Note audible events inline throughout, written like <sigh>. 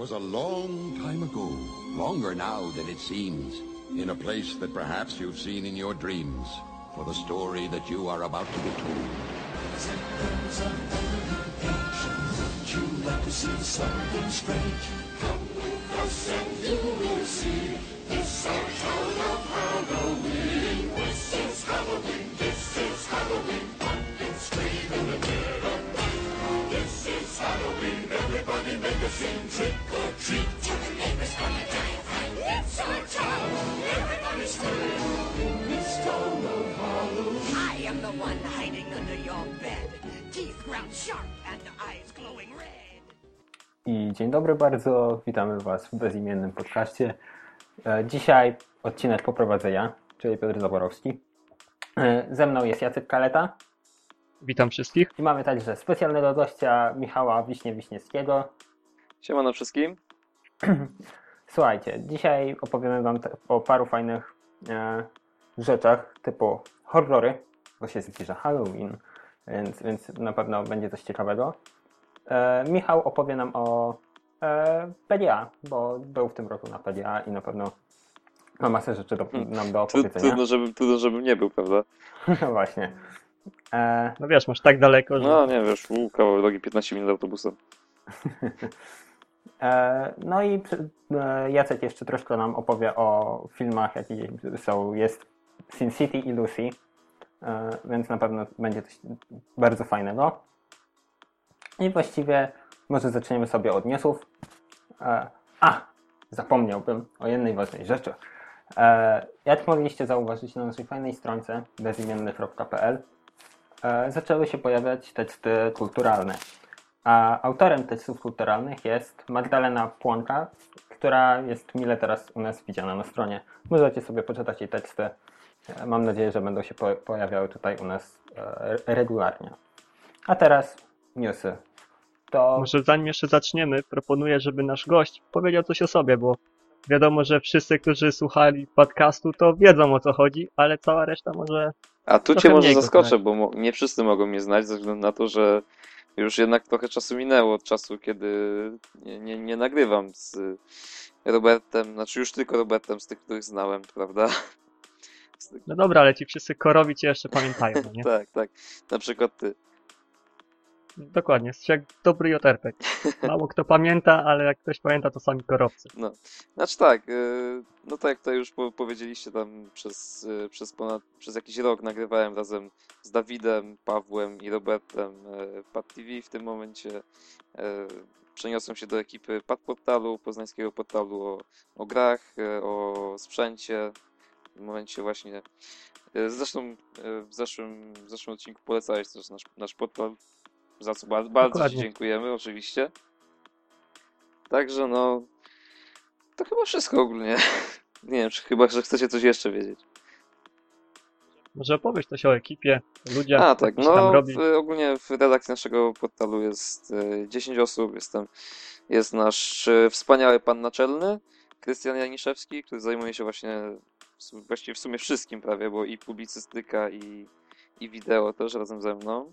'Twas a long time ago, longer now than it seems, in a place that perhaps you've seen in your dreams, for the story that you are about to be told. Scene. Trick or treat. Tell the neighbors of fright. It's our town. Everybody scream. In this town of Halloween. I am the one hiding under your bed. Teeth ground sharp and eyes glowing red. I dzień dobry bardzo, witamy Was w bezimiennym podcaście. E, Dzisiaj odcinek poprowadzę ja, czyli Piotr Zaborowski. E, Ze mną jest Jacek Kaleta Witam wszystkich. i mamy także specjalnego gościa Michała Wiśnie-Wiśniewskiego. Siemano wszystkim. <clears throat> Słuchajcie, dzisiaj opowiemy Wam te- o paru fajnych e, rzeczach typu horrory, bo się zbliża Halloween, więc, więc na pewno będzie coś ciekawego. E, Michał opowie nam o e, PDA, bo był w tym roku na PDA i na pewno ma masę rzeczy do, nam do opowiedzenia. Trudno żebym, trudno, żebym nie był, prawda? <laughs> No właśnie. E, No wiesz, masz tak daleko, że No nie wiesz, kawał drogi 15 minut autobusem. <laughs> E, No i e, Jacek jeszcze troszkę nam opowie o filmach, jakie są. Jest Sin City i Lucy, e, więc na pewno będzie coś bardzo fajnego. I właściwie może zaczniemy sobie od newsów. A, zapomniałbym o jednej ważnej rzeczy. Jak mogliście zauważyć na naszej fajnej stronce bezimienny.pl zaczęły się pojawiać teksty kulturalne. A autorem tekstów kulturalnych jest Magdalena Płonka, która jest mile teraz u nas widziana na stronie. Możecie sobie poczytać jej teksty. Mam nadzieję, że będą się po- pojawiały tutaj u nas e, regularnie. A teraz newsy. To może zanim jeszcze zaczniemy, proponuję, żeby nasz gość powiedział coś o sobie, bo wiadomo, że wszyscy, którzy słuchali podcastu, to wiedzą o co chodzi, ale cała reszta może... A tu cię może zaskoczę, bo nie wszyscy mogą mnie znać ze względu na to, że już jednak trochę czasu minęło od czasu, kiedy nie, nie, nie nagrywam z Robertem, znaczy już tylko Robertem z tych, których znałem, prawda? No dobra, ale ci wszyscy korowi cię jeszcze pamiętają, no nie? <laughs> Tak, tak. Na przykład ty. Dokładnie, jesteś jak dobry joterpek. <laughs> Mało kto pamięta, ale jak ktoś pamięta, to sami korowcy. No, znaczy tak, yy, no tak jak tutaj już po, powiedzieliście tam przez, yy, przez ponad, przez jakiś rok nagrywałem razem z Dawidem, Pawłem i Robertem yy, Pad TV. W tym momencie przeniosłem się do ekipy Pad Portalu, poznańskiego portalu o, o grach, o sprzęcie. W tym momencie właśnie, zresztą w zeszłym, w zeszłym odcinku polecałeś też nasz, nasz portal, za co bardzo, bardzo Ci Dokładnie. dziękujemy oczywiście. Także no, to chyba wszystko ogólnie. <laughs> Nie wiem, czy chyba, że chcecie coś jeszcze wiedzieć. Może opowiesz coś o ekipie, ludziach, A, tak, no w, ogólnie w redakcji naszego portalu jest e, 10 osób. Jestem, jest nasz e, wspaniały pan naczelny, Krystian Janiszewski, który zajmuje się właśnie właściwie w sumie wszystkim prawie, bo i publicystyka, i, i wideo też razem ze mną.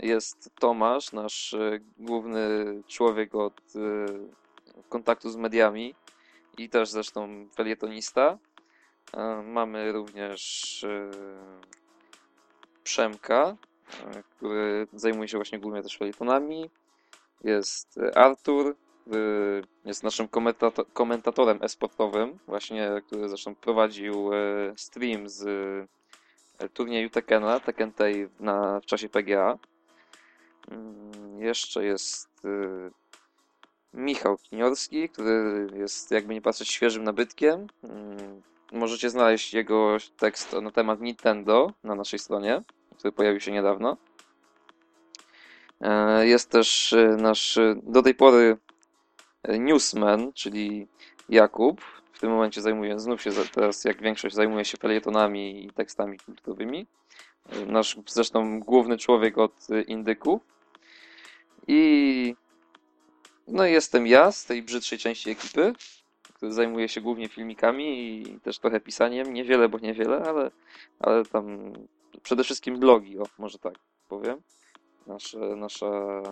Jest Tomasz, nasz e, główny człowiek od e, kontaktu z mediami i też zresztą felietonista. E, Mamy również Przemka, który zajmuje się właśnie głównie też felietonami. Jest Artur, który jest naszym komentato- komentatorem e-sportowym, właśnie, który zresztą prowadził stream z turnieju Tekena, Tekken Tay na, w czasie PGA. Mm, Jeszcze jest e, Michał Kiniorski, który jest jakby nie patrzeć świeżym nabytkiem. Mm, Możecie znaleźć jego tekst na temat Nintendo na naszej stronie, który pojawił się niedawno. E, Jest też e, nasz e, do tej pory newsman, czyli Jakub. W tym momencie zajmuje, znów się teraz jak większość zajmuje się felietonami i tekstami kulturowymi. E, Nasz zresztą główny człowiek od Indyku. I no jestem ja z tej brzydszej części ekipy, który zajmuje się głównie filmikami i też trochę pisaniem. Niewiele, bo niewiele, ale, ale tam przede wszystkim blogi, o, może tak powiem. nasze, nasza,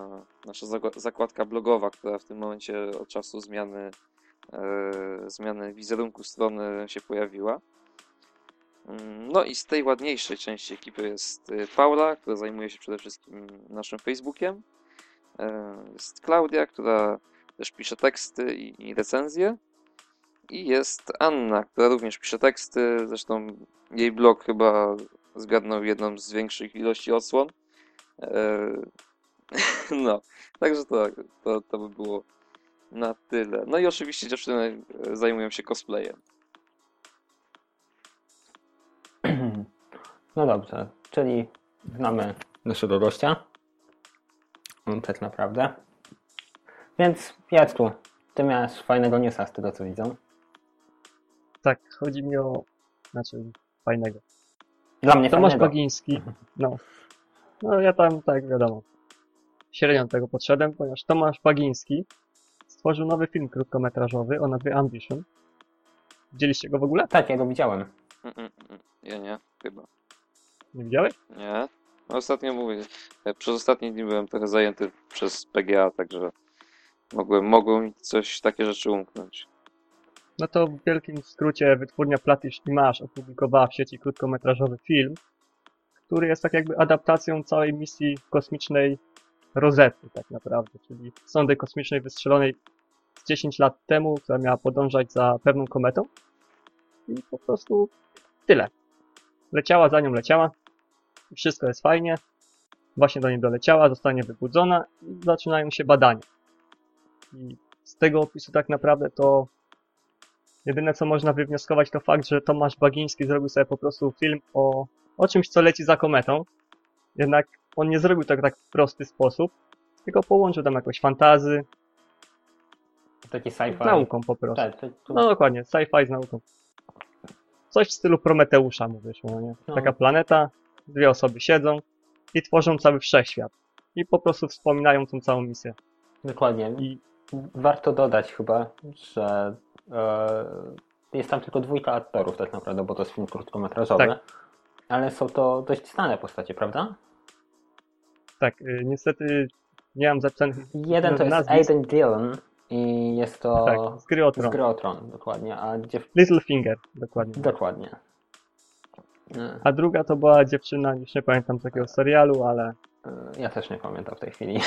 nasza zakładka blogowa, która w tym momencie od czasu zmiany, e, zmiany wizerunku strony się pojawiła. Mm, No i z tej ładniejszej części ekipy jest y, Paula, która zajmuje się przede wszystkim naszym Facebookiem. E, Jest Klaudia, która też pisze teksty i, i recenzje. I jest Anna, która również pisze teksty. Zresztą jej blog chyba zgadnął jedną z większych ilości odsłon. E, <laughs> No, także to, to, by było na tyle. No i oczywiście dziewczyny e, zajmują się cosplayem. <clears throat> No dobrze, czyli znamy naszego gościa. Tak naprawdę. Więc Jacku, ty miałeś fajnego newsa z tego co widzę. Tak, chodzi mi o... Znaczy, fajnego. Dla mnie Tomasz fajnego. Bagiński, no. No ja tam, tak wiadomo, średnio do tego podszedłem, ponieważ Tomasz Bagiński stworzył nowy film krótkometrażowy o nazwie Ambition. Widzieliście go w ogóle? Tak, ja go widziałem. Mm, mm, mm. Ja nie, chyba. Nie widziałeś? Nie. No ostatnio mówię, e, przez ostatnie dni byłem trochę zajęty przez PGA, także mogłem, mogło mi coś, takie rzeczy umknąć. No to w wielkim skrócie wytwórnia Platysz Image opublikowała w sieci krótkometrażowy film, który jest tak jakby adaptacją całej misji kosmicznej Rosety tak naprawdę, czyli sondy kosmicznej wystrzelonej z 10 lat temu, która miała podążać za pewną kometą i po prostu tyle. Leciała, za nią leciała, wszystko jest fajnie, właśnie do niej doleciała, zostanie wybudzona i zaczynają się badania. I z tego opisu tak naprawdę to Jedyne co można wywnioskować to fakt, że Tomasz Bagiński zrobił sobie po prostu film o, o czymś, co leci za kometą. Jednak on nie zrobił tego tak w prosty sposób, tylko połączył tam jakąś fantazy Taki z sci-fi. nauką po prostu. Tak, to, to, No dokładnie, sci-fi z nauką. Coś w stylu Prometeusza mu wyszło, no nie? No. Taka planeta, dwie osoby siedzą i tworzą cały wszechświat. I po prostu wspominają tą całą misję. dokładnie. I Warto dodać chyba, że e, jest tam tylko dwójka aktorów tak naprawdę, bo to jest film krótkometrażowy. Tak. Ale są to dość znane postacie, prawda? tak, y, niestety nie mam zapisanych Jeden to jest nazwisk. Aiden Dillon i jest to Tak, z gry o z gry o Tron, dokładnie. A dziew... Littlefinger, dokładnie. Dokładnie. A druga to była dziewczyna, już nie pamiętam takiego serialu, ale, e, Ja też nie pamiętam w tej chwili.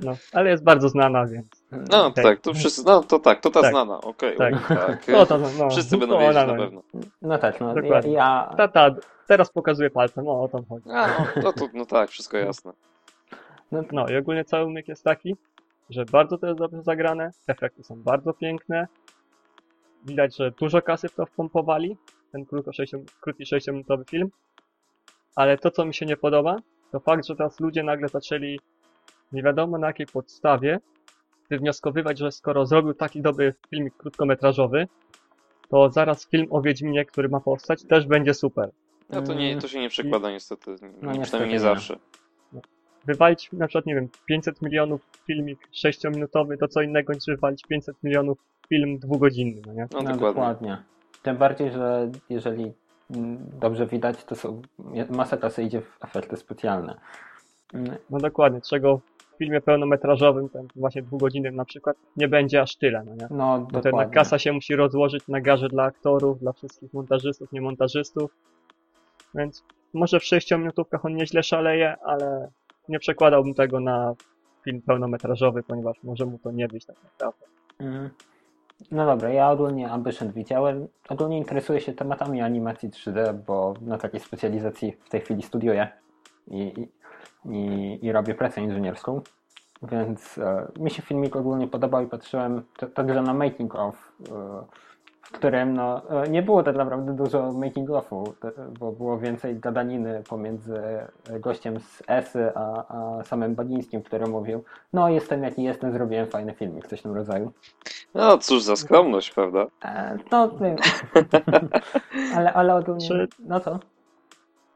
no, ale jest bardzo znana, więc. No Tak. tak, to wszyscy, no to tak, to ta Tak. znana, okej, Tak. okay, tak. No to, no, Wszyscy będą to wiedzieć na no. pewno. No tak, no Dokładnie. ja Ta, ta, teraz pokazuję palcem, o, o to chodzi. A, no, to, to, no tak, wszystko jasne. no, No i ogólnie cały myk jest taki, że bardzo to jest dobrze zagrane, efekty są bardzo piękne, widać, że dużo kasy w to wpompowali, ten krótko 6, krótki 6-minutowy film, ale to, co mi się nie podoba, to fakt, że teraz ludzie nagle zaczęli nie wiadomo na jakiej podstawie wywnioskowywać, że skoro zrobił taki dobry filmik krótkometrażowy, to zaraz film o Wiedźminie, który ma powstać, też będzie super. No to, nie, to się nie przekłada niestety, No, niestety przynajmniej nie nie. zawsze. wywalić na przykład, nie wiem, 500 milionów filmik 6-minutowy, to co innego niż wywalić 500 milionów film dwugodzinny, no nie? No, no, dokładnie. dokładnie. Tym bardziej, że jeżeli mm, dobrze widać, to są, masa kasy idzie w efekty specjalne. Mm, No dokładnie, czego w filmie pełnometrażowym, ten właśnie dwugodzinnym na przykład, nie będzie aż tyle, no nie? No, Bo dokładnie. kasa się musi rozłożyć na garze dla aktorów, dla wszystkich montażystów, niemontażystów, więc może w 6-minutówkach on nieźle szaleje, ale nie przekładałbym tego na film pełnometrażowy, ponieważ może mu to nie wyjść tak naprawdę. Mm. No dobra, ja ogólnie Ambition widziałem. Ogólnie interesuję się tematami animacji 3D, bo na takiej specjalizacji w tej chwili studiuję i, i, i, robię pracę inżynierską. Więc e, mi się filmik ogólnie podobał i patrzyłem także na making of, e, w którym no, e, nie było tak naprawdę dużo making ofu, bo było więcej gadaniny pomiędzy gościem z Esy a, a samym Bagińskim, który mówił, no jestem jaki jestem, zrobiłem fajny filmik, coś w tym rodzaju. No cóż za skromność, prawda? E, No, nie. <laughs> ale, ale ogólnie, Czy- no co?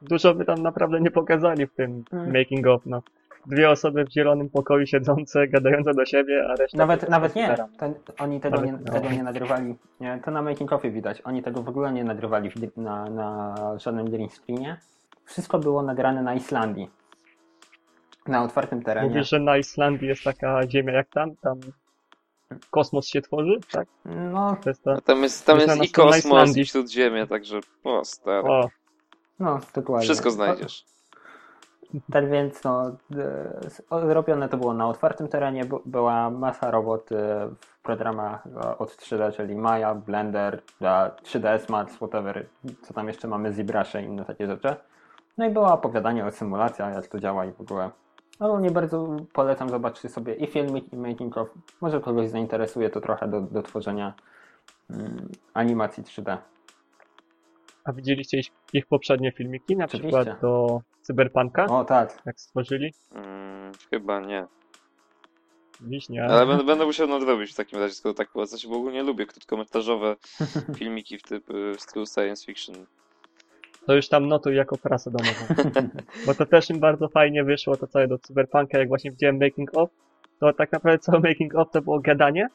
Dużo by tam naprawdę nie pokazali w tym Mm. making of, no. Dwie osoby w zielonym pokoju siedzące, gadające do siebie, a reszta... Nawet, nawet nie, to, oni tego, Nawet nie, no. tego nie nagrywali, nie, to na making offie widać, oni tego w ogóle nie nagrywali w- na, na żadnym green screenie. Wszystko było nagrane na Islandii. Na otwartym terenie. Mówisz, że na Islandii jest taka ziemia jak tam? Tam kosmos się tworzy, tak? No, To jest to. A tam jest, tam Jest jest i kosmos, Islandii. i śródziemie, także o stary. O, no, dokładnie. Wszystko znajdziesz. Tak więc no, e, zrobione to było na otwartym terenie, była masa robót e, w programach e, od 3D, czyli Maya, Blender, e, 3ds Max, whatever, co tam jeszcze mamy, ZBrush i inne takie rzeczy. No i było opowiadanie o symulacjach, jak to działa i w ogóle. No nie bardzo polecam, zobaczcie sobie i filmik, i making of. Może kogoś zainteresuje to trochę do, do tworzenia mm, animacji 3D. a widzieliście ich, ich poprzednie filmiki? Na Oczywiście. przykład do Cyberpunka, O tak, jak stworzyli? Mm, chyba nie. Wiśnie. Ale będę, będę musiał nadrobić w takim razie, skoro tak było. Znaczy, bo ogólnie lubię krótkometrażowe <laughs> filmiki w, typ, w stylu science fiction. To już tam notuj jako prasę domową. Bo to też im bardzo fajnie wyszło, to całe do Cyberpunka, jak właśnie widziałem making of, to tak naprawdę cały making of to było gadanie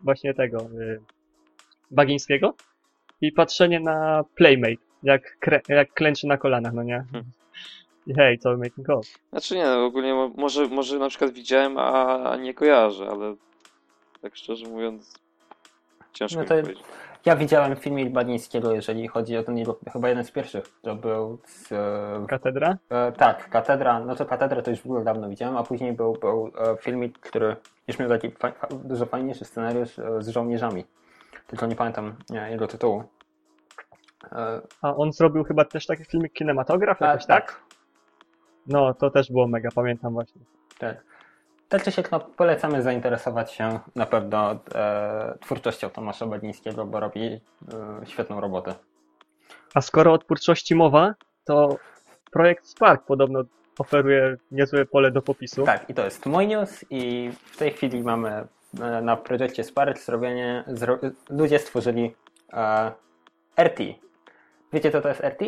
właśnie tego y, Bagińskiego i patrzenie na Playmate, jak, jak klęczy na kolanach, no nie? Hmm. I hej, cały making of. Znaczy nie, no, ogólnie mo- może, może na przykład widziałem, a, a nie kojarzę, ale tak szczerze mówiąc ciężko No mi to- powiedzieć. Ja widziałem filmik Badińskiego, jeżeli chodzi o ten chyba jeden z pierwszych, to był z, Katedra? e, tak, Katedra, no to Katedrę to już w ogóle dawno widziałem, a później był, był e, filmik, który już miał taki fa, dużo fajniejszy scenariusz e, z żołnierzami, tylko nie pamiętam e, jego tytułu. E, A on zrobił chyba też taki filmik kinematograf, jakoś tak? tak, No, to też było mega, pamiętam właśnie. tak. Tak czy siak, no, polecamy zainteresować się na pewno e, twórczością Tomasza Badińskiego, bo robi e, świetną robotę. A skoro o twórczości mowa, to projekt Spark podobno oferuje niezłe pole do popisu. Tak, i to jest mój news i w tej chwili mamy e, na projekcie Spark zrobienie, zro, ludzie stworzyli e, RT. Wiecie co to jest RT?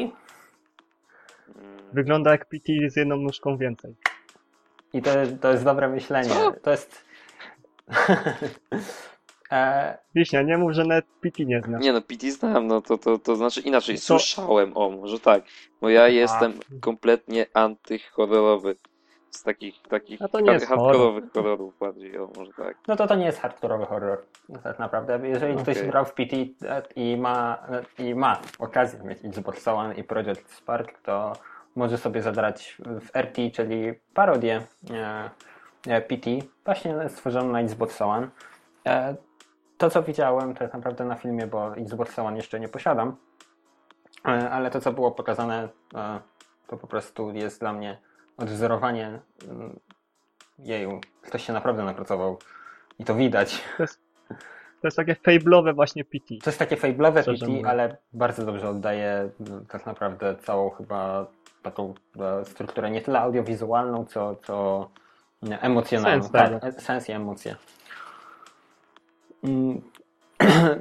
Wygląda jak PT z jedną nóżką więcej. I to, to jest dobre myślenie. Co? To jest... <laughs> e, Wiśnia, nie mów, że nawet PT nie znasz. Nie no, PT znam, no to, to, to znaczy inaczej, To- słyszałem, o może tak, bo ja jestem kompletnie antyhorrorowy. Z takich, takich A to nie jest hardkorowych horrorów bardziej, o może tak. no to to nie jest hardkorowy horror, tak naprawdę. Jeżeli ktoś Okej. grał w PT e, i ma, i ma okazję mieć Xbox One i Project Spark, to może sobie zagrać w RT, czyli parodię e, e, PT, właśnie stworzoną na Xbox One. E, to, co widziałem, to tak naprawdę na filmie, bo Xbox One jeszcze nie posiadam, ale to, co było pokazane, to po prostu jest dla mnie odwzorowanie jeju, ktoś się naprawdę napracował i to widać. To jest takie fablowe właśnie PT. To jest takie Szczerze PT, ale bardzo dobrze oddaje tak naprawdę całą chyba taką e, strukturę nie tyle audiowizualną, co, co emocjonalną. Sens tak, e, sens i emocje. Mm,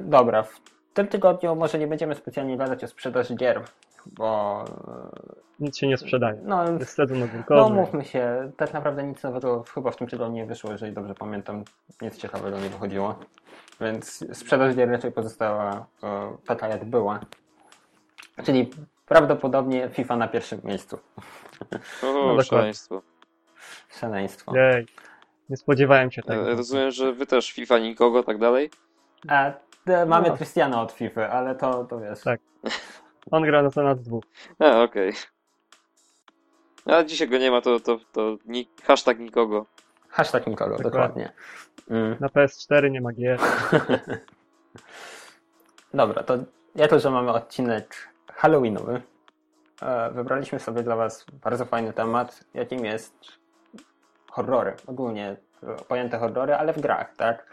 <clears throat> Dobra, w tym tygodniu może nie będziemy specjalnie gadać o sprzedaży gier, bo e, Nic się nie sprzedaje. no, Jest sezon no ogórkowy. mówmy się, tak naprawdę nic nowego chyba w tym tygodniu nie wyszło, jeżeli dobrze pamiętam, nic ciekawego nie wychodziło. Więc sprzedaż gier raczej pozostała e, taka jak była. Czyli prawdopodobnie FIFA na pierwszym miejscu. O, dokładnie. szaleństwo. Szaleństwo. Jej. Nie spodziewałem się tego. E, Rozumiem, że wy też FIFA nikogo, tak dalej? A e, mamy No. Cristiano od FIFA, ale to, to wiesz. Tak. On gra na nas dwóch. A, okej. A dzisiaj go nie ma, to, to, to ni hashtag nikogo. Hashtag nikogo, Dokładnie. dokładnie. Mm. Na PS4 nie ma gier. <laughs> Dobra, to jako, że mamy odcinek Halloweenowy, e, wybraliśmy sobie dla Was bardzo fajny temat, jakim jest horrory. Ogólnie pojęte horrory, ale w grach, tak?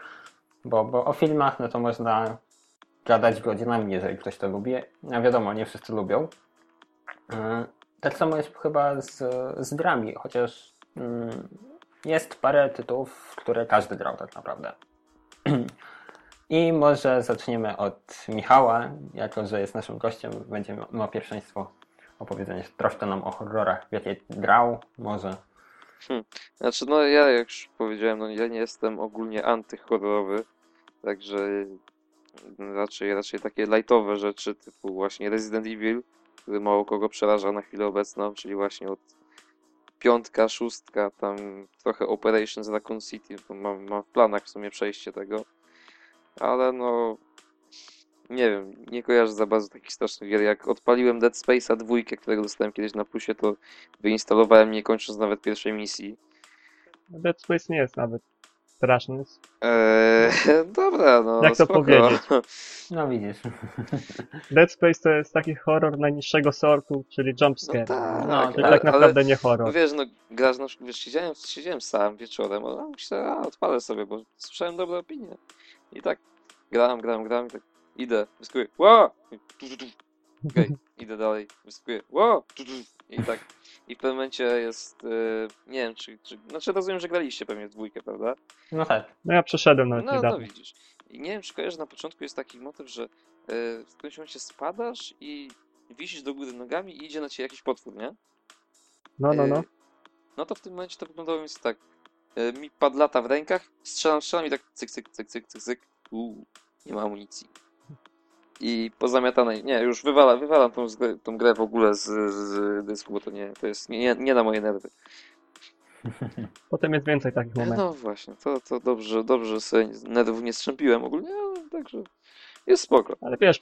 Bo, bo o filmach, no to można gadać godzinami, jeżeli ktoś to lubi. A wiadomo, nie wszyscy lubią. E, Tak samo jest chyba z, z grami, chociaż mm, jest parę tytułów, które każdy grał tak naprawdę. <clears throat> I może zaczniemy od Michała, jako że jest naszym gościem, będzie miał pierwszeństwo opowiedzenia troszkę nam o horrorach, w jakie grał, może. Znaczy, no ja jak już powiedziałem, no ja nie jestem ogólnie antyhorrorowy, także raczej, raczej takie lightowe rzeczy typu właśnie Resident Evil, który mało kogo przeraża na chwilę obecną, czyli właśnie od piątka, szóstka, tam trochę Operations Raccoon City, mam, mam w planach w sumie przejście tego. Ale no, nie wiem, nie kojarzę za bardzo takich strasznych gier. Jak odpaliłem Dead Space'a dwójkę, którego dostałem kiedyś na plusie, to wyinstalowałem nie kończąc nawet pierwszej misji. Dead Space nie jest nawet straszny. Eee, <laughs> dobra, no Jak to spoko. powiedzieć? <laughs> No widzisz. Dead Space to jest taki horror najniższego sortu, czyli jumpscare. No tak, No, Czyli ale- tak naprawdę nie No horror. wiesz, no grasz, no, wiesz, siedziałem, siedziałem sam wieczorem, a myślę, a odpalę sobie, bo słyszałem dobre opinie. I tak grałem, grałem, grałem i tak idę, wyskuję, tu. Okej, <laughs> idę dalej, wyskuję, tu. I tak, i w pewnym momencie jest, y, nie wiem, czy, czy, znaczy rozumiem, że graliście pewnie w dwójkę, prawda? No tak. No ja przeszedłem nawet No, no widzisz. I nie wiem, czy kojarzysz, na początku jest taki motyw, że y, w którymś momencie spadasz i wisisz do góry nogami i idzie na ciebie jakiś potwór, nie? No, no, no. E, No to w tym momencie to wyglądało więc tak. E, Mi padł lata w rękach, strzelam, strzelam i tak cyk, cyk, cyk, cyk, cyk, cyk. Uuu, nie ma amunicji. I pozamiatanej, nie, już wywala, wywalam tą, tą grę w ogóle z, z dysku, bo to nie, to jest nie, nie na moje nerwy. <laughs> Potem jest więcej takich momentów. No właśnie, to, to dobrze, dobrze sobie nerwów nie strzępiłem ogólnie, także jest spoko. Ale wiesz,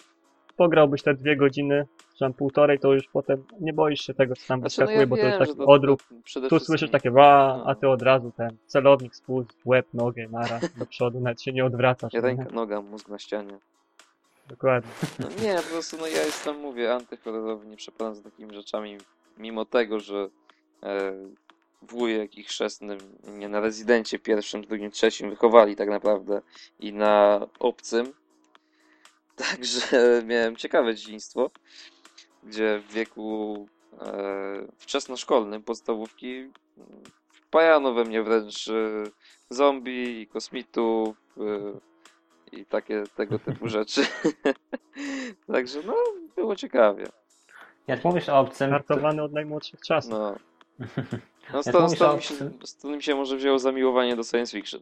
pograłbyś te dwie godziny, czy tam półtorej, to już potem nie boisz się tego, co tam Znaczy, no wyskakuje, ja bo to wiem, jest że taki to, odruch. to Tu słyszysz takie wa, no. a ty od razu ten celownik spust, łeb, nogę, naraz do przodu, nawet się nie odwracasz. nie? Ręka, noga, mózg na ścianie. Dokładnie. No nie, po prostu no ja jestem, mówię, antyhorrorowy, nie przepadam za takimi rzeczami, mimo tego, że e, wujek i chrzestny mnie na rezydencie pierwszym, drugim, trzecim wychowali tak naprawdę i na obcym. Także miałem ciekawe dzieciństwo, gdzie w wieku e, wczesnoszkolnym, podstawówki, mm, wpajano we mnie wręcz e, zombie i kosmitów, e, i takie tego typu <laughs> rzeczy. <laughs> Także no, było ciekawie. Jak mówisz o obcym, to, Startowany od najmłodszych czasów. No, <laughs> no stąd, stąd, mi się, stąd mi się może wzięło zamiłowanie do science fiction.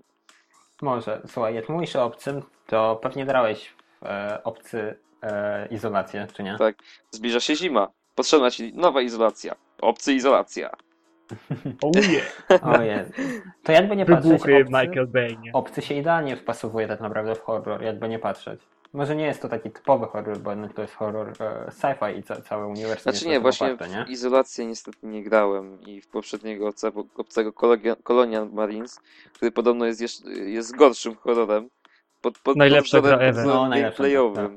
może, słuchaj, jak mówisz o obcym, to pewnie grałeś w e, obcy e, izolację, czy nie? Tak. Zbliża się zima. Potrzebna ci nowa izolacja. Obcy izolacja. <laughs> Ouje, O Jezu. To jakby nie patrzeć, wybuchy obcy, Michael Bay, nie? obcy się idealnie wpasowuje tak naprawdę w horror, jakby nie patrzeć. Może nie jest to taki typowy horror, bo to jest horror e, sci-fi i ca całe uniwersum Znaczy nie, właśnie oparte, nie? w izolację niestety nie grałem i w poprzedniego obcego, obcego Colonia- Colonial Marines, który podobno jest, jeszcze, jest gorszym horrorem. Pod, pod, Najlepsza pod gra pod ever. No, najlepsze. Tak,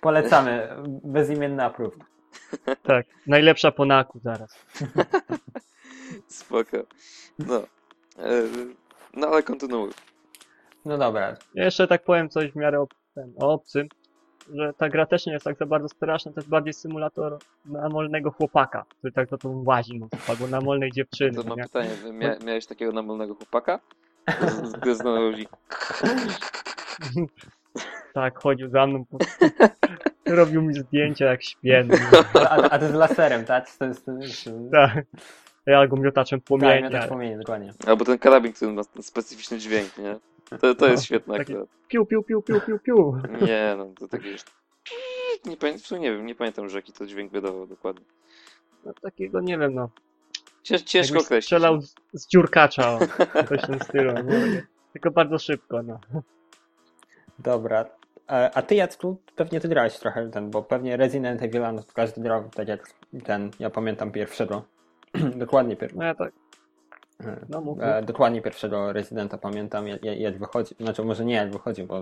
polecamy. Bezimienny approved. <laughs> Tak, najlepsza po naku zaraz. <laughs> Spoko. No. E, no ale kontynuuj. No dobra. Ja jeszcze tak powiem coś w miarę o, ten, o obcym, że ta gra też nie jest tak za bardzo straszna, to jest bardziej symulator namolnego chłopaka, który tak za tą łazi mocno, albo namolnej dziewczyny, To no mam nie? pytanie, mia, miałeś takiego namolnego chłopaka? Z- Z ludzi. <laughs> Tak, chodził za mną, po... robił mi zdjęcia jak świetny. A, a, ty z laserem, tak? Z, z, z, z, Tak. Ja go miotaczem tak, płomienia. miotacz płomieni, dokładnie. Albo ten karabin, który ma ten specyficzny dźwięk, nie? To, to jest No, świetne taki- akurat. Piu, piu, piu, piu, piu, piu. Nie, no to takie już... Nie pamiętam, w sumie nie wiem, nie pamiętam, że jaki to dźwięk wydawał dokładnie. No, takiego nie wiem, no. Cięż, ciężko Jakbyś określić. strzelał z, z dziurkacza, o, coś w tym stylu. Nie? Tylko bardzo szybko, no. Dobra. A, a ty Jacku, pewnie ty grałeś trochę ten, bo pewnie Resident Evil no, każdy grał tak jak ten, ja pamiętam pierwszego. <clears throat> dokładnie pier... No ja tak, no mów, e, dokładnie pierwszego Residenta pamiętam jak, jak wychodzi, znaczy może nie jak wychodzi, bo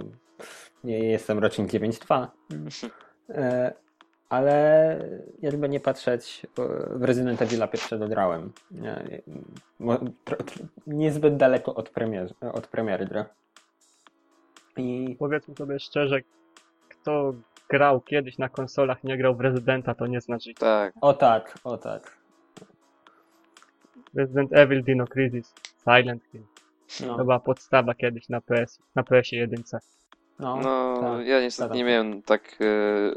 nie jestem rocznik 9.2. E, ale jakby nie patrzeć, e, w Resident Evila pierwszego grałem. Niezbyt daleko od, premier, od premiery gry. I powiedzmy sobie szczerze, kto grał kiedyś na konsolach, nie grał w Residenta, to nie znaczy. Tak. o tak, o tak. Resident Evil, Dino Crisis, Silent Hill. No, To była podstawa kiedyś na PS, na PS-ie jedynce. no, No, tak. ja niestety zgadzam nie miałem tak,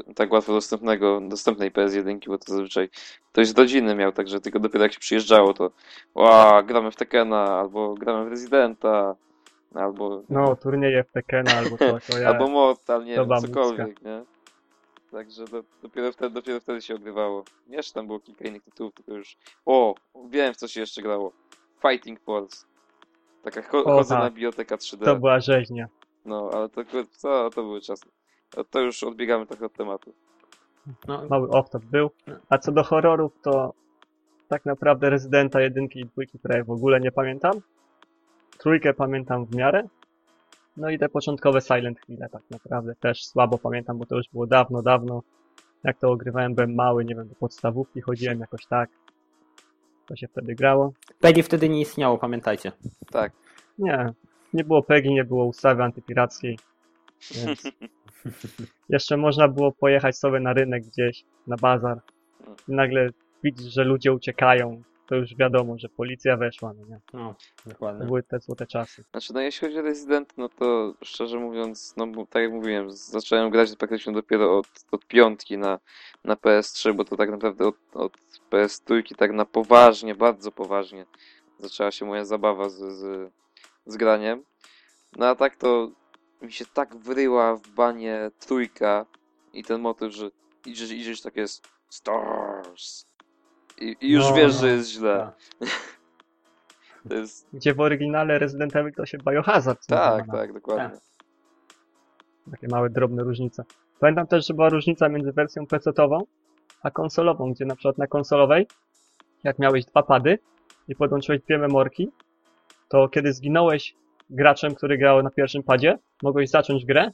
e, tak łatwo dostępnego, dostępnej PS1, bo to zazwyczaj ktoś z rodziny miał, także tylko dopiero jak się przyjeżdżało, to ła, gramy w Tekena, albo gramy w Residenta, albo, No, turnieje w Tekkena albo coś, to <laughs> ja... albo Mortal, nie wiem, cokolwiek, nie? Także do, dopiero, wtedy, dopiero wtedy się ogrywało. Jeszcze tam było kilka innych tytułów, tylko już... O! Wiem w co się jeszcze grało. Fighting Force. Taka cho- O, chodzę tak. na biblioteka 3D. To była rzeźnia. No, ale to, co, to były czasy. To- już odbiegamy trochę od tematu. No, Mały off-top był. A co do horrorów, to tak naprawdę Rezydenta jedynki i dwójki prawie w ogóle nie pamiętam. Trójkę pamiętam w miarę. No i te początkowe Silent Hill tak naprawdę też słabo pamiętam, bo to już było dawno, dawno. Jak to ogrywałem, byłem mały, nie wiem, do podstawówki chodziłem jakoś tak. To się wtedy grało. Peggy wtedy nie istniało, pamiętajcie. Tak. Nie, nie było PEGI, nie było ustawy antypirackiej. Więc <laughs> jeszcze można było pojechać sobie na rynek gdzieś, na bazar. I nagle widzisz, że ludzie uciekają. To już wiadomo, że policja weszła, no nie? No, To dokładnie. były te złote czasy. Znaczy, no jeśli chodzi o Resident, no to szczerze mówiąc, no bo tak jak mówiłem, zacząłem grać praktycznie dopiero od, od piątki na, na PS3, bo to tak naprawdę od, od PS3 tak na poważnie, bardzo poważnie zaczęła się moja zabawa z, z, z graniem. No a tak to mi się tak wryła w banie trójka i ten motyw, że idziesz, idziesz tak jest Stars i, i już No, wiesz, no, że jest źle. <laughs> To jest... Gdzie w oryginale Resident Evil to się Biohazard Tak, nazywa. tak, dokładnie. Takie małe, drobne różnice. Pamiętam też, że była różnica między wersją PC-ową a konsolową, gdzie na przykład na konsolowej, jak miałeś dwa pady i podłączyłeś dwie memorki, to kiedy zginąłeś graczem, który grał na pierwszym padzie, mogłeś zacząć grę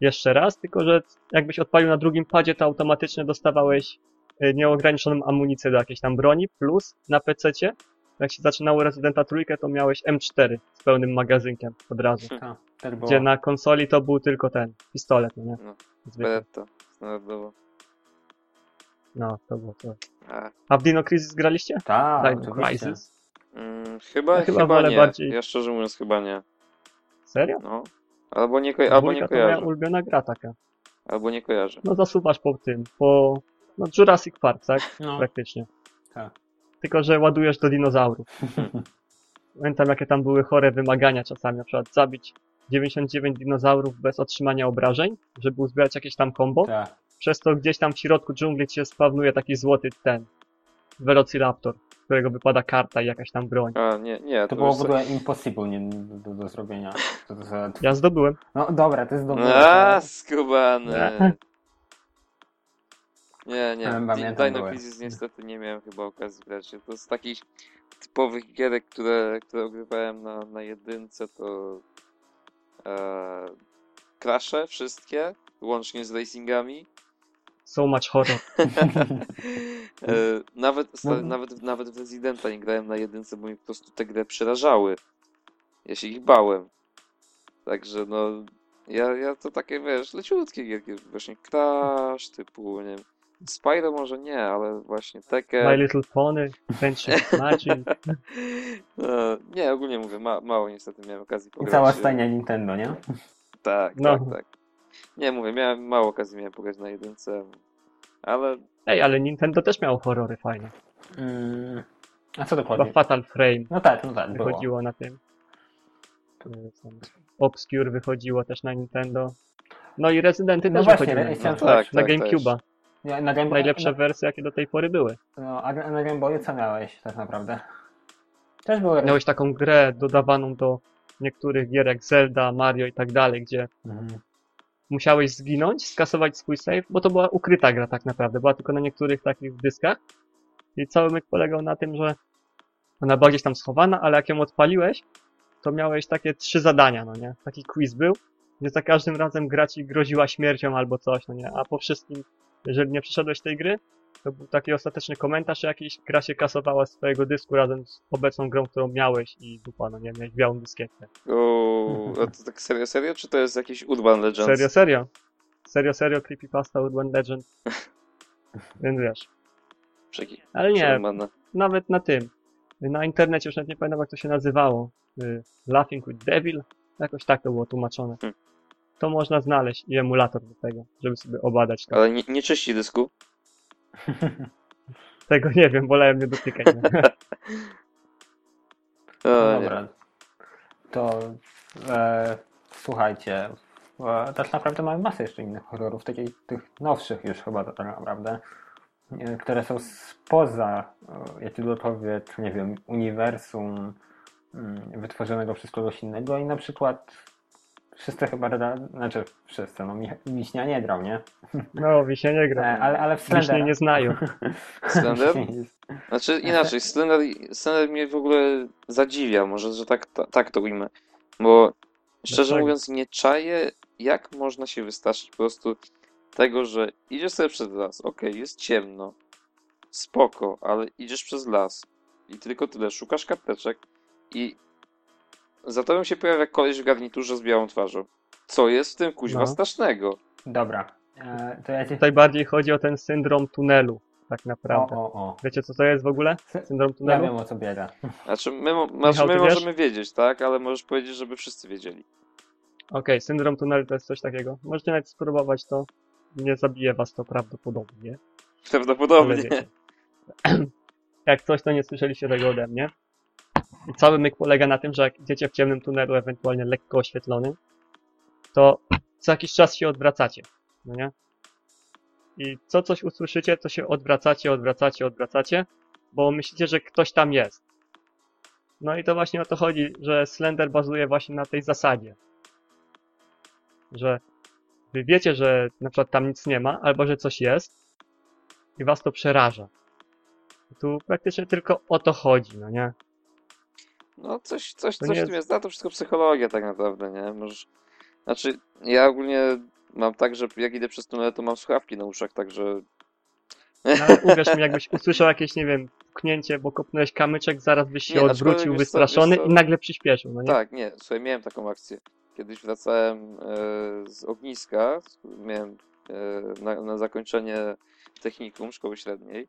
jeszcze raz, tylko że jakbyś odpalił na drugim padzie, to automatycznie dostawałeś nieograniczoną amunicję do jakiejś tam broni, plus na PC-cie, jak się zaczynało Residenta trójkę, to miałeś M4 z pełnym magazynkiem od razu. Tak, też było. Gdzie na konsoli to był tylko ten pistolet, no nie? No. Beretta, standardowo. No, to było to. A, A w Dino Crisis graliście? Tak, Dino. Crisis? mm, chyba, Ja chyba chyba, nie. bardziej- Ja szczerze mówiąc chyba nie. Serio? No. Albo nie, ko- albo nie Dwójka to moja kojarzę. ulubiona gra taka. Albo nie kojarzę. No zasuwasz po tym, po... No Jurassic Park, tak? No, Praktycznie. tak. Tylko, że ładujesz do dinozaurów. <laughs> Pamiętam, jakie tam były chore wymagania czasami, na przykład zabić 99 dinozaurów bez otrzymania obrażeń, żeby uzbierać jakieś tam combo. Tak. Przez to gdzieś tam w środku dżungli ci się spawnuje taki złoty ten Velociraptor, z którego wypada karta i jakaś tam broń. A, nie, nie. To To, było w ogóle impossible nie, do, do, do zrobienia. To, to, to, Ja zdobyłem. no dobra, to jest dobre. A, skubany. Nie. Nie, Di- pamiętam Dino. Crisis niestety nie miałem chyba okazji grać. To z takich typowych gierek, które, które ogrywałem na, na jedynce, to e, Crashe wszystkie, łącznie z racingami. So much horror. <laughs> E, nawet, sta, No. nawet, nawet w Residenta nie grałem na jedynce, bo mi po prostu te gry przerażały. Ja się ich bałem. Także no, ja, ja to takie, wiesz, leciutkie gierki, właśnie Crash, typu, nie wiem, Spyro może nie, ale właśnie My Tekken. Little Pony, Friendship <laughs> Magic. No, nie, ogólnie mówię, ma, mało niestety miałem okazji I pograć. cała e, stajnia Nintendo, nie? Tak, No. tak, tak. Nie, mówię, miałem mało okazji miałem pograć na jedynce, ale Ej, ale Nintendo też miało horrory fajne. Mm, a co Chyba dokładnie? Fatal Frame No tak, no tak, było. wychodziło na tym. Obscure wychodziło też na Nintendo. No i Rezydenty No też właśnie, wychodziły chciałem tak, powiedzieć. na tak, GameCube'a. Ja- Na Game Boy, Najlepsze na, wersje, jakie do tej pory były. no, a na na Game Boyu co miałeś tak naprawdę? Też były... Miałeś taką grę dodawaną do niektórych gier jak Zelda, Mario i tak dalej, gdzie Mhm. musiałeś zginąć, skasować swój save, bo to była ukryta gra tak naprawdę, była tylko na niektórych takich dyskach. I cały myk polegał na tym, że ona była gdzieś tam schowana, ale jak ją odpaliłeś, to miałeś takie trzy zadania, no nie? Taki quiz był, gdzie za każdym razem gra ci groziła śmiercią albo coś, no nie? A po wszystkim, jeżeli nie przeszedłeś tej gry, to był taki ostateczny komentarz jakiś, gra się kasowała z twojego dysku razem z obecną grą, którą miałeś i dupa, no nie? Miałeś białą dyskietkę. o, a to tak serio, serio, czy to jest jakiś Urban Legends? Serio, serio. Serio, serio, Creepypasta Urban Legend. <laughs> Więc wiesz. Przeki- Ale nie, nawet na tym. Na internecie już nawet nie pamiętam jak to się nazywało. Y, Laughing with Devil? Jakoś tak to było tłumaczone. Hmm. To można znaleźć i emulator do tego, żeby sobie obadać to. Ale nie, nie czyści dysku? <laughs> Tego nie wiem, wolałem nie dotykać. <laughs> nie? O, No nie. dobra. To e, słuchajcie, Bo tak naprawdę mamy masę jeszcze innych horrorów, takich tych nowszych już chyba tak naprawdę, e, które są spoza e, jakiegokolwiek, nie wiem, uniwersum mm, wytworzonego przez kogoś innego i na przykład wszyscy chyba, znaczy wszyscy, no Mi- Wiśnia nie grał, nie? No, Wisie nie gra. E, Ale, ale w Wiśnie Slender... nie znają. <laughs> Slender? Nie- Znaczy inaczej, Slender, Slender mnie w ogóle zadziwia, może, że tak, ta, tak to ujmę. Bo szczerze Dlaczego? mówiąc, nie czaję, jak można się wystraszyć po prostu tego, że idziesz sobie przez las, okej, jest ciemno, spoko, ale idziesz przez las i tylko tyle, szukasz karteczek i za tobą się pojawia koleś w garniturze z białą twarzą. Co jest w tym kuźwa No. strasznego? Dobra, e, to ja ci... Tutaj bardziej chodzi o ten syndrom tunelu, tak O, naprawdę. o, o. Wiecie co to jest w ogóle? Syndrom Ja tunelu? wiem o co biega. Znaczy, my, mo- znaczy, my wiesz? możemy wiedzieć, tak? Ale możesz powiedzieć, żeby wszyscy wiedzieli. Okej, syndrom tunelu to jest coś takiego. Możecie nawet spróbować to. Nie zabije was to prawdopodobnie. Prawdopodobnie. <clears throat> Jak coś, to nie słyszeliście tego ode mnie. Cały myk polega na tym, że jak idziecie w ciemnym tunelu, ewentualnie lekko oświetlonym, to co jakiś czas się odwracacie, no nie? I co coś usłyszycie, to się odwracacie, odwracacie, odwracacie, bo myślicie, że ktoś tam jest. No i to właśnie o to chodzi, że Slender bazuje właśnie na tej zasadzie. Że wy wiecie, że na przykład tam nic nie ma, albo że coś jest i was to przeraża. I tu praktycznie tylko o to chodzi, no nie? No coś, coś, To coś nie w tym jest- no to wszystko psychologia tak naprawdę, nie? Możesz... Znaczy, ja ogólnie mam tak, że jak idę przez tunel, to mam słuchawki na uszach, także... No, ale uwierz mi, jakbyś usłyszał jakieś, nie wiem, pchnięcie, bo kopnąłeś kamyczek, zaraz byś się Nie, aczkolwiek odwrócił, wiesz wystraszony wiesz i nagle przyspieszył, no nie? Tak, nie, słuchaj, miałem taką akcję. Kiedyś wracałem e, z ogniska, miałem e, na, na zakończenie technikum szkoły średniej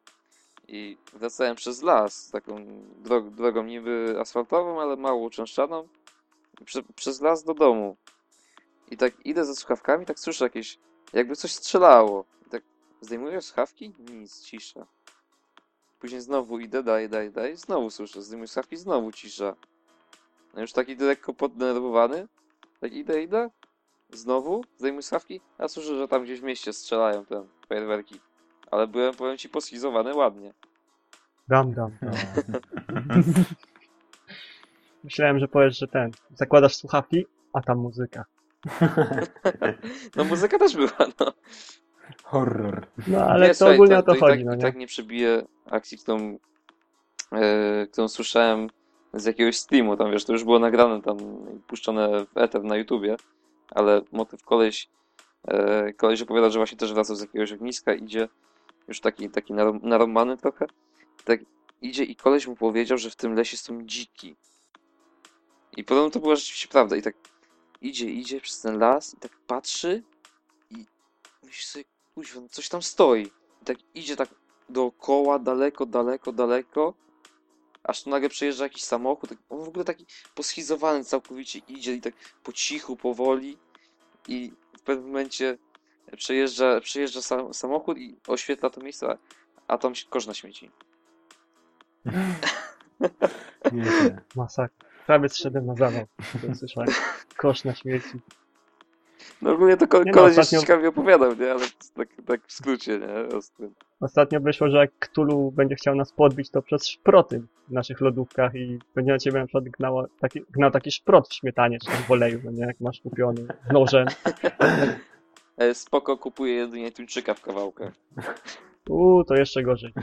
i wracałem przez las, taką drog, drogą niby asfaltową, ale mało uczęszczaną, prze, przez las do domu. I tak idę ze słuchawkami, tak słyszę jakieś, jakby coś strzelało. I tak zdejmuję słuchawki, nic, cisza. Później znowu idę, daję, daję, daję, znowu słyszę, zdejmuję słuchawki, znowu cisza. No już taki lekko poddenerwowany. Tak idę, idę. Znowu zdejmuję słuchawki, a słyszę, że tam gdzieś w mieście strzelają te fajerwerki. Ale byłem, powiem ci, poschizowany ładnie. Dam, dam. <laughs> Myślałem, że powiesz, że ten, zakładasz słuchawki, a tam muzyka. <laughs> No muzyka też była, no. Horror. No ale Nie, to słuchaj, ogólnie o to i chodzi, tak, no i nie? tak nie przebije akcji, którą, e, którą słyszałem z jakiegoś streamu, tam wiesz, to już było nagrane tam puszczone w ether na YouTubie, ale motyw koleś, e, koleś opowiada, że właśnie też wracał z jakiegoś ogniska, idzie, już taki, taki narom- narąbany trochę, tak idzie i koleś mu powiedział, że w tym lesie są dziki. I podobno to była rzeczywiście prawda i tak idzie, idzie przez ten las i tak patrzy i myśli sobie, kuźwa, no coś tam stoi. I tak idzie tak dookoła, daleko, daleko, daleko, aż tu nagle przejeżdża jakiś samochód, tak, on w ogóle taki poschizowany całkowicie idzie i tak po cichu, powoli i w pewnym momencie przejeżdża, przejeżdża sam, samochód i oświetla to miejsce, a tam się- kosz na śmieci. Nieźle. Masakra. Prawie zszedłem na zawał. Słyszałem. Kosz na śmieci. No ogólnie to ko- Nie no, koleś ostatnio- ciekawie opowiadał, nie? Ale tak, tak w skrócie, nie? Ostrym. Ostatnio wyszło, że jak Cthulhu będzie chciał nas podbić, to przez szproty w naszych lodówkach i będzie na ciebie na przykład gnała, taki, gnał taki szprot w śmietanie, czy tam w oleju, no nie? Jak masz kupiony nożem. E, Spoko kupuje jedynie tuńczyka w kawałkach. Uuu, to jeszcze gorzej. <laughs>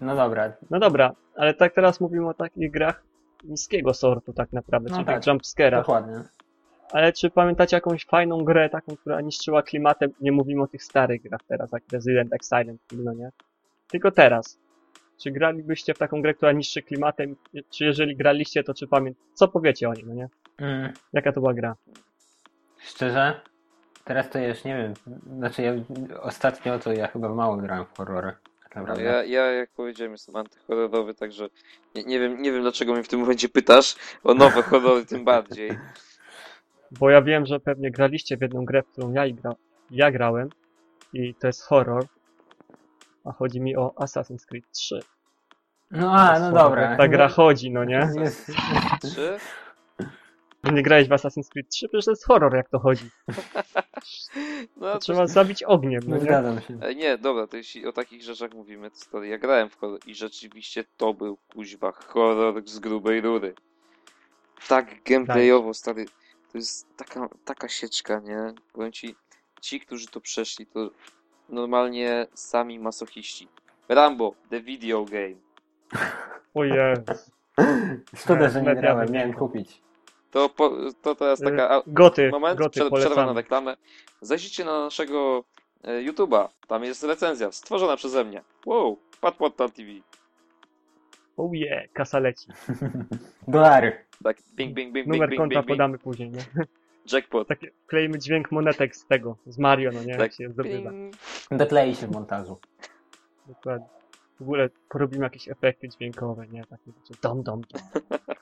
No dobra, No dobra, ale tak teraz mówimy o takich grach niskiego sortu tak naprawdę, No czyli tak, tych jumpscarach. dokładnie. Ale czy pamiętacie jakąś fajną grę, taką, która niszczyła klimatem? Nie mówimy o tych starych grach teraz, jak Resident Evil Silent Hill, no nie? Tylko teraz. Czy gralibyście w taką grę, która niszczy klimatem? Czy jeżeli graliście, to czy pamiętacie? Co powiecie o niej, no nie? Mm, Jaka to była gra? Szczerze, teraz to już nie wiem. Znaczy, ja ostatnio to ja chyba mało grałem w horrory. Tak No, naprawdę. ja, ja, jak powiedziałem, jestem antyhorrorowy, także nie, nie, wiem, nie wiem, dlaczego mnie w tym momencie pytasz o nowe horrory, tym bardziej. <laughs> Bo ja wiem, że pewnie graliście w jedną grę, w którą ja, gra... ja grałem i to jest horror. A chodzi mi o Assassin's Creed 3. No a, no dobra. Ta gra chodzi, no nie? Jest, Czy? Że nie grałeś w Assassin's Creed 3? Przecież to jest horror, jak to chodzi. No, To to trzeba zabić ogniem, no nie? zgadzam się. Nie, dobra, to jeśli o takich rzeczach mówimy, to stary, ja grałem w horror i rzeczywiście to był kuźwa horror z grubej rury. Tak gameplayowo, stary, to jest taka, taka sieczka, nie? Powiem ci, ci, którzy to przeszli, to normalnie sami masochiści. Rambo, the video game. O Jezu. <laughs> Szkoda, że nie grałem, miałem kupić. To, po, to teraz taka a, Goty, moment, goty przed, przerwa na reklamę. Zajrzyjcie na naszego e, YouTube'a, tam jest recenzja, stworzona przeze mnie. Wow, Patpot TV. Oh yeah, kasa leci. <laughs> Dolary. Tak, bing, bing, bing, Numer bing, konta bing, bing. podamy później, nie? <laughs> Jackpot. Takie, kleimy dźwięk monetek z tego, z Mario, no nie? Jak Tak, się zdobywa. Doklei się w montażu. Dokładnie. W ogóle porobimy jakieś efekty dźwiękowe, nie? Takie. Dom, dom, dom. <laughs>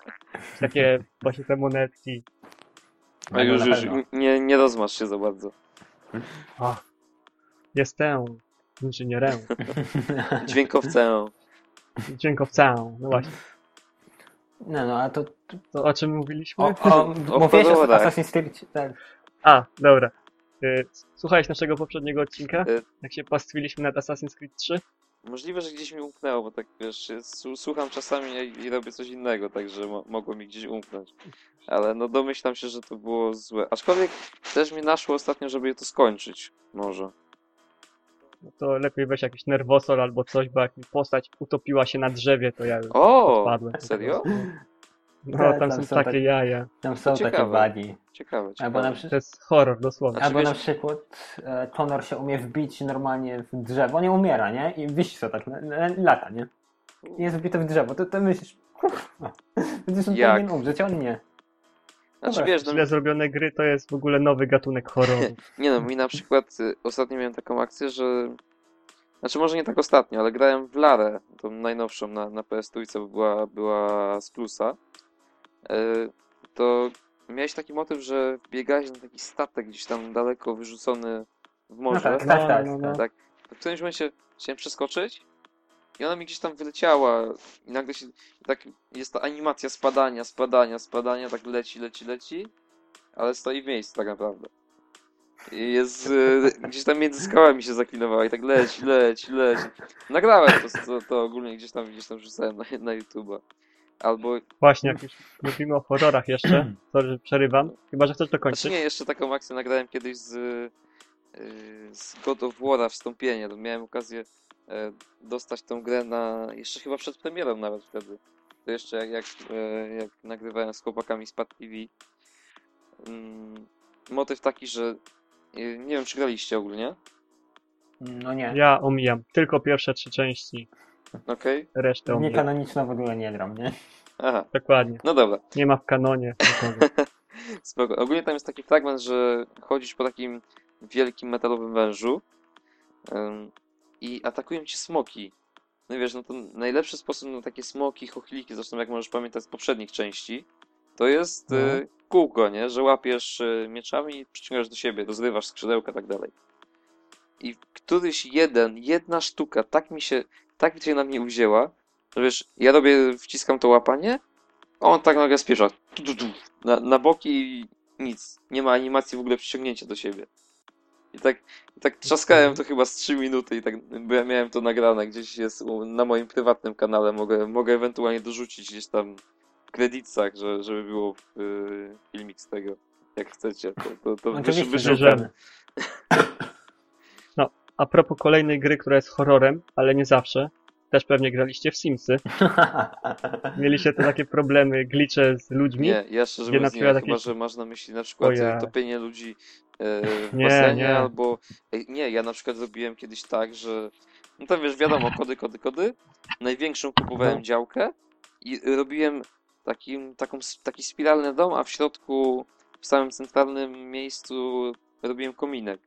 Takie właśnie te monetki. Już, na już, pewno. nie, nie rozmasz się za bardzo. O, jestem inżynierem, <laughs> Dźwiękowcem. dźwiękowcem. No właśnie. No, no, a to... To o czym mówiliśmy? O, o, O mówiłeś o. Assassin's Creed, tak. A, dobra. Y, Słuchałeś naszego poprzedniego odcinka? Y. Jak się pastwiliśmy nad Assassin's Creed 3? Możliwe, że gdzieś mi umknęło, bo tak wiesz, słucham czasami i, i robię coś innego, także mo mogło mi gdzieś umknąć. Ale no domyślam się, że to było złe. Aczkolwiek też mi naszło ostatnio, żeby je to skończyć. Może. No to lepiej weź jakiś nerwosol albo coś, bo jak mi postać utopiła się na drzewie, to ja już O! odpadłem. Serio? No, tam tam są są takie tak- jaja. Tam są takie ciekawe. wagi. Ciekawe, Albo ciekawe. na, To przy... jest horror, dosłownie. Albo na przykład e, Connor się umie wbić normalnie w drzewo, nie umiera, nie? I wisi to tak lata, nie? I jest wbity w drzewo, to, to myślisz, kurwa, będziesz on powinien umrzeć, on nie. Znaczy Dobra, wiesz, no, Źle zrobione gry to jest w ogóle nowy gatunek horroru. <laughs> nie no, mi na przykład y, ostatnio miałem taką akcję, że... Znaczy może nie tak ostatnio, ale grałem w Larę, tą najnowszą na, na PS2, bo była, była z plusa. Y, to miałeś taki motyw, że biegałeś na taki statek gdzieś tam daleko wyrzucony w morze. tak, tak, tak. no, no. Tak. To w którymś momencie chciałem przeskoczyć i ona mi gdzieś tam wyleciała i nagle się tak jest ta animacja spadania, spadania, spadania, tak leci, leci, leci, ale stoi w miejscu tak naprawdę. I jest e, gdzieś tam między skałami się zaklinowała i tak leci, leci, leci. Nagrałem to, to, to ogólnie gdzieś tam gdzieś tam wrzucałem na, na YouTube'a. Albo, Właśnie, jak już mówimy o horrorach jeszcze, <clears throat> sorry, że przerywam, chyba, że chcesz to znaczy kończyć. nie, jeszcze taką akcję nagrałem kiedyś z, e, z God of War'a wstąpienie. To miałem okazję e, dostać tą grę na, jeszcze chyba przed premierą nawet wtedy. To jeszcze jak, jak, e, jak nagrywałem z chłopakami z Pad TV. Mm, motyw taki, że nie wiem czy graliście ogólnie, No nie. Ja omijam tylko pierwsze trzy części, okej? resztę Nie omijam. kanoniczno w ogóle nie gram, nie? Aha, Dokładnie. no dobra. Nie ma w kanonie nikogo. <laughs> Spoko. Ogólnie tam jest taki fragment, że chodzisz po takim wielkim metalowym wężu i atakują cię smoki. No i wiesz, no to najlepszy sposób na takie smoki, chochliki, zresztą jak możesz pamiętać z poprzednich części, to jest No. y, kółko, nie? Że łapiesz y, mieczami i przyciągasz do siebie, rozrywasz skrzydełka i tak dalej. I któryś jeden, jedna sztuka tak mi się, tak się na mnie uwzięła, że wiesz, ja robię, wciskam to łapanie, a on tak nagle tu, na, na boki i nic. Nie ma animacji w ogóle przyciągnięcia do siebie. I tak, tak trzaskałem to chyba z 3 minuty i tak, bo ja miałem to nagrane gdzieś jest na moim prywatnym kanale, mogę, mogę ewentualnie dorzucić gdzieś tam w kredytach, że, żeby było y, filmik z tego, jak chcecie. To, to, to wyszukam. <laughs> A propos kolejnej gry, która jest horrorem, ale nie zawsze, też pewnie graliście w Simsy. <laughs> Mieliście te takie problemy, glicze z ludźmi. Nie, ja szczerze mówiąc nie, przykład chyba, że masz na myśli na przykład Ojej. e, topienie ludzi e, w Nie, basenie nie. albo... Ej, Nie, ja na przykład zrobiłem kiedyś tak, że... No to wiesz, wiadomo, kody, kody, kody. Największą kupowałem No. działkę i robiłem takim, taką, taki spiralny dom, a w środku, w samym centralnym miejscu robiłem kominek.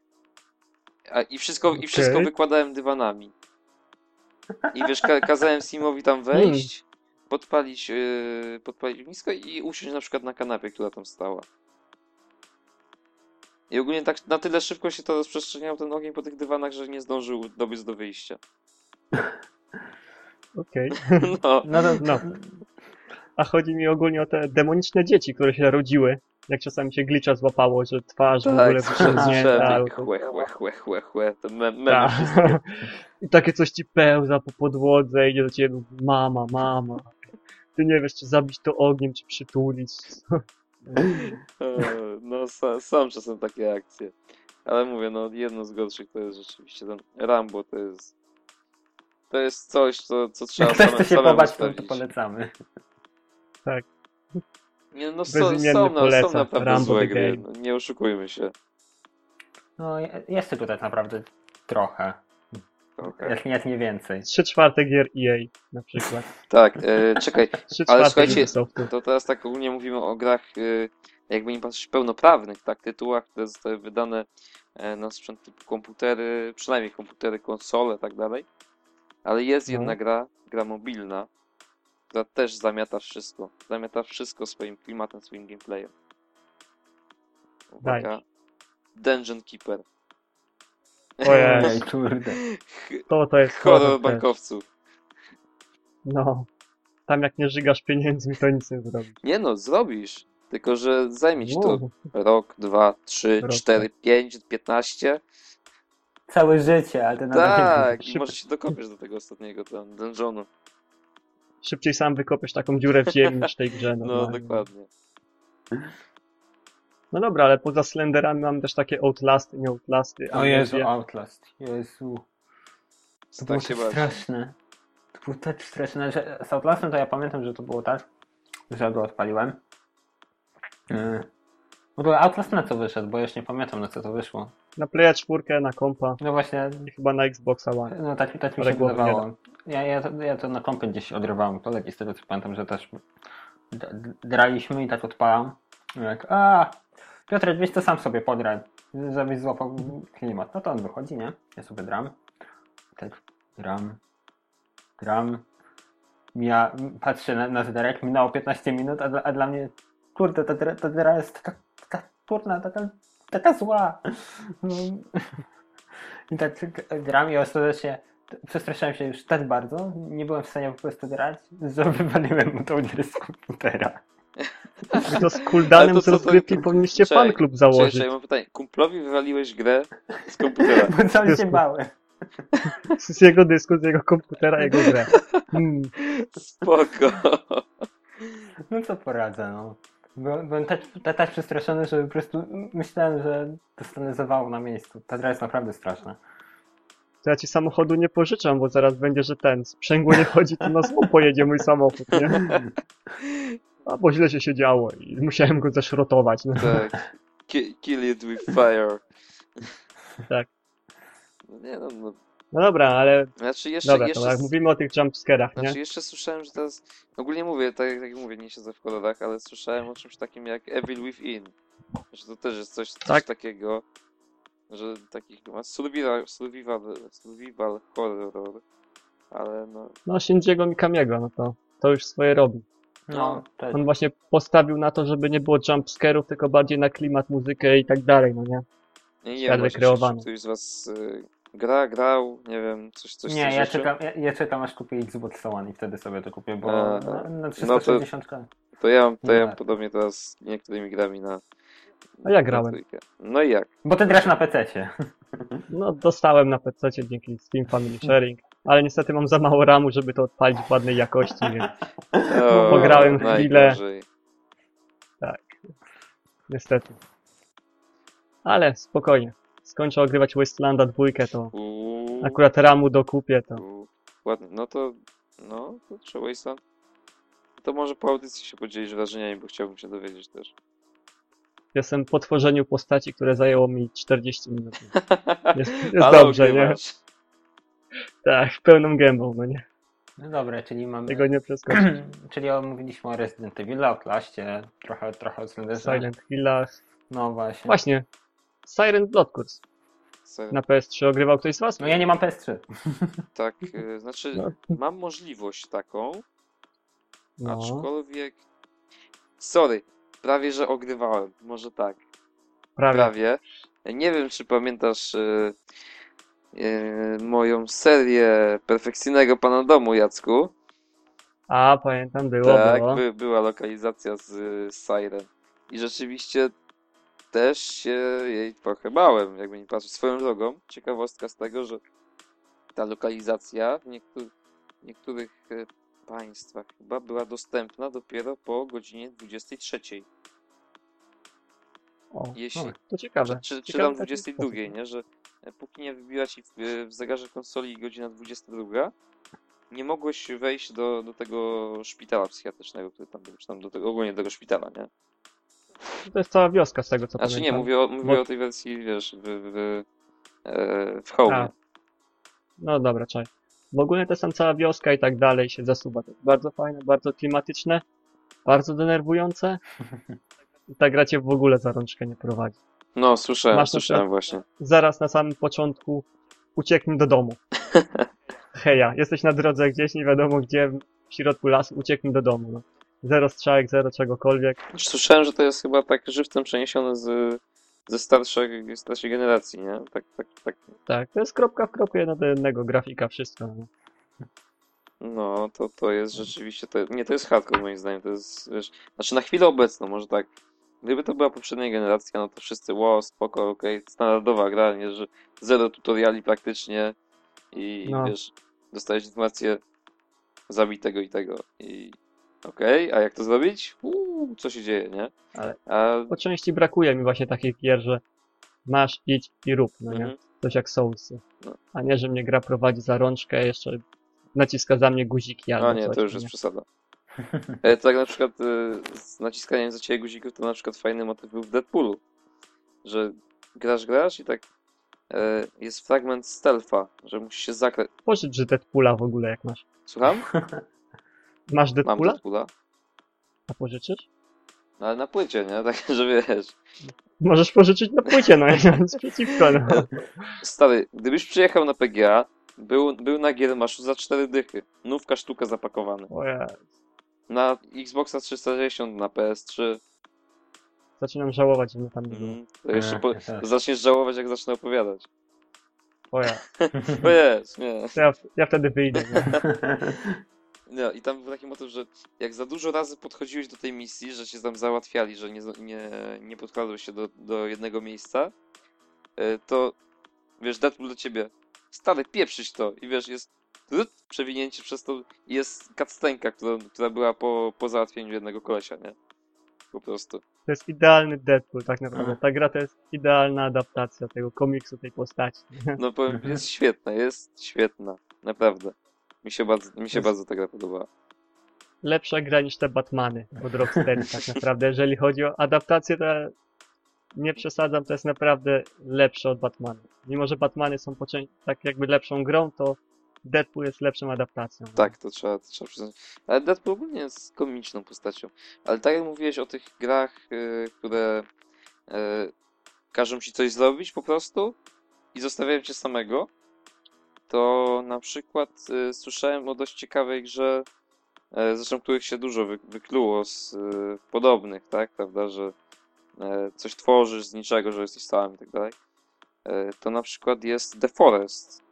A, I wszystko, i wszystko wykładałem dywanami. I wiesz, ka kazałem Simowi tam wejść, podpalić, yy, podpalić ognisko i usiąść na przykład na kanapie, która tam stała. I ogólnie tak na tyle szybko się to rozprzestrzeniał ten ogień po tych dywanach, że nie zdążył dobiec do wyjścia. Okej. <laughs> No, No to, No. A chodzi mi ogólnie o te demoniczne dzieci, które się rodziły Jak czasami się glitcha złapało, że twarz w Tak, ogóle słyszałem, albo- jak chłe, chłe, chłe, chłe, chłe, te me- Tak. <laughs> I takie coś ci pełza po podłodze, idzie do ciebie, mama, mama. Ty nie wiesz, czy zabić to ogniem, czy przytulić. No, sa- są czasem takie akcje. Ale mówię, no jedno z gorszych to jest rzeczywiście ten Rambo, to jest... To jest coś, co, co trzeba Jak ktoś same, chce się pobać, to, to sprawdzić. Nie, no są, są, no, poleca, są naprawdę Rambo złe gry, no, nie oszukujmy się. No, je- jest tego tak naprawdę trochę. Trochę. Jak nie, nie więcej. Trzy czwarte gier EA na przykład. <laughs> Tak, e, czekaj, <laughs> Trzy Ale czwarte słuchajcie, Ubisoftu. to teraz tak ogólnie mówimy o grach, e, jakby nie patrzeć, pełnoprawnych, tak, tytułach, które zostały wydane e, na sprzęt typu komputery, przynajmniej komputery, konsole, tak dalej. Ale jest No. jedna gra, gra mobilna, która też zamiata wszystko. Zamiata wszystko swoim klimatem, swoim gameplayem. Uwaga. Dungeon Keeper. Ojej, kurde. to to jest Horror bankowców. No. Tam jak nie żygasz pieniędzmi, to nic nie zrobisz. Nie no, zrobisz. Tylko, że zajmie ci to rok, dwa, trzy, Rok, cztery, pięć, piętnaście. Całe życie, ale ty nadal Tak, Szybko. może się dokopiesz do tego ostatniego tam dungeonu. Szybciej sam wykopiesz taką dziurę w ziemi niż tej grze. No, normalnie. dokładnie. No dobra, ale poza Slenderami mam też takie Outlasty, nie Outlasty. O Jezu, Amnezja. Outlast. Jezu. To było Tak się bać. straszne. To było tak straszne, że z Outlastem to ja pamiętam, że to było tak, że go odpaliłem. Yy. W ogóle Outlast na co wyszedł, bo ja już nie pamiętam na co to wyszło. Na Playa 4, na kompa No właśnie, i chyba na Xboxa One. no tak, tak mi się wydawało. Ja, ja, to, ja to na kompie gdzieś odrywałem kolegi, z tego co pamiętam, że też graliśmy i tak odpalam. Jak, a, Piotrek, wiesz to sam sobie podraj, żebyś złapał klimat. No to on wychodzi, nie? Ja sobie dram. Tak, gram, gram. Ja patrzę na, na zegarek, minęło 15 minut, a dla, a dla mnie, kurde, ta, gra- ta gra jest taka, taka kurna, taka, taka zła. No. I tak gram i ostatecznie przestraszyłem się już tak bardzo, nie byłem w stanie po prostu grać, że wywaliłem mu tą grę z komputera. To z cooldanem to z to- rozgrywki powinniście Czekaj, fanklub Cześć, założyć. ja mam pytanie. Kumplowi wywaliłeś grę z komputera. <laughs> Bo cały się bałem. <laughs> Z jego dysku, z jego komputera, jego grę. Hmm. Spoko. No co poradzę, no. Byłem, byłem tak, tak, tak przestraszony, że po prostu myślałem, że dostanę zawału na miejscu. Ta gra jest naprawdę straszna. To ja ci samochodu nie pożyczam, bo zaraz będzie, że ten sprzęgło nie chodzi, to na zło pojedzie mój samochód, nie? A bo źle się siedziało i musiałem go zeszrotować. No. Tak. Ki- Kill it with fire. Tak. No nie no, no. No dobra, ale Znaczy jeszcze, dobra, jeszcze, to jak mówimy o tych jumpscarach, nie? znaczy jeszcze słyszałem, że teraz, ogólnie mówię, tak jak mówię, nie siedzę w kolorach, ale słyszałem o czymś takim jak Evil Within. Że to też jest coś, coś Tak. takiego, że taki chyba survival, survival, survival horror, ale no, No Shinjiego Mikamiego, no to, to już swoje robi. No, to On właśnie postawił na to, żeby nie było jumpscarów, tylko bardziej na klimat, muzykę i tak dalej, no nie? nie, nie wiem, ktoś z was y, gra, grał, nie wiem, coś, coś Nie, ja czekam, ja, ja czekam aż kupię Xbox One i wtedy sobie to kupię, bo A, na, na no to- 360 To ja mam, to ja mam Tak. podobnie teraz z niektórymi grami na. A ja grałem. No i jak? Bo ty grasz na PC-cie. No dostałem na PC dzięki Steam Family Sharing, ale niestety mam za mało ramu, żeby to odpalić w ładnej jakości, więc O, Pograłem chwilę. najgorzej. niestety. Ale spokojnie. Skończę ogrywać Wastelanda dwójkę, to Uuu, akurat ramu dokupię, to uuu, Ładnie. No to. No, to trzeba Wasteland. To może po audycji się podzielić wrażeniami, bo chciałbym się dowiedzieć też. jestem po tworzeniu postaci, które zajęło mi 40 minut. <laughs> Jest, jest Ale dobrze, nie? ogrywasz. Tak, pełną gębą, no nie? No dobra, czyli mamy... Tego nie <clears throat> czyli omówiliśmy o Resident Evil, Outlaście, trochę, trochę o Slenderze. Silent Hillach. No właśnie. Właśnie. Siren Blood Curse. Serio. Na PS3 ogrywał ktoś z was? No ja nie mam PS3. Tak, y, znaczy, No. mam możliwość taką, No. aczkolwiek. Sorry, prawie że ogrywałem. Może tak. Prawie. Prawie. Nie wiem, czy pamiętasz y, y, moją serię perfekcyjnego pana domu, Jacku. A, pamiętam, było, tak, było. by, była lokalizacja z y, Siren. I rzeczywiście też się jej trochę bałem, jakby nie patrzeć. Swoją drogą, ciekawostka z tego, że ta lokalizacja w niektórych, niektórych państwach chyba była dostępna dopiero po godzinie 23. O, Jeśli- no, to ciekawe. Czy, czy, tam taki 22, sposób. nie? Że e, póki nie wybiła ci w, e, w zegarze konsoli godzina 22, nie mogłeś wejść do, do tego szpitala psychiatrycznego, który tam był, czy tam do tego, ogólnie do tego szpitala, nie? To jest cała wioska z tego, co Znaczy nie, pamiętam. mówię o, mówię Bo- o tej wersji, wiesz, w, w, e, w Home. A. No dobra, czaj. W ogóle to jest tam cała wioska i tak dalej się zasuwa. To jest bardzo fajne, bardzo klimatyczne, bardzo denerwujące. <laughs> I ta gra cię w ogóle za rączkę nie prowadzi. No, słyszałem, Masz na słyszałem przykład- właśnie. Zaraz na samym początku ucieknij do domu. <laughs> Heja, jesteś na drodze gdzieś, nie wiadomo gdzie, w środku lasu, ucieknij do domu. No. Zero strzałek, zero czegokolwiek. Słyszałem, że to jest chyba tak żywcem przeniesione z, ze starszej, starszej generacji, nie? Tak, tak, tak. Tak, to jest kropka w kropkę jedno do jednego, grafika, wszystko. No. No, to, to jest rzeczywiście, to, nie, to jest hardcore moim zdaniem, to jest, wiesz, znaczy na chwilę obecną, może tak, gdyby to była poprzednia generacja, no to wszyscy, wow, spoko, okej, standardowa gra, nie, że zero tutoriali praktycznie i, No. wiesz, dostajesz informację, zabij tego i tego i okej, a jak to zrobić? Uuu, co się dzieje, nie? Ale- A, Po części brakuje mi właśnie takich gier, że masz, idź i rób, no nie? mhm. Coś jak Soulsy. No. A nie, że mnie gra prowadzi za rączkę, jeszcze naciska za mnie guziki albo A nie, coś, to już no jest nie? przesada. <laughs> E, tak na przykład e, z naciskaniem za ciebie guzików to na przykład fajny motyw był w Deadpoolu. Że grasz, grasz i tak e, jest fragment stealtha, że musisz się zakrać. Pożycz że Deadpoola w ogóle jak masz. Słucham? <laughs> Masz Mam Deadpoola? Deadpoola. A pożyczysz? No, ale na płycie, nie? <laughs> Tak, że wiesz. Możesz pożyczyć na płycie, no <laughs> ja nic przeciwko, no. Stary, gdybyś przyjechał na PGA, był, był na Giermaszu za cztery dychy. Nówka sztuka zapakowana. O ja, Na Xboxa 360, na PS3. zaczynam żałować, że mnie tam nie było. Mm, to jeszcze po, zaczniesz żałować, jak zacznę opowiadać. O ja, <laughs> To jest, nie. ja, ja wtedy wyjdę, nie? Nie, i tam był taki motyw, że jak za dużo razy podchodziłeś do tej misji, że cię tam załatwiali, że nie, nie, nie podkładłeś się do, do jednego miejsca, y, to wiesz, Deadpool do ciebie, stary, pieprzyć to i wiesz, jest przewinięcie przez to i jest cutscenka, która, która była po, po załatwieniu jednego kolesia, nie? Po prostu. To jest idealny Deadpool, tak naprawdę. Mm. Ta gra to jest idealna adaptacja tego komiksu, tej postaci. No powiem, Mhm. jest świetna, jest świetna, naprawdę. Mi się bardzo, mi się bardzo ta gra podobała. Lepsza gra niż te Batmany od Rocksteady, tak naprawdę. Jeżeli chodzi o adaptację, to nie przesadzam, to jest naprawdę lepsze od Batmana. Mimo, że Batmany są po części tak jakby lepszą grą, to Deadpool jest lepszą adaptacją. Tak, to trzeba, to trzeba przyznać. Ale Deadpool ogólnie jest komiczną postacią. Ale tak jak mówiłeś o tych grach, y, które y, każą ci coś zrobić po prostu i zostawiają cię samego, to na przykład y, słyszałem o dość ciekawej grze, y, zresztą których się dużo wy, wykluło z y, podobnych, tak, prawda, że y, coś tworzysz z niczego, że jesteś sam i tak dalej. Y, to na przykład jest The Forest,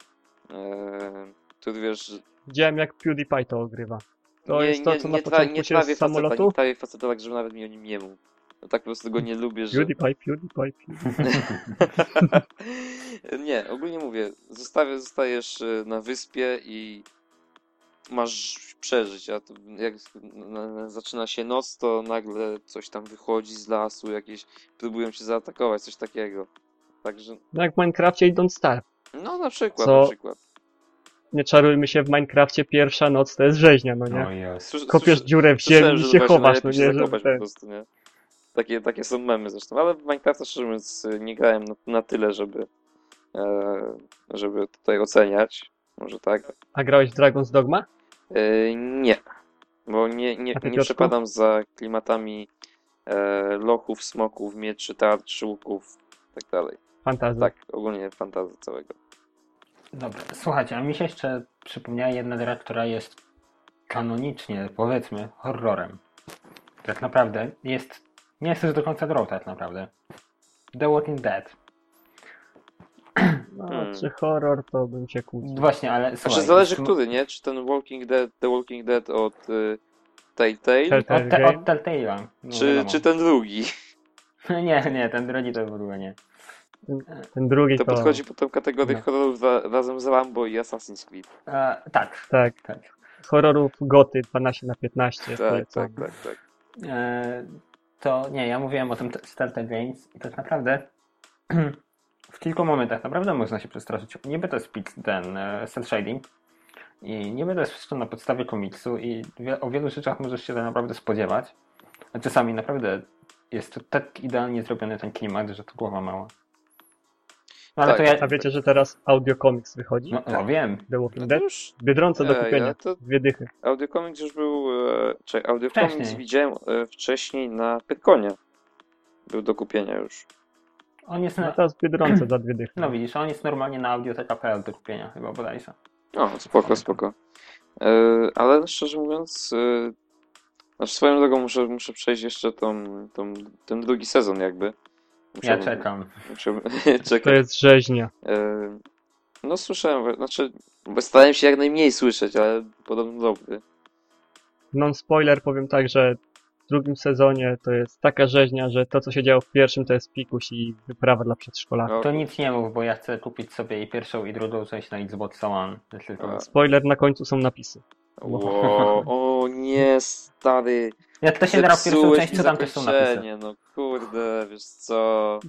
który wiesz, Widziałem jak PewDiePie to ogrywa. To jest to, co na tra- początku nie trawię z faceta, samolotu? nie trawię faceta tak, żeby nawet mi o nim nie mówił. No tak po prostu go nie lubię, że... PewDiePie, PewDiePie, PewDiePie. <laughs> nie, ogólnie mówię, zostawię, zostajesz e, na wyspie i masz przeżyć, a to jak na- na- zaczyna się noc, to nagle coś tam wychodzi z lasu, jakieś próbują cię zaatakować, coś takiego. Także, No jak w Minecrafcie i Don't Starve. no na przykład, Co? na przykład. Nie czarujmy się, w Minecrafcie pierwsza noc to jest rzeźnia, no nie? O jest. Słysz- Kopiesz dziurę w ziemi i się chowasz, no nie? się Żeby po prostu, nie? Takie, takie są memy zresztą, ale w Minecrafta szczerze mówiąc nie grałem na, na tyle, żeby żeby tutaj oceniać. Może tak? A grałeś w Dragon's Dogma? E, nie, bo nie, nie, A ty, nie przepadam za klimatami e, lochów, smoków, mieczy, tarcz, łuków i tak dalej. Fantazja. Tak, ogólnie fantazji całego. Dobra, słuchajcie, a mi się jeszcze przypomniała jedna gra, która jest kanonicznie, powiedzmy, horrorem. Tak naprawdę jest, nie jest też do końca grą tak naprawdę. The Walking Dead. No, Hmm. czy horror, to bym cię kłócił. Właśnie, ale słuchaj... Znaczy zależy który, nie? Czy ten Walking Dead, The Walking Dead od y, Telltale, Telltale Od, te, od Telltale'a. No, czy, wiadomo. czy ten drugi? <laughs> <laughs> Nie, nie, ten drugi to w ogóle nie. Ten drugi To to... podchodzi pod tą kategorię No. horrorów ra- razem z Rambo i Assassin's Creed. E, tak, Tak, tak. horrorów goty 12 na 15 Tak, polecam. tak, tak, tak. E, to nie, ja mówiłem o tym Starter Games i tak naprawdę <clears throat> w kilku momentach naprawdę można się przestraszyć. Niby to jest pik, ten cel shading i niby to jest wszystko na podstawie komiksu i wie, o wielu rzeczach możesz się tak naprawdę spodziewać. A czasami naprawdę jest to tak idealnie zrobiony ten klimat, że to głowa mała. No ale Tak, to ja... A wiecie, że teraz audio comics wychodzi? No, no wiem. The Walking No to Dead? już Biedronce do kupienia. ale to- Dwie dychy. Audiocomics już był. E, czekaj, Wcześniej. widziałem e, wcześniej na Pyrkonie. Był do kupienia już. On jest No na... teraz w Biedronce za dwie dychy. No widzisz, on jest normalnie na audioteka.pl do kupienia chyba bodajże. O, spoko, spoko. E, ale szczerze mówiąc, e, znaczy swoją drogą muszę, muszę przejść jeszcze tą, tą, ten drugi sezon jakby. Ja Musiałbym- czekam. Musiałbym <laughs> To czekać. jest rzeźnia. E, no słyszałem, znaczy starałem się jak najmniej słyszeć, ale podobno dobry. Non-spoiler powiem tak, że drugim sezonie to jest taka rzeźnia, że to co się działo w pierwszym to jest pikuś i wyprawa dla przedszkolaków. No, To nic nie mów, bo ja chcę kupić sobie i pierwszą i drugą część na Xbox One. Tylko... Spoiler, na końcu są napisy. Ło, o nie, stary. Jak to się gra w pierwszą część, to tam też są napisy. No kurde, wiesz co.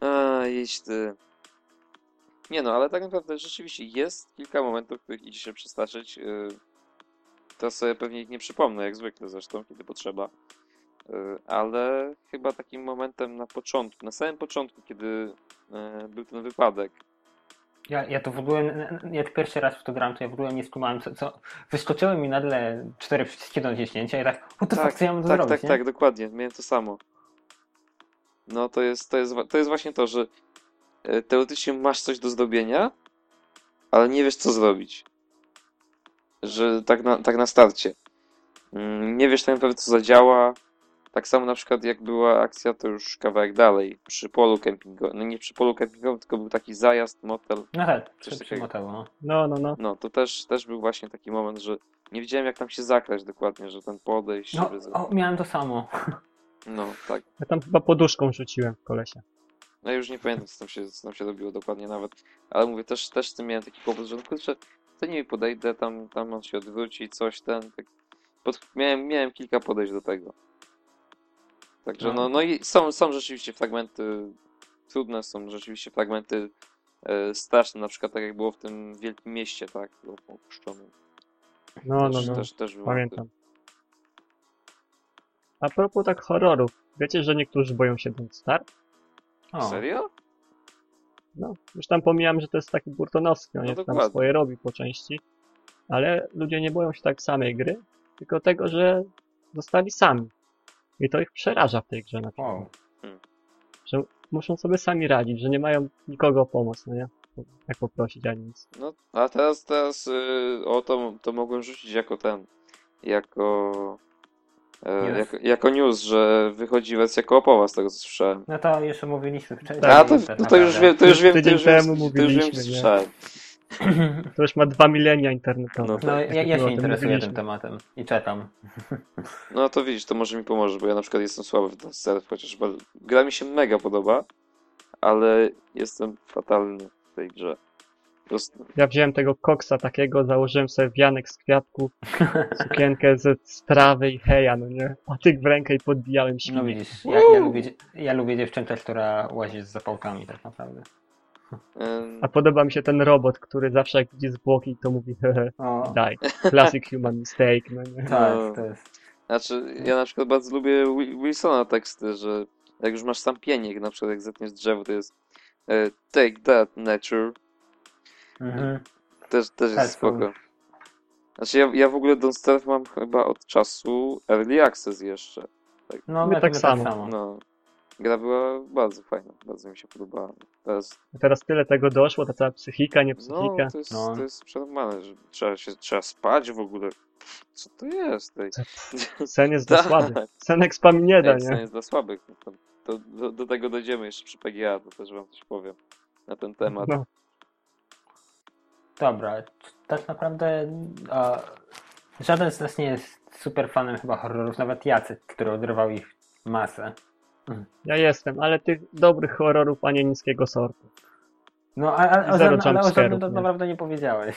A, idź ty. Nie no, ale tak naprawdę rzeczywiście jest kilka momentów, w których idzie się przestraszyć. Yy, To sobie pewnie ich nie przypomnę, jak zwykle zresztą, kiedy potrzeba. Yy, Ale chyba takim momentem na początku, na samym początku, kiedy yy, był ten wypadek, Ja, ja to w ogóle, jak pierwszy raz w to gram, to ja w ogóle nie skumałem, co, co... Wyskoczyły mi nagle cztery przyciski do naciśnięcia i tak, what the Tak, co ja mam tu tak, zrobić, tak, nie? tak, dokładnie. Miałem to samo. No to jest, to jest, to jest właśnie to, że e, teoretycznie masz coś do zrobienia, ale nie wiesz co zrobić. Że tak na, tak na starcie. Mm, Nie wiesz tak naprawdę co zadziała. Tak samo na przykład jak była akcja, to już kawałek dalej, przy polu kempingowym. No nie przy polu kempingowym, tylko był taki zajazd, motel. No tak, Coś przy, takiego. przy motelu, no. No, no, no. No to też, też był właśnie taki moment, że nie wiedziałem jak tam się zakrać dokładnie, że ten podejść, No, żeby o, miałem to samo. No, tak. Ja tam chyba poduszką rzuciłem w kolesia. No ja już nie pamiętam, co tam się, co tam się robiło dokładnie nawet, ale mówię, też, też z tym miałem taki kłopot, że no kurczę, to nie podejdę, tam, tam on się odwróci, coś ten, tak. Pod, miałem, miałem kilka podejść do tego. Także no, No. no i są, są rzeczywiście fragmenty trudne, są rzeczywiście fragmenty e, straszne, na przykład tak jak było w tym wielkim mieście, tak, było opuszczonym. No, no, też, no. też, też było Pamiętam. A propos tak horrorów. Wiecie, że niektórzy boją się Don't Start? O, Serio? No, już tam pomijam, że to jest taki burtonowski, on No jest tam swoje robi po części. Ale ludzie nie boją się tak samej gry, tylko tego, że zostali sami. I to ich przeraża w tej grze na przykład. wow. Że muszą sobie sami radzić, że nie mają nikogo o pomoc, no nie? Jak poprosić ani nic. No, a teraz, teraz y, o to, to mogłem rzucić jako ten, jako, e, jako, jako news, że wychodzi wersja koopowa z tego co słyszałem. No to już mówiliśmy wcześniej. Tak, A to, tak no to już naprawdę. wiem, to już wiem, to już wiem, to już wiem, słyszałem. To już ma dwa milenia internetowe. No No, ja, ja się interesuję tym tematem i czekam. <laughs> No to widzisz, to może mi pomoże, bo ja na przykład jestem słaby w ten self, chociaż gra mi się mega podoba, ale jestem fatalny w tej grze. Ja wziąłem tego koksa takiego, założyłem sobie wianek z kwiatków, <laughs> sukienkę ze z trawy i heja, no nie? Patyk w rękę i podbijałem No świnie. widzisz, ja, ja, lubię, ja lubię dziewczynkę, która łazi z zapałkami tak naprawdę. A podoba mi się ten robot, który zawsze jak widzi zwłoki, to mówi daj. Classic human mistake, no nie? tak, No. to jest... Znaczy, ja na przykład bardzo lubię Wi- Wilsona teksty, że jak już masz sam pieniek, na przykład jak zetniesz drzewo, to jest e, Take that, nature. Mhm. Też, też Tak, jest spoko. Znaczy, ja, ja w ogóle Don't Starve mam chyba od czasu Early Access jeszcze. No, My my tak tak samo. samo. No. Gra była bardzo fajna, bardzo mi się podobała. Teraz, A Teraz tyle tego doszło, ta cała psychika, nie no, psychika. to jest, No. to jest przenormalne, że trzeba, się, trzeba spać w ogóle. Co to jest? Tej? <laughs> Sen jest dla Tak. słabych. Sen expa mi nie da, Ej, nie? jest dla słabych. No To, to, do, do tego dojdziemy jeszcze przy PGA, to też wam coś powiem na ten temat. No, Dobra, tak naprawdę a, żaden z nas nie jest super fanem chyba horrorów, nawet Jacek, który odrywał ich masę. Ja jestem, ale tych dobrych horrorów, a nie niskiego sortu. No, a, a, a, Zero żadnym- ale o żadnym to nie? naprawdę nie powiedziałeś.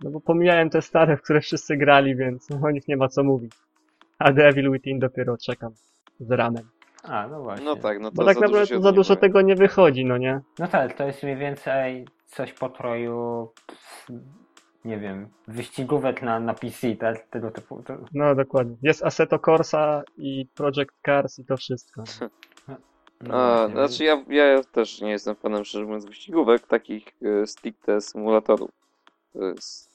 No bo pomijałem te stare, w które wszyscy grali, więc o nich nie ma co mówić. A Devil Within dopiero czekam z ramem. A, no właśnie. No tak, no to Bo tak za dużo naprawdę się to o za dużo tego nie wychodzi, no nie? No tak, to jest mniej więcej coś po troju, nie wiem, wyścigówek na, na PC, tak? Tego typu. To, No dokładnie. Jest Assetto Corsa i Project Cars i to wszystko. <laughs> no A, właśnie. znaczy ja, ja też nie jestem fanem, szczerze mówiąc, wyścigówek, takich e, stricte symulatorów. To jest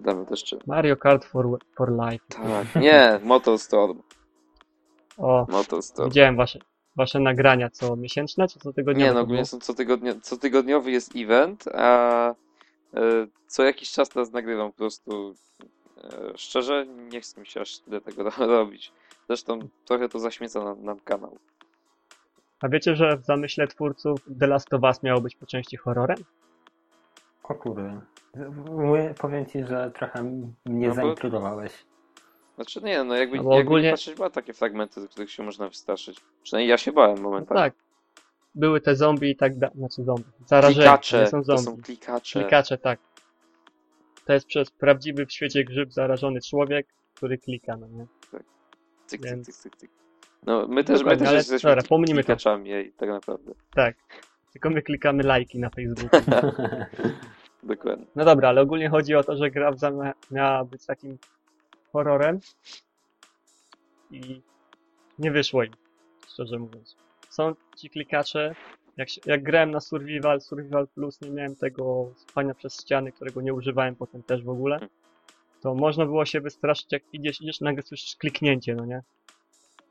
dla mnie też czym. Mario Kart for, for Life. Tak, nie, <laughs> Motorstorm. O, Motorstorm. widziałem wasze, wasze nagrania co miesięczne, czy co tygodniowe? Nie, no ogólnie są cotygodnio, cotygodniowy jest event, a e, co jakiś czas teraz nagrywam po prostu. E, szczerze, nie chce mi się aż tyle tego <laughs> robić. Zresztą trochę to zaśmieca nam, nam kanał. A wiecie, że w zamyśle twórców The Last of Us miało być po części horrorem? O kurde. Powiem ci, że trochę mnie No bo- zaintrygowałeś. Znaczy nie, no jakby, No jakby ogólnie- nie patrzeć, były takie fragmenty, z których się można wystraszyć. Przynajmniej ja się bałem No momentami. tak. Były te zombie i tak dalej. Znaczy zombie. Zarażeni. Klikacze, nie są to zombie. są klikacze. Klikacze, tak. To jest przez prawdziwy w świecie grzyb zarażony człowiek, który klika, no nie? Cyk, cyk, Więc- cyk, cyk, cyk. No my też, my Dokładnie, też ale jesteśmy dobra, pomijmy to. klikaczami, ej, tak naprawdę. Tak. Tylko my klikamy lajki na Facebooku. <laughs> Dokładnie. No dobra, ale ogólnie chodzi o to, że gra miała być takim horrorem i nie wyszło im, szczerze mówiąc. Są ci klikacze, jak, jak grałem na Survival, Survival Plus, nie miałem tego spania przez ściany, którego nie używałem potem też w ogóle, to można było się wystraszyć, jak idziesz, idziesz, nagle słyszysz kliknięcie, no nie?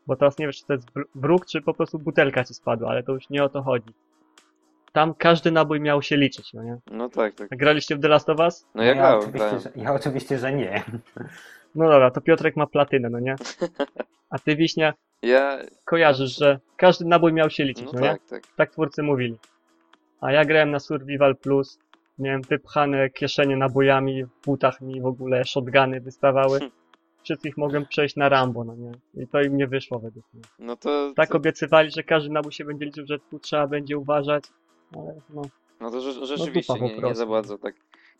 Bo teraz nie wiesz, czy to jest wróg, czy po prostu butelka ci spadła, ale to już nie o to chodzi. Tam każdy nabój miał się liczyć, no nie? No tak, tak. A graliście w The Last of Us? No ja ja, grałem, oczywiście, grałem. że, ja oczywiście, że nie. No dobra, to Piotrek ma platynę, no nie? <laughs> A ty, Wiśnia, Ja, kojarzysz, że każdy nabój miał się liczyć, no no, nie? tak, tak. Tak twórcy mówili. A ja grałem na Survival Plus, miałem wypchane kieszenie nabojami, w butach mi w ogóle shotguny wystawały. <laughs> Wszystkich mogłem przejść na Rambo, no nie? I to im nie wyszło według mnie. No to, Tak to, obiecywali, że każdy nabój się będzie liczył, że tu trzeba będzie uważać, ale no, no to rze- rzeczywiście dupa po nie, nie za bardzo tak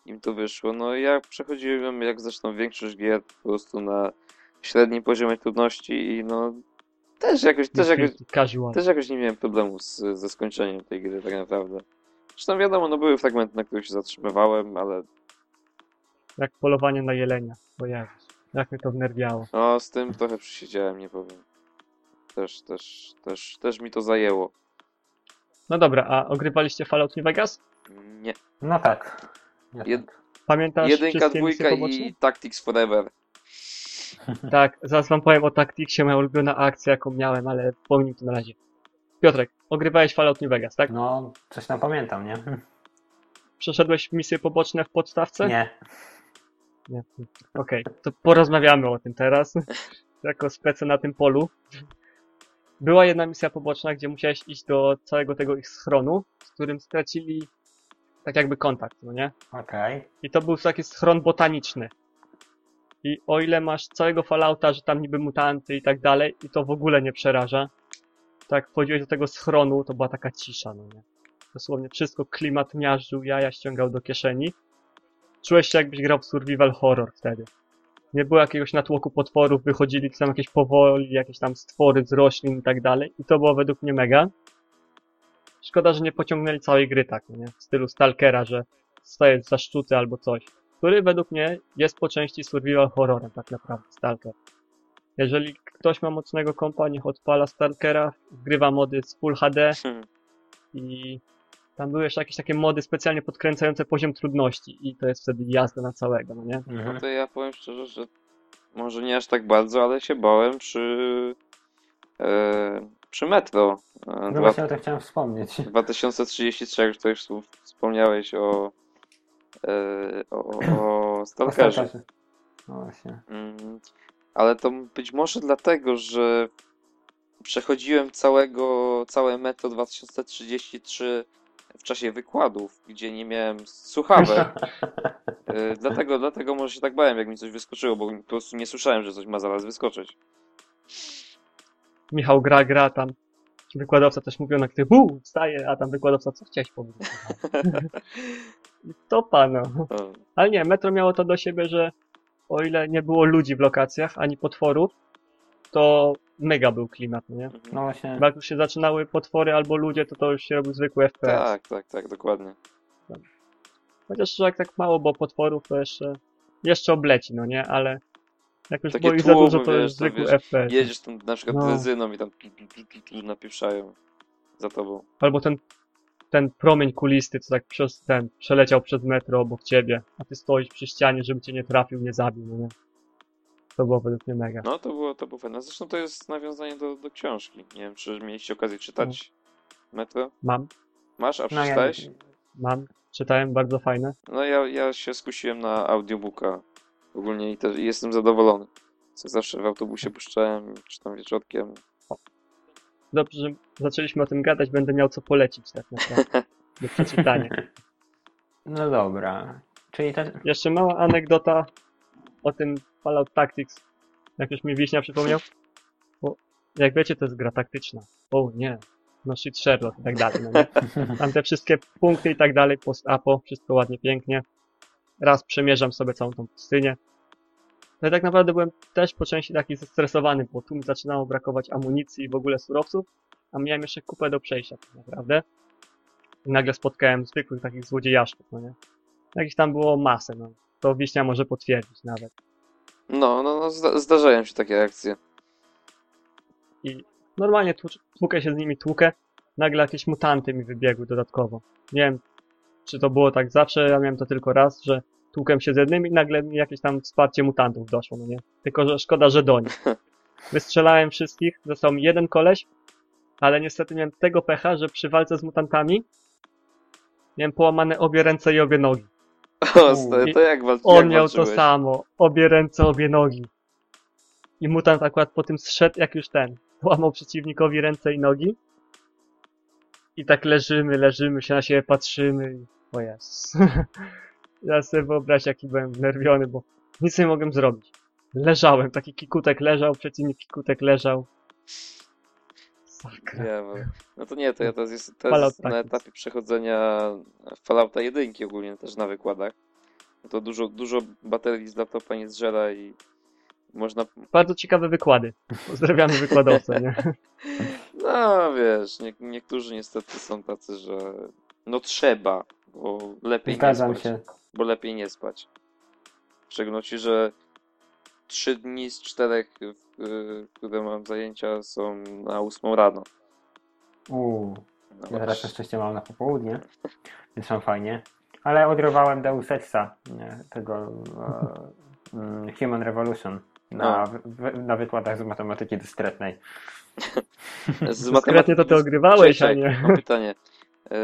im to wyszło. No ja przechodziłem, jak zresztą większość gier, po prostu na średnim poziomie trudności i no też jakoś, też jakoś, casual. też jakoś nie miałem problemu z, ze skończeniem tej gry tak naprawdę. Zresztą wiadomo, no były fragmenty, na których się zatrzymywałem, ale Jak polowanie na jelenia, bo jak, jak mnie to wnerwiało. no z tym trochę przysiedziałem, nie powiem. Też, też, też, też mi to zajęło. No dobra, a ogrywaliście Fallout New Vegas? Nie. No tak. Ja Jed- tak. Pamiętasz Jedynka, dwójka i Tactics Forever. <laughs> Tak, zaraz wam powiem o Tacticsie, moja ulubiona akcja, jaką miałem, ale pomnij to na razie. Piotrek, ogrywałeś Fallout New Vegas, tak? No, coś tam pamiętam, nie? <laughs> Przeszedłeś misje poboczne w podstawce? Nie. Nie. Okej, to porozmawiamy o tym teraz, <laughs> jako spece na tym polu. Była jedna misja poboczna, gdzie musiałeś iść do całego tego ich schronu, z którym stracili tak jakby kontakt, no nie? Okej. I to był taki schron botaniczny. I o ile masz całego Fallouta, że tam niby mutanty i tak dalej, i to w ogóle nie przeraża, tak wchodziłeś do tego schronu, to była taka cisza, no nie? Dosłownie wszystko klimat miażdżył, jaja ściągał do kieszeni. Czułeś się jakbyś grał w survival horror wtedy. Nie było jakiegoś natłoku potworów, wychodzili tam jakieś powoli, jakieś tam stwory z roślin i tak dalej. I to było według mnie mega. Szkoda, że nie pociągnęli całej gry tak, nie? W stylu Stalkera, że staje za sztuce albo coś. Który według mnie jest po części survival horrorem tak naprawdę, Stalker. Jeżeli ktoś ma mocnego kompa, niech odpala Stalkera, wgrywa mody z Full HD Hmm. i tam były jeszcze jakieś takie mody specjalnie podkręcające poziom trudności i to jest wtedy jazda na całego, no nie? Mhm. No to ja powiem szczerze, że może nie aż tak bardzo, ale się bałem przy e, przy Metro. E, No dwa, właśnie o tym chciałem wspomnieć. <laughs> 2033, jak tutaj już wspomniałeś o e, o, o. <clears throat> Stalkerze. No właśnie. Mm, ale to być może dlatego, że przechodziłem całego, całe Metro 2033 w czasie wykładów, gdzie nie miałem słuchawek. <laughs> Y, dlatego, dlatego może się tak bałem, jak mi coś wyskoczyło, bo po prostu nie słyszałem, że coś ma zaraz wyskoczyć. Michał gra, gra, tam wykładowca też mówił na który buu, wstaje, a tam wykładowca, co chciałeś powiedzieć? I <laughs> to pana. O, Ale nie, metro miało to do siebie, że o ile nie było ludzi w lokacjach, ani potworów, to mega był klimat, nie? No właśnie. Bo jak już się zaczynały potwory albo ludzie, to to już się robił zwykły FPS. tak, tak, tak, dokładnie. Chociaż jak tak mało było potworów, to jeszcze, jeszcze obleci, no nie? Ale jak już Takie było ich za dużo, to wiesz, już zwykły wiesz, FPS. Jedziesz tam na przykład No. benzyną i tam tu, tu, tu, tu, tu napieprzają za tobą. Albo ten, ten promień kulisty, co tak przez ten, przeleciał przez metro obok ciebie, a ty stoisz przy ścianie, żeby cię nie trafił, nie zabił, no nie? To było według mnie mega. No to było, to było fajne. Zresztą to jest nawiązanie do, do książki. Nie wiem, czy mieliście okazję czytać Metro? Mam, Masz, a No ja, przeczytałeś? mam, czytałem, bardzo fajne. No ja, ja się skusiłem na audiobooka ogólnie i też i jestem zadowolony. Co zawsze w autobusie puszczałem, czy tam wieczorkiem. Dobrze, że zaczęliśmy o tym gadać, będę miał co polecić tak naprawdę. <laughs> Do przeczytania. No dobra. Czyli też... Jeszcze mała anegdota o tym Fallout Tactics. Jak już mi Wiśnia przypomniał. Bo jak wiecie, to jest gra taktyczna. O nie. No shit Sherlock i tak dalej, no nie? Tam te wszystkie punkty i tak dalej, post-apo, wszystko ładnie, pięknie. Raz przemierzam sobie całą tą pustynię. Ale tak naprawdę byłem też po części taki zestresowany, bo tu mi zaczynało brakować amunicji i w ogóle surowców, a miałem jeszcze kupę do przejścia tak naprawdę. I nagle spotkałem zwykłych takich złodziejaszków, no nie? Jakieś tam było masę, no. To Wiśnia może potwierdzić nawet. No, no, no zda zdarzają się takie akcje. I normalnie tłukę się z nimi, tłukę. Nagle jakieś mutanty mi wybiegły dodatkowo. Nie wiem, czy to było tak zawsze, ja miałem to tylko raz, że tłukłem się z jednym i nagle mi jakieś tam wsparcie mutantów doszło, no nie? Tylko, że szkoda, że do nich. <laughs> Wystrzelałem wszystkich, został mi jeden koleś, ale niestety miałem tego pecha, że przy walce z mutantami miałem połamane obie ręce i obie nogi. O, stary, to jak walczyłeś? On jak miał to samo. Obie ręce, obie nogi. I mutant akurat po tym zszedł, jak już ten. Łamał przeciwnikowi ręce i nogi. I tak leżymy, leżymy, się na siebie patrzymy. I... O Jezus. <laughs> ja sobie wyobraź, jaki byłem wnerwiony, bo nic nie mogłem zrobić. Leżałem, taki kikutek leżał, przeciwnik kikutek leżał. Nie, bo... No to nie, to ja teraz, jest, Fallout teraz na etapie przechodzenia Fallouta 1 ogólnie też na wykładach. No to dużo, dużo baterii z laptopa nie zżera i można... Bardzo ciekawe wykłady. Pozdrawiamy wykładowcę, nie? <laughs> No wiesz, nie, niektórzy niestety są tacy, że no trzeba, bo lepiej Zgadzam nie spać. się. Bo lepiej nie spać. W szczególności, że trzy dni z czterech, y, które mam zajęcia są na ósmą rano. Uuu. No Ja teraz szczęście mam na popołudnie, więc mam fajnie. Ale odrywałem Deus Exa, tego mm, Human Revolution na, No. w, na wykładach z matematyki dyskretnej. Z <laughs> Dyskretnie to ty ogrywałeś, a nie- Mam pytanie. E,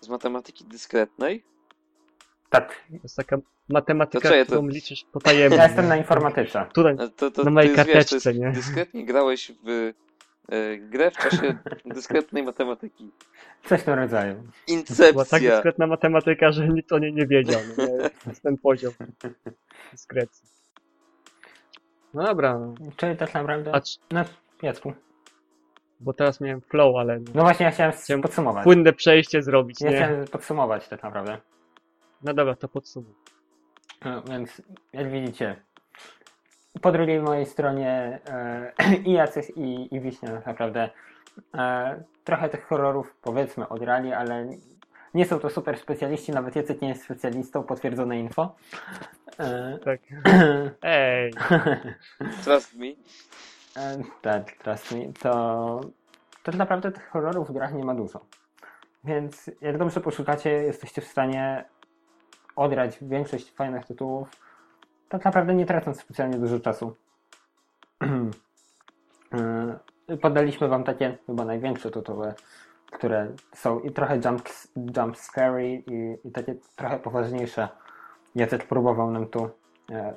z matematyki dyskretnej? Tak, To jest taka matematyka, To czekaj, to- którą liczysz potajemnie. ja jestem na informatyce. Tutaj, E, To, to, Na mojej wiesz, karteczce, jest, nie? Dyskretnie grałeś w e, grę w czasie <laughs> dyskretnej matematyki. Coś w tym rodzaju. była tak Incepcja. dyskretna matematyka, że nikt o niej nie wiedział. No, jest ten poziom dyskrecji. No dobra, no. Czyli tak naprawdę... A, No, Jacku. bo teraz miałem flow, ale No właśnie, ja chciałem Chciałem podsumować. płynne przejście zrobić, Ja nie? chciałem podsumować tak naprawdę. No dobra, to podsumuj. No, więc jak widzicie, po drugiej mojej stronie e, <clears throat> i Jacek i, i Wiśnia tak naprawdę e, trochę tych horrorów powiedzmy odrali, ale nie są to super specjaliści, nawet Jacek nie jest specjalistą, potwierdzone info. E, Tak. <clears throat> Ej, <laughs> Trust me. e, tak, trust me, to, to tak naprawdę tych horrorów w grach nie ma dużo. Więc jak dobrze poszukacie, jesteście w stanie odrać większość fajnych tytułów, tak naprawdę nie tracąc specjalnie dużo czasu. Yy, <clears throat> Podaliśmy wam takie chyba największe tytuły, które są i trochę jump, jump scary i, i takie trochę poważniejsze. Jacek próbował nam tu e,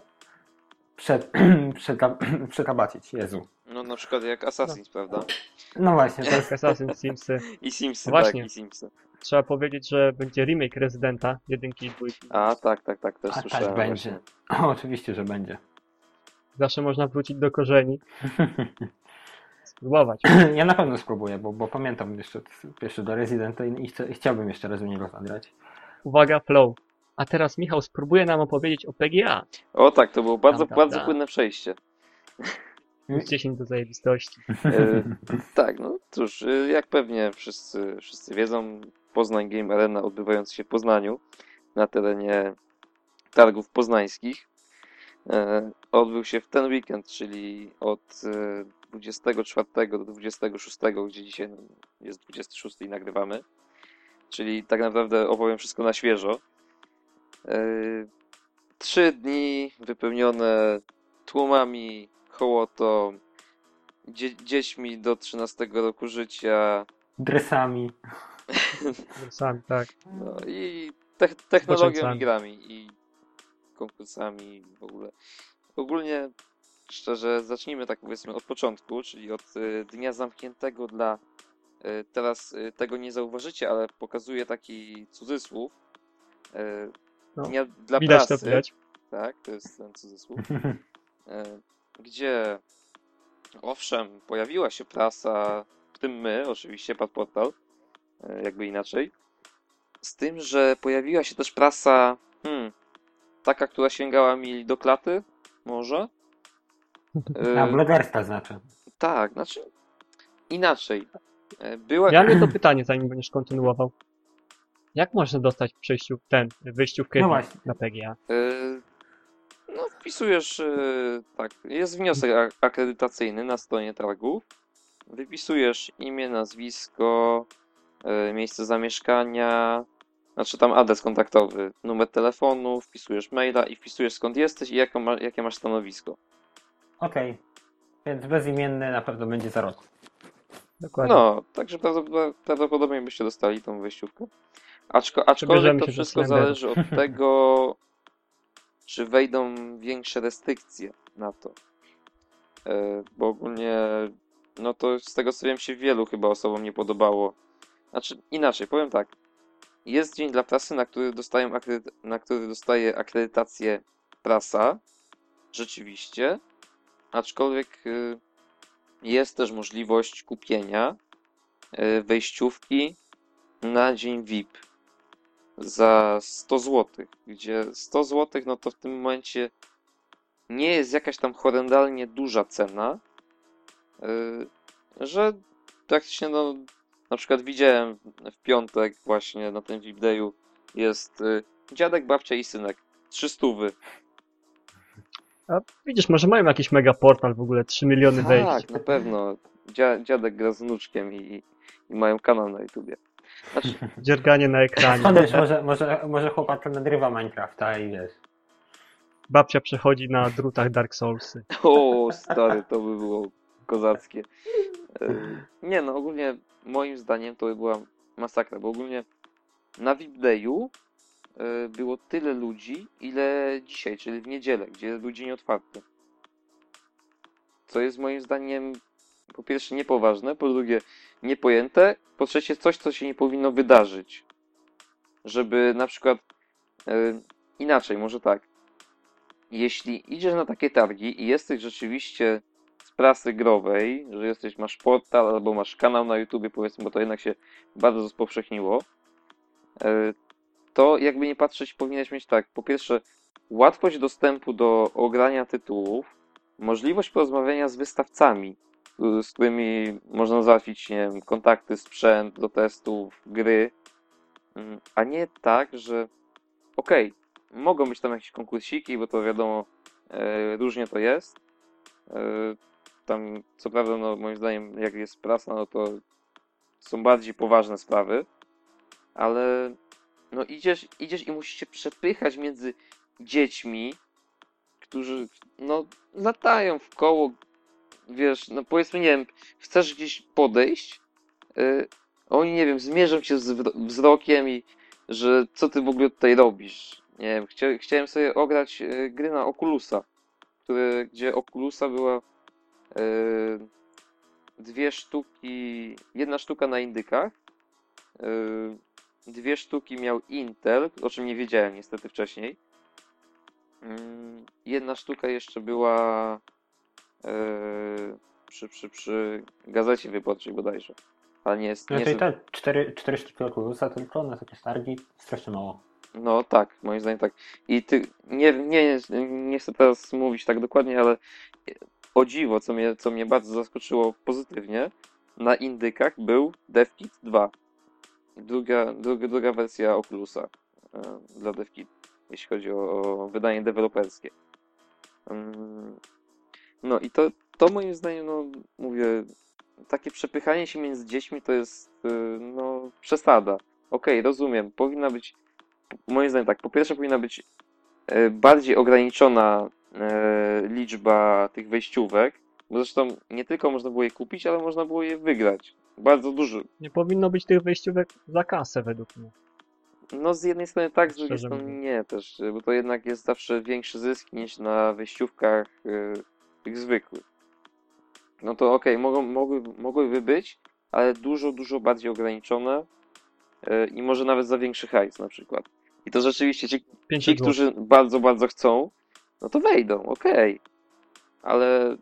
przed, <clears throat> przeka, <clears throat> przekabacić, Jezu. No na przykład jak Assassin's, prawda? No właśnie, to jest Assassin's Simsy. I Simsy, Właśnie. tak, i Simsy. Trzeba powiedzieć, że będzie remake Rezydenta, jedynki i dwójki. A tak, tak, tak, też A słyszałem. tak będzie. O, oczywiście, że będzie. Zawsze można wrócić do korzeni. <laughs> spróbować. <clears throat> Ja na pewno spróbuję, bo, bo pamiętam jeszcze, jeszcze do Residenta i, i chcę, i chciałbym jeszcze raz w niego zagrać. Uwaga, flow. A teraz Michał spróbuje nam opowiedzieć o PGA. O tak, to było bardzo, Tam, tam, bardzo tam. płynne przejście. <laughs> Plus 10 do zajebistości. <laughs> E, tak, no cóż, e, jak pewnie wszyscy, wszyscy wiedzą, Poznań Game Arena odbywająca się w Poznaniu na terenie targów poznańskich e, odbył się w ten weekend, czyli od e, 24 do 26, gdzie dzisiaj no, jest 26 i nagrywamy. Czyli tak naprawdę opowiem wszystko na świeżo. E, Trzy dni wypełnione tłumami, hołotą, dzie- dziećmi do 13 roku życia Dresami. <laughs> Sami, tak. no, i te- technologią i grami i konkursami w ogóle. Ogólnie, szczerze, zacznijmy tak powiedzmy od początku, czyli od y, dnia zamkniętego dla y, teraz y, tego nie zauważycie, ale pokazuję taki cudzysłów. y, No, Dnia dla Widać to, prasy. widać. Tak, to jest ten cudzysłów. <laughs> e, gdzie owszem, pojawiła się prasa, w tym my, oczywiście, Padportal, e, jakby inaczej. Z tym, że pojawiła się też prasa, hmm, taka, która sięgała mi do klaty, może? E, A, blogerska znaczy. tak, znaczy inaczej. E, Była, Ja mam jedno pytanie, zanim będziesz kontynuował. Jak można dostać przejściu ten, wyjściówkę No na PGA? E, No, wpisujesz, e, tak, jest wniosek akredytacyjny na stronie targów. Wypisujesz imię, nazwisko, e, miejsce zamieszkania, znaczy tam adres kontaktowy, numer telefonu, wpisujesz maila i wpisujesz skąd jesteś i jaką ma, jakie masz stanowisko. Okej. Więc bezimienny na pewno będzie za rok. Dokładnie. No, także prawdopodobnie, byście dostali tą wyjściówkę. Aczko, aczkolwiek to wszystko zależy od tego, czy wejdą większe restrykcje na to. E, Bo ogólnie, no to z tego co wiem się wielu chyba osobom nie podobało. Znaczy, inaczej, powiem tak. Jest dzień dla prasy, na który, akredyt- na który dostaje akredytację prasa. Rzeczywiście. Aczkolwiek y, jest też możliwość kupienia y, wejściówki na dzień VIP za 100 zł, gdzie 100 zł no to w tym momencie nie jest jakaś tam horrendalnie duża cena, y, że praktycznie no na przykład widziałem w piątek właśnie na tym VIP Dayu jest y, dziadek, babcia i synek. 300 A widzisz, może mają jakiś mega portal w ogóle, 3 miliony wejść. Tak, na pewno. Dzia, dziadek gra z wnuczkiem i, i mają kanał na YouTubie. Znaczy, <laughs> Dzierganie na ekranie. Skąd wiesz, może, może, może chłopak nagrywa Minecrafta i wiesz. Babcia przechodzi na drutach Dark Soulsy. o stary, to by było kozackie. E, Nie no, ogólnie moim zdaniem to by była masakra, bo ogólnie na VIP Dayu e, było tyle ludzi, ile dzisiaj, czyli w niedzielę, gdzie był dzień otwarty. Co jest moim zdaniem po pierwsze niepoważne, po drugie niepojęte, po trzecie coś, co się nie powinno wydarzyć. Żeby na przykład e, inaczej, może tak. Jeśli idziesz na takie targi i jesteś rzeczywiście z prasy growej, że jesteś, masz portal albo masz kanał na YouTubie, powiedzmy, bo to jednak się bardzo spowszechniło, e, to jakby nie patrzeć, powinieneś mieć tak, po pierwsze, łatwość dostępu do ogrania tytułów, możliwość porozmawiania z wystawcami, z którymi można załatwić, nie wiem, kontakty, sprzęt do testów, gry, Mm, a nie tak, że okej, mogą być tam jakieś konkursiki, bo to wiadomo, e, różnie to jest. E, tam, co prawda, no, moim zdaniem, jak jest prasa, no to są bardziej poważne sprawy, ale no idziesz, idziesz i musisz się przepychać między dziećmi, którzy no latają w koło, wiesz, no powiedzmy, nie wiem, chcesz gdzieś podejść, y, oni, nie wiem, zmierzą cię z wzro- wzrokiem i że co ty w ogóle tutaj robisz? Nie wiem, chcia, chciałem sobie ograć y, gry na Oculusa, który, gdzie Oculusa była y, dwie sztuki, jedna sztuka na indykach, y, dwie sztuki miał Intel, o czym nie wiedziałem niestety wcześniej. Mm, Jedna sztuka jeszcze była przy, przy, przy gazecie wyborczej bodajże. Ale nie jest. No Nie to i jest tak, cztery, cztery sztuki Oculusa tylko na takie targi, strasznie mało. no tak, moim zdaniem tak. I ty, nie, nie, nie chcę teraz mówić tak dokładnie, ale o dziwo, co mnie, co mnie bardzo zaskoczyło pozytywnie, na indykach był DevKit 2. Druga, druga, druga wersja Oculusa e, dla DevKit, jeśli chodzi o, o wydanie deweloperskie. No i to, to moim zdaniem, no mówię, takie przepychanie się między dziećmi to jest y, no przesada. Okej, rozumiem, powinna być, moim zdaniem tak, po pierwsze powinna być e, bardziej ograniczona e, liczba tych wejściówek, bo zresztą nie tylko można było je kupić, ale można było je wygrać. Bardzo dużo. Nie powinno być tych wejściówek za kasę według mnie. No z jednej strony tak, z drugiej strony nie też, bo to jednak jest zawsze większy zysk niż na wejściówkach y, tych zwykłych. No to okej, mogą, mogły, mogłyby być, ale dużo, dużo bardziej ograniczone y, i może nawet za większy hajs na przykład. I to rzeczywiście ci, 500 ci którzy bardzo, bardzo chcą, no to wejdą, okej. Ale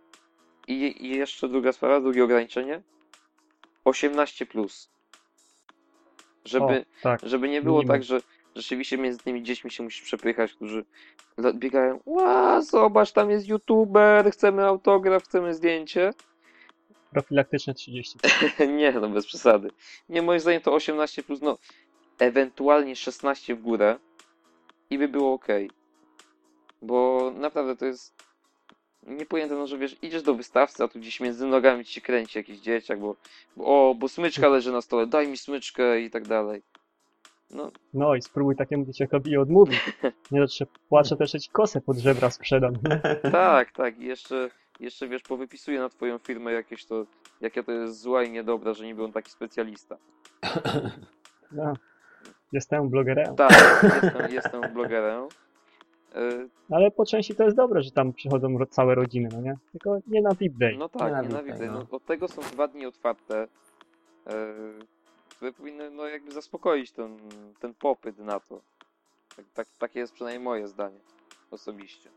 i, i jeszcze druga sprawa, drugie ograniczenie. 18 plus. Żeby, O, tak. żeby nie było minimum. tak, że rzeczywiście między tymi dziećmi się musisz przepychać, którzy biegają, ła, zobacz, tam jest youtuber, chcemy autograf, chcemy zdjęcie. <laughs> Profilaktyczne 30. <laughs> nie, no bez przesady. Nie, moim zdaniem to 18 plus, no, ewentualnie 16 w górę i by było ok. Bo naprawdę to jest niepojęte, no, że wiesz, idziesz do wystawcy, a tu gdzieś między nogami ci się kręci jakiś dzieciak, bo, bo o, bo smyczka <laughs> leży na stole, daj mi smyczkę i tak dalej. No, No i spróbuj takiemu dzieciakowi odmówić. Nie to, że jeszcze ci kosę pod żebra sprzedam. <laughs> Tak, tak. I jeszcze, jeszcze wiesz, powypisuję na twoją firmę jakieś to, jakie to jest zła i niedobra, że niby on taki specjalista. <laughs> No. Jestem blogerem. Tak, jestem, jestem blogerem. Y, Ale po części to jest dobre, że tam przychodzą całe rodziny, no nie? Tylko nie na VIP Day. No tak, Nienawidzę, nienawidzę. no. No, od tego są dwa dni otwarte, y, które powinny no, jakby zaspokoić ten, ten popyt na to. Tak, tak, takie jest przynajmniej moje zdanie osobiście.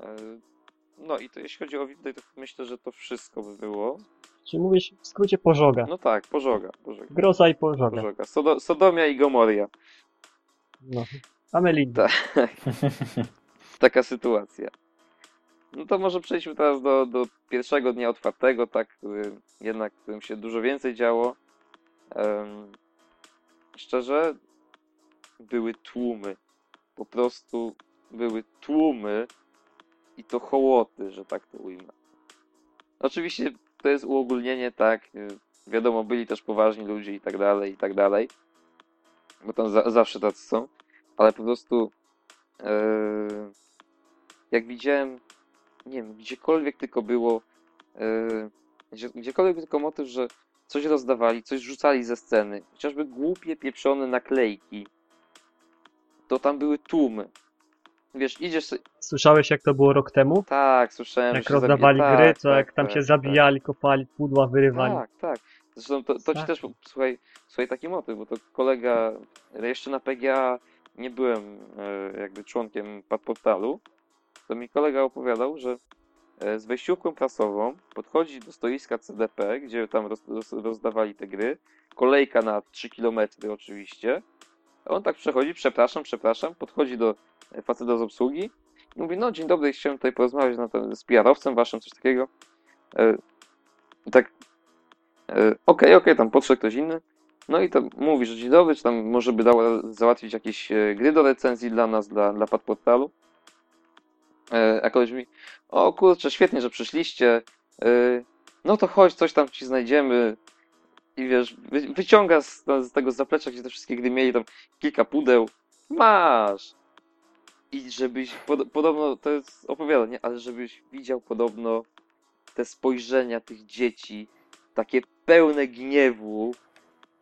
Y, No i to jeśli chodzi o Day, to myślę, że to wszystko by było. Czyli mówisz w skrócie pożoga. No tak, pożoga, pożoga. Groza i pożoga. Pożoga. Sodo, Sodomia i Gomoria. No. Amelinda. Tak. <laughs> Taka sytuacja. No to może przejdźmy teraz do, do pierwszego dnia otwartego, tak, który, jednak którym się dużo więcej działo. Em, szczerze, były tłumy. Po prostu były tłumy i to hołoty, że tak to ujmę. Oczywiście to jest uogólnienie, tak. y, Wiadomo, byli też poważni ludzie i tak dalej, i tak dalej. Bo tam za, zawsze tacy są. Ale po prostu e, jak widziałem, nie wiem, gdziekolwiek tylko było, gdzie, gdziekolwiek tylko motyw, że coś rozdawali, coś rzucali ze sceny, chociażby głupie, pieprzone naklejki, to tam były tłumy. Wiesz, idziesz Słyszałeś jak to było rok temu? tak, słyszałem, Jak rozdawali zabija- gry, tak, to tak, jak tam tak, się tak. zabijali, kopali, pudła wyrywali. Tak, tak. Zresztą to, to ci Tak. też, słuchaj, słuchaj, taki motyw, bo to kolega, jeszcze na PGA nie byłem e, jakby członkiem portalu, to mi kolega opowiadał, że e, z wejściówką prasową podchodzi do stoiska CDP, gdzie tam roz, roz, rozdawali te gry, kolejka na 3 km oczywiście, on tak przechodzi, przepraszam, przepraszam, podchodzi do e, faceta z obsługi i mówi, no dzień dobry, chciałem tutaj porozmawiać na ten, z PR-owcem waszym, coś takiego. E, tak Okej, okej, tam podszedł ktoś inny. No i to mówi, że dzień dobry, czy tam może by dało załatwić jakieś gry do recenzji dla nas, dla, dla Padportalu. E, A koleś mi, o kurczę, świetnie, że przyszliście. E, No to chodź, coś tam ci znajdziemy. I wiesz, wy, wyciąga z, z tego zaplecza, gdzie te wszystkie gry mieli tam kilka pudeł. Masz! I żebyś, pod, podobno, to jest opowiadanie, ale żebyś widział podobno te spojrzenia tych dzieci, takie pełne gniewu.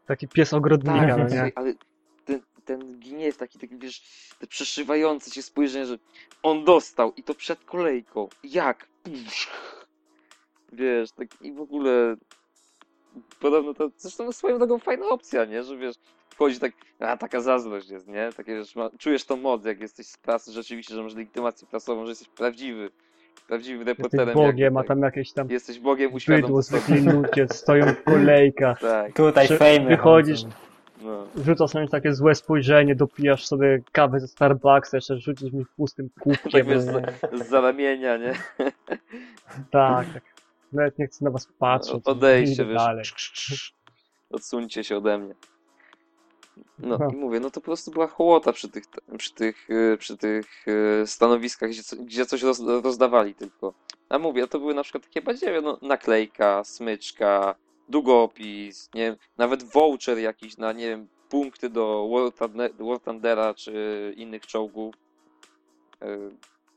Taki pies ogrodnika, Tak, no nie? ale ten, gniew, taki, taki, wiesz, te przeszywające się spojrzenie, że on dostał i to przed kolejką. Jak? Wiesz, tak i w ogóle podobno to, zresztą swoją drogą fajna opcja, nie? Że wiesz, wchodzi tak, a taka zazdrość jest, nie? Takie, wiesz, ma, czujesz tą moc, jak jesteś z prasy rzeczywiście, że masz legitymację prasową, że jesteś prawdziwy. prawdziwym Jesteś reporterem. Bogiem, jak, a tam jakieś tam Jesteś Bogiem, uświadom bydło, zwykli ludzie stoją w kolejkach. <laughs> Tak, Tutaj fejmy. wychodzisz, no. Rzucasz na nie takie złe spojrzenie, dopijasz sobie kawę ze Starbucksa, jeszcze rzucisz mi pustym Tak kubkiem. wiesz, z, z zaramienia, nie? tak, tak. Nawet nie chcę na was patrzeć. Odejście, wiesz. dalej. Odsuńcie się ode mnie. No Aha. i mówię, no to po prostu była hołota przy tych, przy tych, e, przy tych e, stanowiskach, gdzie, gdzie coś roz, rozdawali tylko. A mówię, to były na przykład takie badziewie, no naklejka, smyczka, długopis, nie wiem, nawet voucher jakiś na, nie wiem, punkty do War Thunder- War Thundera czy innych czołgów. E,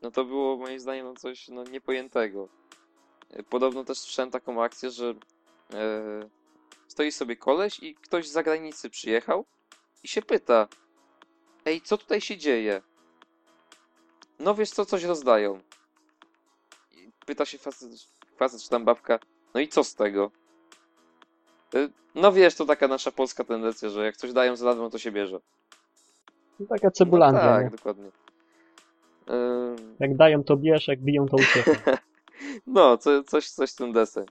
No to było moim zdaniem no coś no, niepojętego. E, Podobno też słyszałem taką akcję, że e, stoi sobie koleś i ktoś z zagranicy przyjechał i się pyta Ej, co tutaj się dzieje? No wiesz co, coś rozdają. I pyta się facet, facet czy tam babka, no i co z tego? E, No wiesz, to taka nasza polska tendencja, że jak coś dają za darmo, to się bierze. No, taka cebulandia, no, tak, nie? dokładnie. E, Jak dają to bierz, jak biją to uciekaj. <laughs> No, co, coś, coś w tym deseń.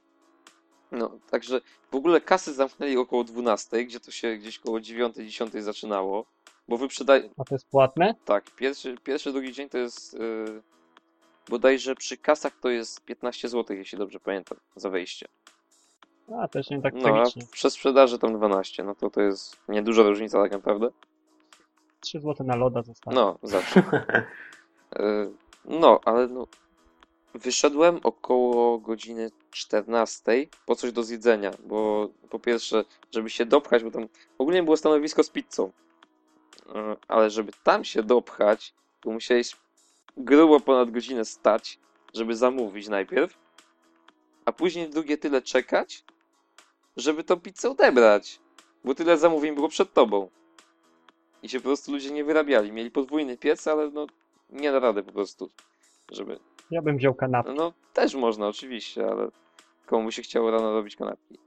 No, także w ogóle kasy zamknęli około 12, gdzie to się gdzieś koło 9-10 zaczynało, bo wyprzedaj... A to jest płatne? Tak, pierwszy, pierwszy, drugi dzień to jest yy, bodajże przy kasach to jest 15 zł, jeśli dobrze pamiętam, za wejście. A, też nie tak No, a sprzedaży tam 12, no to to jest nieduża różnica tak naprawdę. 3 zł na loda zostało. No, zawsze. Yy, <laughs> no, ale no, wyszedłem około godziny 14 po coś do zjedzenia, bo po pierwsze, żeby się dopchać, bo tam ogólnie było stanowisko z pizzą, Yy, ale żeby tam się dopchać, to musiałeś grubo ponad godzinę stać, żeby zamówić najpierw, a później drugie tyle czekać, żeby tą pizzę odebrać, bo tyle zamówień było przed tobą. I się po prostu ludzie nie wyrabiali. Mieli podwójny piec, ale no nie da rady po prostu, żeby... Ja bym wziął kanapę. No też można oczywiście, ale komu się chciało rano robić kanapki.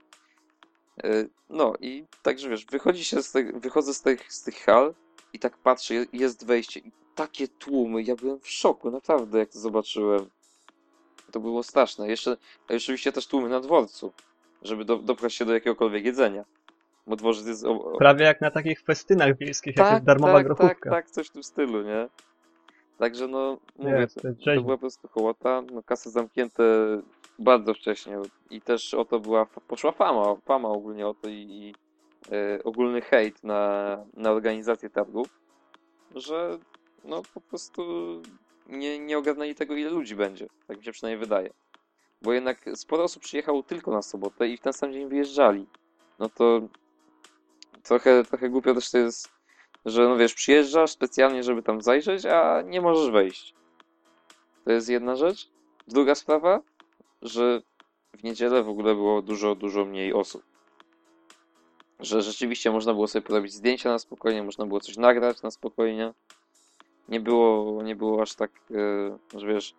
Yy, No i także wiesz, wychodzi się z tych, wychodzę z tych, z tych hal i tak patrzę, je- jest wejście i takie tłumy, ja byłem w szoku, naprawdę, jak to zobaczyłem. To było straszne. Jeszcze, oczywiście też tłumy na dworcu, żeby do, dopchać się do jakiegokolwiek jedzenia. Bo dworzec jest... O, o, Prawie jak na takich festynach wiejskich, jak jest darmowa tak, grochówka. tak, tak, coś w tym stylu, nie? Także no, mówię, to, to była po prostu hołota, no kasy zamknięte bardzo wcześnie i też o to była, poszła fama, fama ogólnie o to i, i e, ogólny hejt na, na organizację targów, że no po prostu nie, nie ogarnęli tego ile ludzi będzie, tak mi się przynajmniej wydaje. Bo jednak sporo osób przyjechało tylko na sobotę i w ten sam dzień wyjeżdżali. No to trochę, trochę głupio też to jest, że no wiesz, przyjeżdżasz specjalnie, żeby tam zajrzeć, a nie możesz wejść. To jest jedna rzecz. Druga sprawa, że w niedzielę w ogóle było dużo, dużo mniej osób. Że rzeczywiście można było sobie porobić zdjęcia na spokojnie, można było coś nagrać na spokojnie. Nie było, nie było aż tak, e, że wiesz,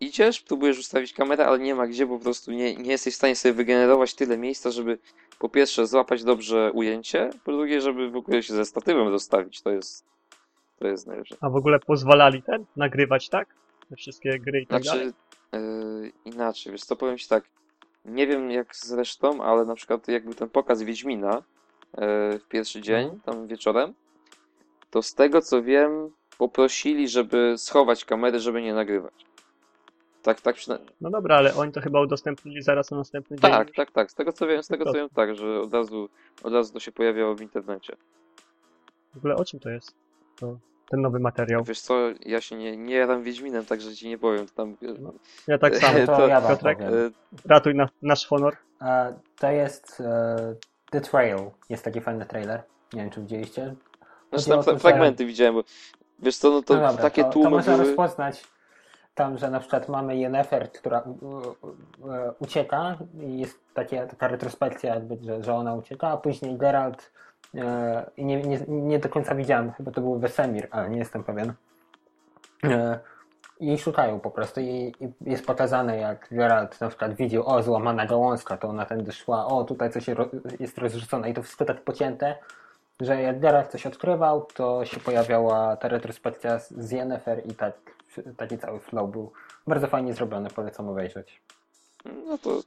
idziesz, próbujesz ustawić kamerę, ale nie ma gdzie, po prostu nie, nie jesteś w stanie sobie wygenerować tyle miejsca, żeby po pierwsze złapać dobrze ujęcie, po drugie, żeby w ogóle się ze statywem rozstawić. To jest, to jest najlepsze. A w ogóle pozwalali ten nagrywać, tak? Te wszystkie gry i tak dalej. Znaczy, yy, inaczej, wiesz co, powiem ci tak, nie wiem jak zresztą, ale na przykład jak był ten pokaz Wiedźmina yy, w pierwszy dzień, Mhm. tam wieczorem, to z tego co wiem, poprosili, żeby schować kamery, żeby nie nagrywać. Tak, tak przynajmniej. No dobra, ale oni to chyba udostępnili zaraz na następny dzień. Tak, tak, tak. Z tego co wiem, z tego To- co wiem, tak, że od razu, od razu to się pojawiało w internecie. W ogóle o czym to jest? To, ten nowy materiał. Wiesz co, ja się nie, nie jaram Wiedźminem, także ci nie powiem. To tam, No. Ja tak samo. <laughs> To To ja Piotrek? powiem. e, Ratuj na, nasz honor. E, To jest e, The Trail. Jest taki fajny trailer. Nie wiem, czy widzieliście. Znaczy tam to, fragmenty widziałem, bo wiesz co, no to No dobra, takie to, to tłumy można były... rozpoznać tam, że na przykład mamy Yennefer, która ucieka i jest takie, taka retrospekcja jakby, że, że ona ucieka, a później Geralt e, i nie, nie, nie do końca widziałem, chyba to był Wesemir, ale nie jestem pewien. E, I szukają po prostu i, i jest pokazane jak Geralt na przykład widział, o złamana gałązka, to ona tędy szła, o tutaj coś jest rozrzucone i to wszystko tak pocięte, że jak Geralt coś odkrywał, to się pojawiała ta retrospekcja z Yennefer i tak taki cały flow był bardzo fajnie zrobiony, polecam obejrzeć. No to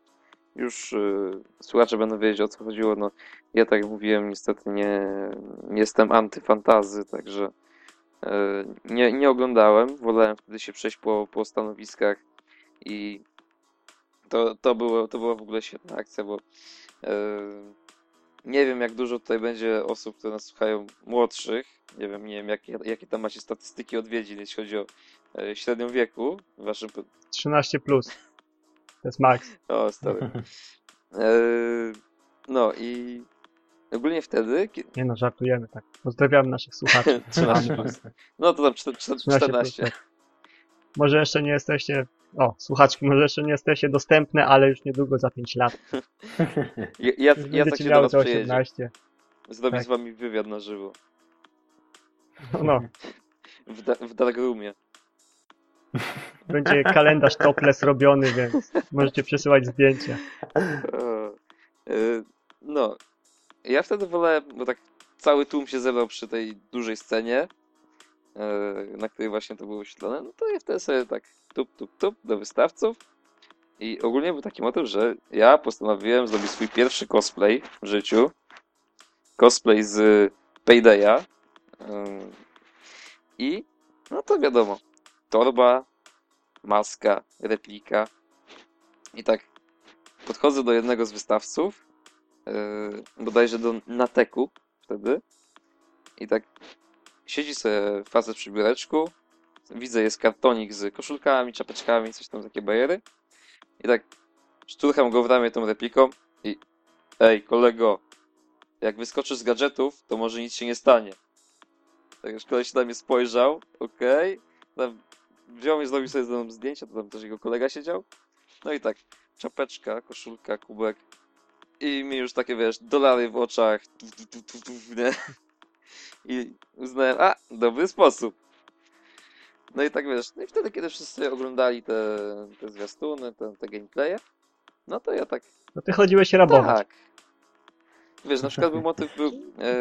już y, słuchacze będą wiedzieć o co chodziło. No, ja tak jak mówiłem, niestety nie, nie jestem antyfantazy, także y, nie, nie oglądałem. Wolałem wtedy się przejść po, po stanowiskach i to, to, było, to była w ogóle świetna akcja, bo y, nie wiem jak dużo tutaj będzie osób, które nas słuchają młodszych. Nie wiem, nie wiem jakie, jakie tam macie statystyki odwiedzin, jeśli chodzi o y, średnią wieku w waszym 13 plus. To jest max. o, stary. Eee, <laughs> no i ogólnie wtedy, Nie no, żartujemy tak. Pozdrawiamy naszych słuchaczy. <laughs> 13 <laughs> plus. No to tam czter- czter- 13 14. plus. Może jeszcze nie jesteście, o, słuchaczki, może jeszcze nie jesteście dostępne, ale już niedługo za 5 lat. Ja, ja, ja tak się do was te przyjedzie. 18. Zrobić Tak. z wami wywiad na żywo. No, no, W, da, w Darkroomie. Będzie kalendarz topless robiony, więc możecie przesyłać zdjęcia. Eee, No. Ja wtedy wolałem, bo tak cały tłum się zebrał przy tej dużej scenie, eee, na której właśnie to było oświetlone, no to ja wtedy sobie tak tup, tup, tup do wystawców i ogólnie był taki motyw, że ja postanowiłem zrobić swój pierwszy cosplay w życiu. Cosplay z Paydaya. Eee, I no to wiadomo, torba, maska, replika. I tak podchodzę do jednego z wystawców, yy, bodajże do Nateku wtedy. I tak siedzi sobie facet przy biureczku. Widzę, jest kartonik z koszulkami, czapeczkami, coś tam, takie bajery. I tak szturcham go w ramię tą repliką i ej, kolego, jak wyskoczysz z gadżetów, to może nic się nie stanie. Tak już koleś na mnie spojrzał, okej. Tam wziął i zrobił sobie ze mną zdjęcie, to tam też jego kolega siedział. No i tak, czapeczka, koszulka, kubek. I mi już takie, wiesz, dolary w oczach. Tuf, tuf, tuf, tuf, nie? I uznałem, a, dobry sposób. No i tak, wiesz, no i wtedy, kiedy wszyscy oglądali te, te zwiastuny, te, te gameplaye, no to ja tak, No ty chodziłeś rabować. tak. Wiesz, na przykład był motyw, był, e,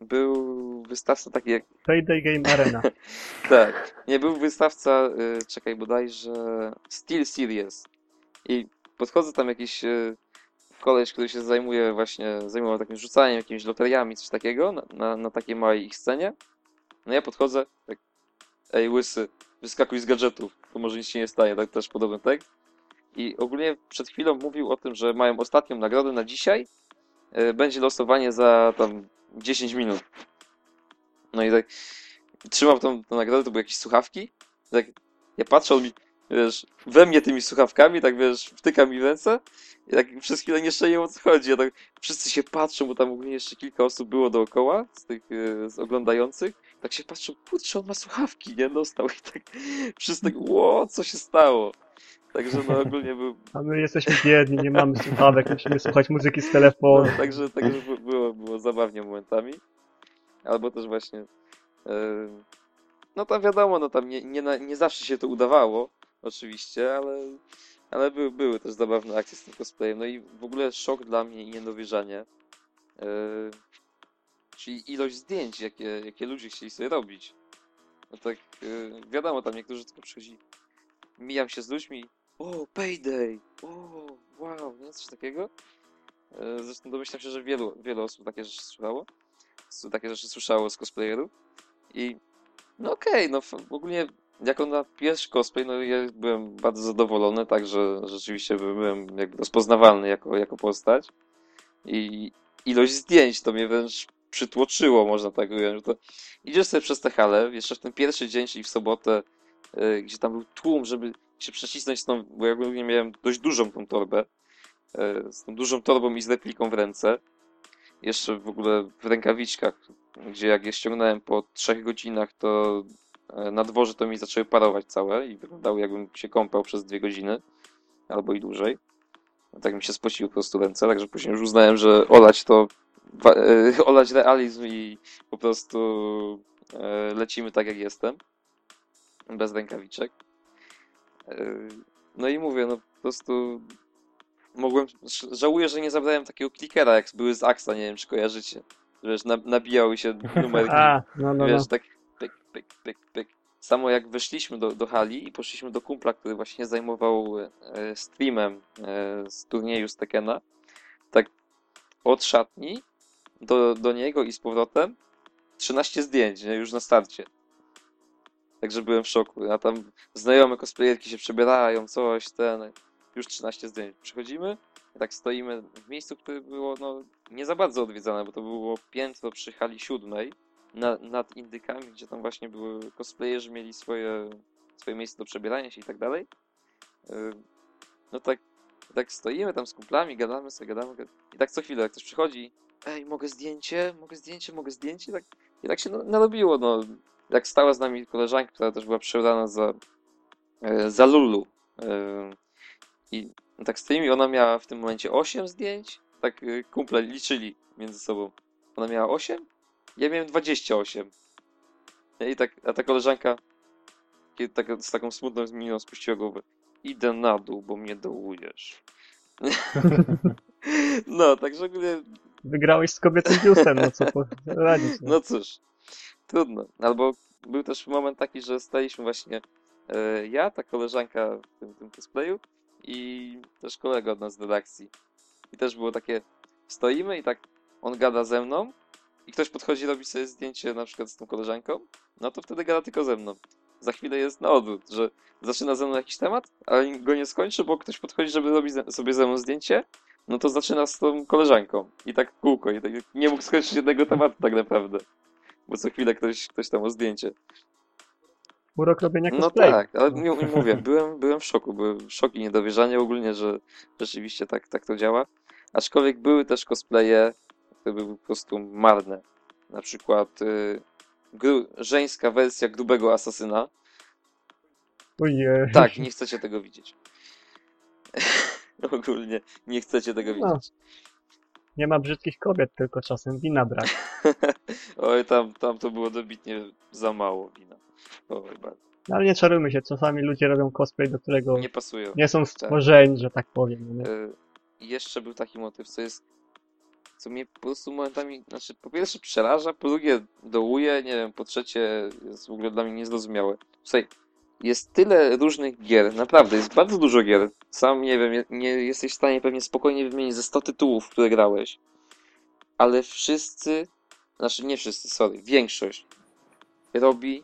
był wystawca taki jak Payday Game Arena. <laughs> Tak. Nie, był wystawca, y, czekaj, bodajże Steel Series. I podchodzę tam jakiś y, koleś, który się zajmuje właśnie, zajmował takim rzucaniem, jakimiś loteriami, coś takiego, na, na, na takiej małej ich scenie. No ja podchodzę, tak, ej łysy, wyskakuj z gadżetów, to może nic się nie staje, tak też podobny tekst. I ogólnie przed chwilą mówił o tym, że mają ostatnią nagrodę na dzisiaj. Y, Będzie losowanie za tam 10 minut. No i tak trzymał tą, tą nagrodę, to były jakieś słuchawki. Tak, ja patrzę, on mi, wiesz, we mnie tymi słuchawkami, tak wiesz, wtyka mi w ręce i tak przez chwilę nie szczęję o co chodzi. Ja tak, wszyscy się patrzą, bo tam ogólnie jeszcze kilka osób było dookoła, z tych e, z oglądających. Tak się patrzą, kurczę, on ma słuchawki, nie? Dostał i tak wszyscy tak, ło, co się stało? Także no ogólnie był, <laughs> A my jesteśmy biedni, nie mamy słuchawek, musimy słuchać muzyki z telefonu. no, także, także było, było zabawnie momentami. Albo też właśnie. e, no tam wiadomo, no tam nie, nie, nie zawsze się to udawało, oczywiście, ale, ale były, były też zabawne akcje z tym cosplayem. No i w ogóle szok dla mnie i niedowierzanie. e, czyli ilość zdjęć, jakie, jakie ludzie chcieli sobie robić. No tak, e, wiadomo, tam niektórzy tylko przychodzi, mijam się z ludźmi, o, payday, o, wow, nie, coś takiego. E, Zresztą domyślam się, że wielu, wielu osób takie rzeczy słuchało. s- Takie rzeczy słyszało z cosplayerów. I no okej, no f- ogólnie jako na pierwszy cosplay, no ja byłem bardzo zadowolony, także rzeczywiście by- byłem jakby rozpoznawalny jako, jako postać. I ilość zdjęć to mnie wręcz przytłoczyło, można tak ująć. To idziesz sobie przez tę halę, jeszcze w ten pierwszy dzień, czyli w sobotę, e, gdzie tam był tłum, żeby się przecisnąć z tą, bo ja ogólnie miałem dość dużą tą torbę, e, z tą dużą torbą i z repliką w ręce. Jeszcze w ogóle w rękawiczkach, gdzie jak je ściągnąłem po trzech godzinach, to e, na dworze to mi zaczęły parować całe i wyglądały jakbym się kąpał przez dwie godziny, albo i dłużej. Tak mi się spociły po prostu ręce, także później już uznałem, że olać to, e, <laughs> olać realizm i po prostu lecimy tak jak jestem, bez rękawiczek. No i mówię, no po prostu mogłem, żałuję, że nie zabrałem takiego klikera, jak były z Axa, nie wiem czy kojarzycie. Wiesz, na, nabijały się numerki, <laughs> A, no, no, no. wiesz, tak pyk, pyk, pyk, pyk. samo jak weszliśmy do, do hali i poszliśmy do kumpla, który właśnie zajmował e, streamem e, z turnieju z Tekena, tak od szatni do, do niego i z powrotem 13 zdjęć, nie? już na starcie. Także byłem w szoku. A tam znajome cosplayerki się przebierają, coś, ten. Już 13 zdjęć. Przychodzimy, tak stoimy w miejscu, które było no, nie za bardzo odwiedzane, bo to było piętro przy hali siódmej na, nad indykami, gdzie tam właśnie były cosplayerzy, mieli swoje, swoje miejsce do przebierania się i tak dalej. Yy, No tak, tak stoimy tam z kumplami, gadamy sobie, gadamy, gad- i tak co chwilę, jak ktoś przychodzi, ej, mogę zdjęcie, mogę zdjęcie, mogę zdjęcie, tak, i tak się narobiło, no. Jak stała z nami koleżanka, która też była przebrana za, e, za Lulu. E, I tak stoimy i ona miała w tym momencie 8 zdjęć, tak e, kumple liczyli między sobą. Ona miała 8, ja miałem 28. I tak, a ta koleżanka tak, z taką smutną miną spuściła głowę. Idę na dół, bo mnie dołujesz. <laughs> no, także Wygrałeś z kobietym biustem, no co poradzić. No. no cóż, trudno. Albo był też moment taki, że staliśmy właśnie e, ja, ta koleżanka w tym, tym cosplayu i też kolega od nas z redakcji. I też było takie, stoimy i tak on gada ze mną i ktoś podchodzi robi sobie zdjęcie na przykład z tą koleżanką, no to wtedy gada tylko ze mną. Za chwilę jest na odwrót, że zaczyna ze mną jakiś temat, ale go nie skończy, bo ktoś podchodzi, żeby robić sobie ze mną zdjęcie, no to zaczyna z tą koleżanką. I tak kółko. I tak nie mógł skończyć jednego tematu tak naprawdę. Bo co chwilę ktoś, ktoś tam o zdjęcie. Urok robienia No cosplay. tak, ale mówię, byłem, byłem w szoku. Byłem w szoku i niedowierzanie ogólnie, że rzeczywiście tak, tak to działa. Aczkolwiek były też cosplaye, które były po prostu marne. Na przykład y, gru, żeńska wersja grubego asasyna. Ojej. Tak, nie chcecie tego widzieć. <laughs> Ogólnie nie chcecie tego No. Nie ma brzydkich kobiet, tylko czasem wina brak. <laughs> Oj, tam, tam to było dobitnie za mało wina. Oj, bardzo. No, ale nie czarujmy się, czasami ludzie robią cosplay, do którego Nie pasują. nie są stworzeni, że tak powiem. Y, jeszcze był taki motyw, co jest. Co mnie po prostu momentami, znaczy po pierwsze przeraża, po drugie dołuje, nie wiem, po trzecie jest w ogóle dla mnie niezrozumiałe. Słuchaj, jest tyle różnych gier, naprawdę, jest bardzo dużo gier. Sam nie wiem, nie jesteś w stanie pewnie spokojnie wymienić ze 100 tytułów, w które grałeś. Ale wszyscy, znaczy nie wszyscy, sorry, większość robi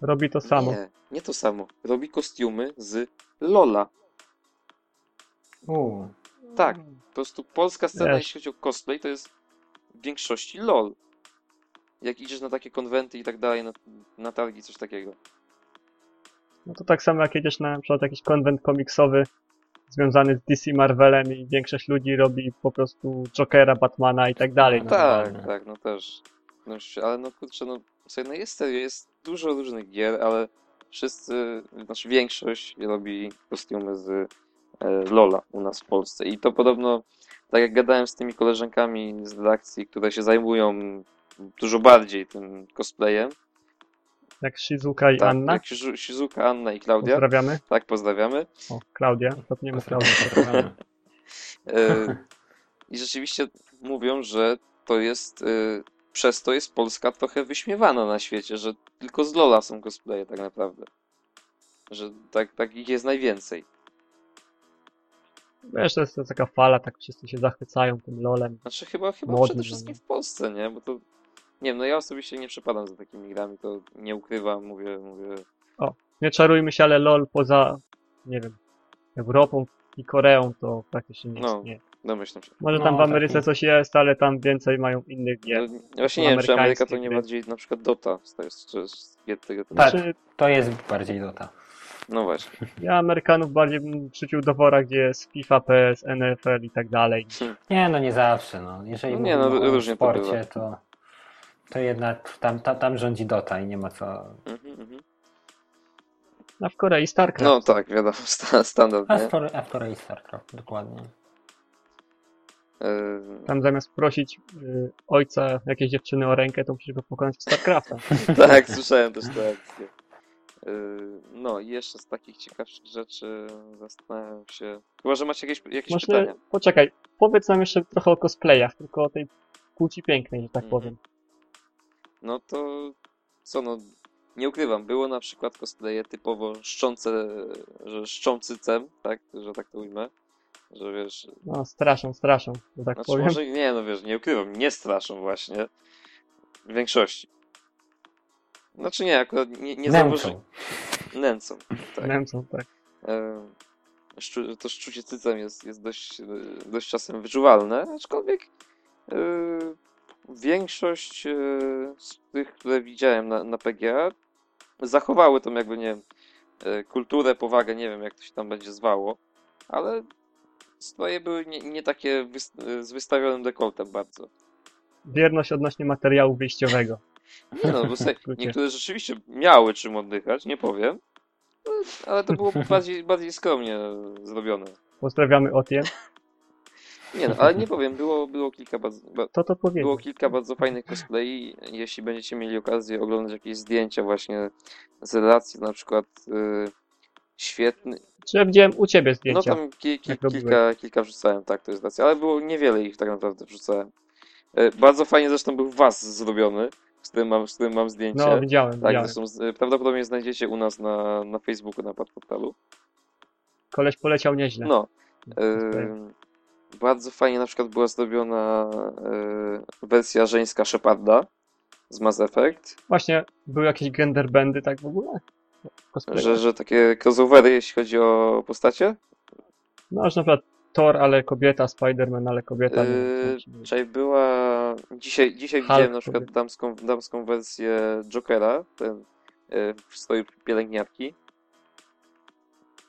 Robi to samo. Nie, nie to samo. Robi kostiumy z Lola. Uuu. Tak, po prostu polska scena, Wiesz. jeśli chodzi o cosplay, to jest w większości LOL. Jak idziesz na takie konwenty i tak dalej, na, na targi, coś takiego. No to tak samo jak jedziesz na, na przykład jakiś konwent komiksowy związany z DC Marvelem i większość ludzi robi po prostu Jokera, Batmana i tak dalej. No. tak, tak, no też. No, ale no kurczę, no, słuchaj, no jest jest dużo różnych gier, ale wszyscy, znaczy większość robi kostiumy z e, Lola u nas w Polsce. I to podobno, tak jak gadałem z tymi koleżankami z redakcji, które się zajmują dużo bardziej tym cosplayem, Jak Shizuka i tak, Anna. jak Shizu- Shizuka, Anna i Klaudia, Pozdrawiamy. tak, pozdrawiamy. O, Klaudia. Zapomniemy. Pozdrawiamy. E, I rzeczywiście mówią, że to jest, e, przez to jest Polska trochę wyśmiewana na świecie, że tylko z Lola są cosplaye tak naprawdę. Że tak, tak ich jest najwięcej. Wiesz, to jest, to jest taka fala, tak wszyscy się zachwycają tym lolem. Znaczy chyba, chyba przede wszystkim w Polsce, nie? Bo to, nie wiem, no ja osobiście nie przepadam za takimi grami, to nie ukrywam, mówię, mówię, Nie czarujmy się, ale lol poza, nie wiem, Europą i Koreą to praktycznie nie No. domyślam się. Może No, tam w taki- Ameryce coś jest, ale tam więcej mają innych gier. No, właśnie nie wiem, czy Ameryka to nie gry. bardziej na przykład Dota, to jest, to jest gier tego typu. Tak. Znaczy, To jest bardziej Dota. No właśnie. ja Amerykanów bardziej bym przyciął do wora, gdzie jest FIFA, PS, NFL i tak dalej. Nie, no nie zawsze. No. Jeżeli No nie, no, o różnie to bywa. sporcie, to, to jednak tam, tam, tam rządzi Dota i nie ma co... Mhm, mhm. A w Korei StarCraft. No tak, wiadomo, <laughs> sta- standard, A w Korei, a w Korei StarCraft, dokładnie. E, Tam zamiast prosić y, ojca jakiejś dziewczyny o rękę, to musisz go pokonać w StarCrafta. <laughs> tak, słyszałem też tę akcję. Yy, No i jeszcze z takich ciekawszych rzeczy zastanawiam się. Chyba, że macie jakieś, jakieś Może, pytania. poczekaj, powiedz nam jeszcze trochę o cosplayach, tylko o tej płci pięknej, że tak Mhm. powiem. No to co no. nie ukrywam, było na przykład cosplaye typowo szczące, że szczą cycem, tak, że tak to ujmę, że wiesz, No, straszą, straszą, że tak znaczy powiem. może nie, no wiesz, nie ukrywam, nie straszą właśnie, w większości. Znaczy nie, akurat nie, nie zauważyłem. Nęcą. Nęcą, tak. Niemcom, tak. E, szczu- to szczucie cycem jest, jest dość, dość czasem wyczuwalne, aczkolwiek e, większość e, z tych, które widziałem na, na PGA zachowały tą jakby, nie wiem, e, kulturę, powagę, nie wiem jak to się tam będzie zwało, ale stroje były nie, nie takie wys- e, z wystawionym dekoltem bardzo. Wierność odnośnie materiału wyjściowego. <laughs> Nie no, bo sobie, <laughs> niektóre rzeczywiście miały czym oddychać, nie powiem, ale to było bardziej, bardziej skromnie zrobione. Pozdrawiamy Otien. <laughs> Nie no, ale nie powiem, było, było kilka bardzo, ba- To to było kilka bardzo fajnych cosplayi. Jeśli będziecie mieli okazję oglądać jakieś zdjęcia właśnie z relacji, na przykład y, świetny. Czy ja widziałem u ciebie No zdjęcia? tam ki, ki, robiłeś. kilka, kilka wrzucałem, tak, to jest racja, ale było niewiele ich tak naprawdę wrzucałem. Y, bardzo fajnie zresztą był was zrobiony, z którym mam, z którym mam zdjęcie. No, widziałem, tak, widziałem. zresztą z, prawdopodobnie znajdziecie u nas na, na Facebooku, na Padportalu. Koleś poleciał nieźle. No. Cosplay. Bardzo fajnie na przykład była zrobiona y, wersja żeńska Sheparda z Mass Effect, Właśnie, były jakieś gender bendy tak w ogóle? Cosplay. że, że takie crossovery jeśli chodzi o postacie. No, że na przykład Thor, ale kobieta, Spider-Man, ale kobieta. Yy, Czyli była. Dzisiaj, dzisiaj Hulk widziałem na przykład kobieta. damską, damską wersję Jokera, ten y, w stroju pielęgniarki.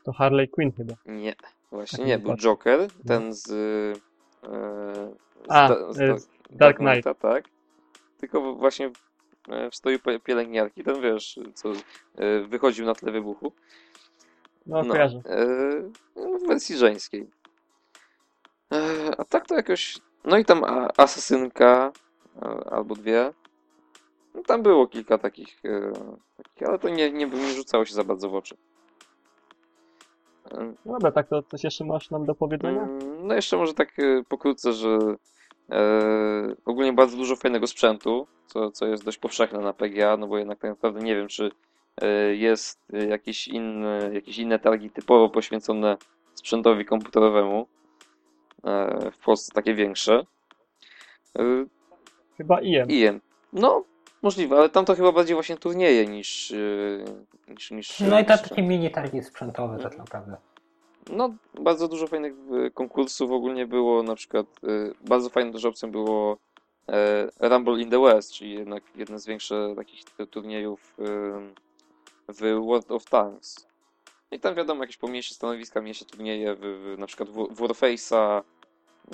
To Harley Quinn chyba. Nie, właśnie Tak nie, był. Joker, ten z. y, z, A, da- z, da- z Dark Knight. Knighta, tak. Tylko właśnie w, e, w stroju pie- pielęgniarki, ten wiesz, co e, wychodził na tle wybuchu. No, kojarzę. e, no, w wersji żeńskiej. E, a tak to jakoś. No i tam a- asasynka e, albo dwie. No, tam było kilka takich, e, takich ale to nie, nie, nie rzucało się za bardzo w oczy. No dobra, tak to coś jeszcze masz nam do powiedzenia? Mm, No jeszcze może tak e, pokrótce, że e, ogólnie bardzo dużo fajnego sprzętu, co, co jest dość powszechne na PGA, no bo jednak tak naprawdę nie wiem, czy e, jest jakieś inne, jakieś inne targi typowo poświęcone sprzętowi komputerowemu e, w Polsce, takie większe. E, Chyba IM. IM. No, możliwe, ale tam to chyba bardziej właśnie turnieje niż e, niż, niż No i to takie mini targi sprzętowe tak naprawdę. No, bardzo dużo fajnych y, konkursów ogólnie było, na przykład y, bardzo fajną też opcją było e, Rumble in the West, czyli jednak jeden z większych takich tu- turniejów y, w World of Tanks. I tam wiadomo, jakieś pomniejsze stanowiska, mniejsze turnieje, w, w, na przykład w, w Warface'a,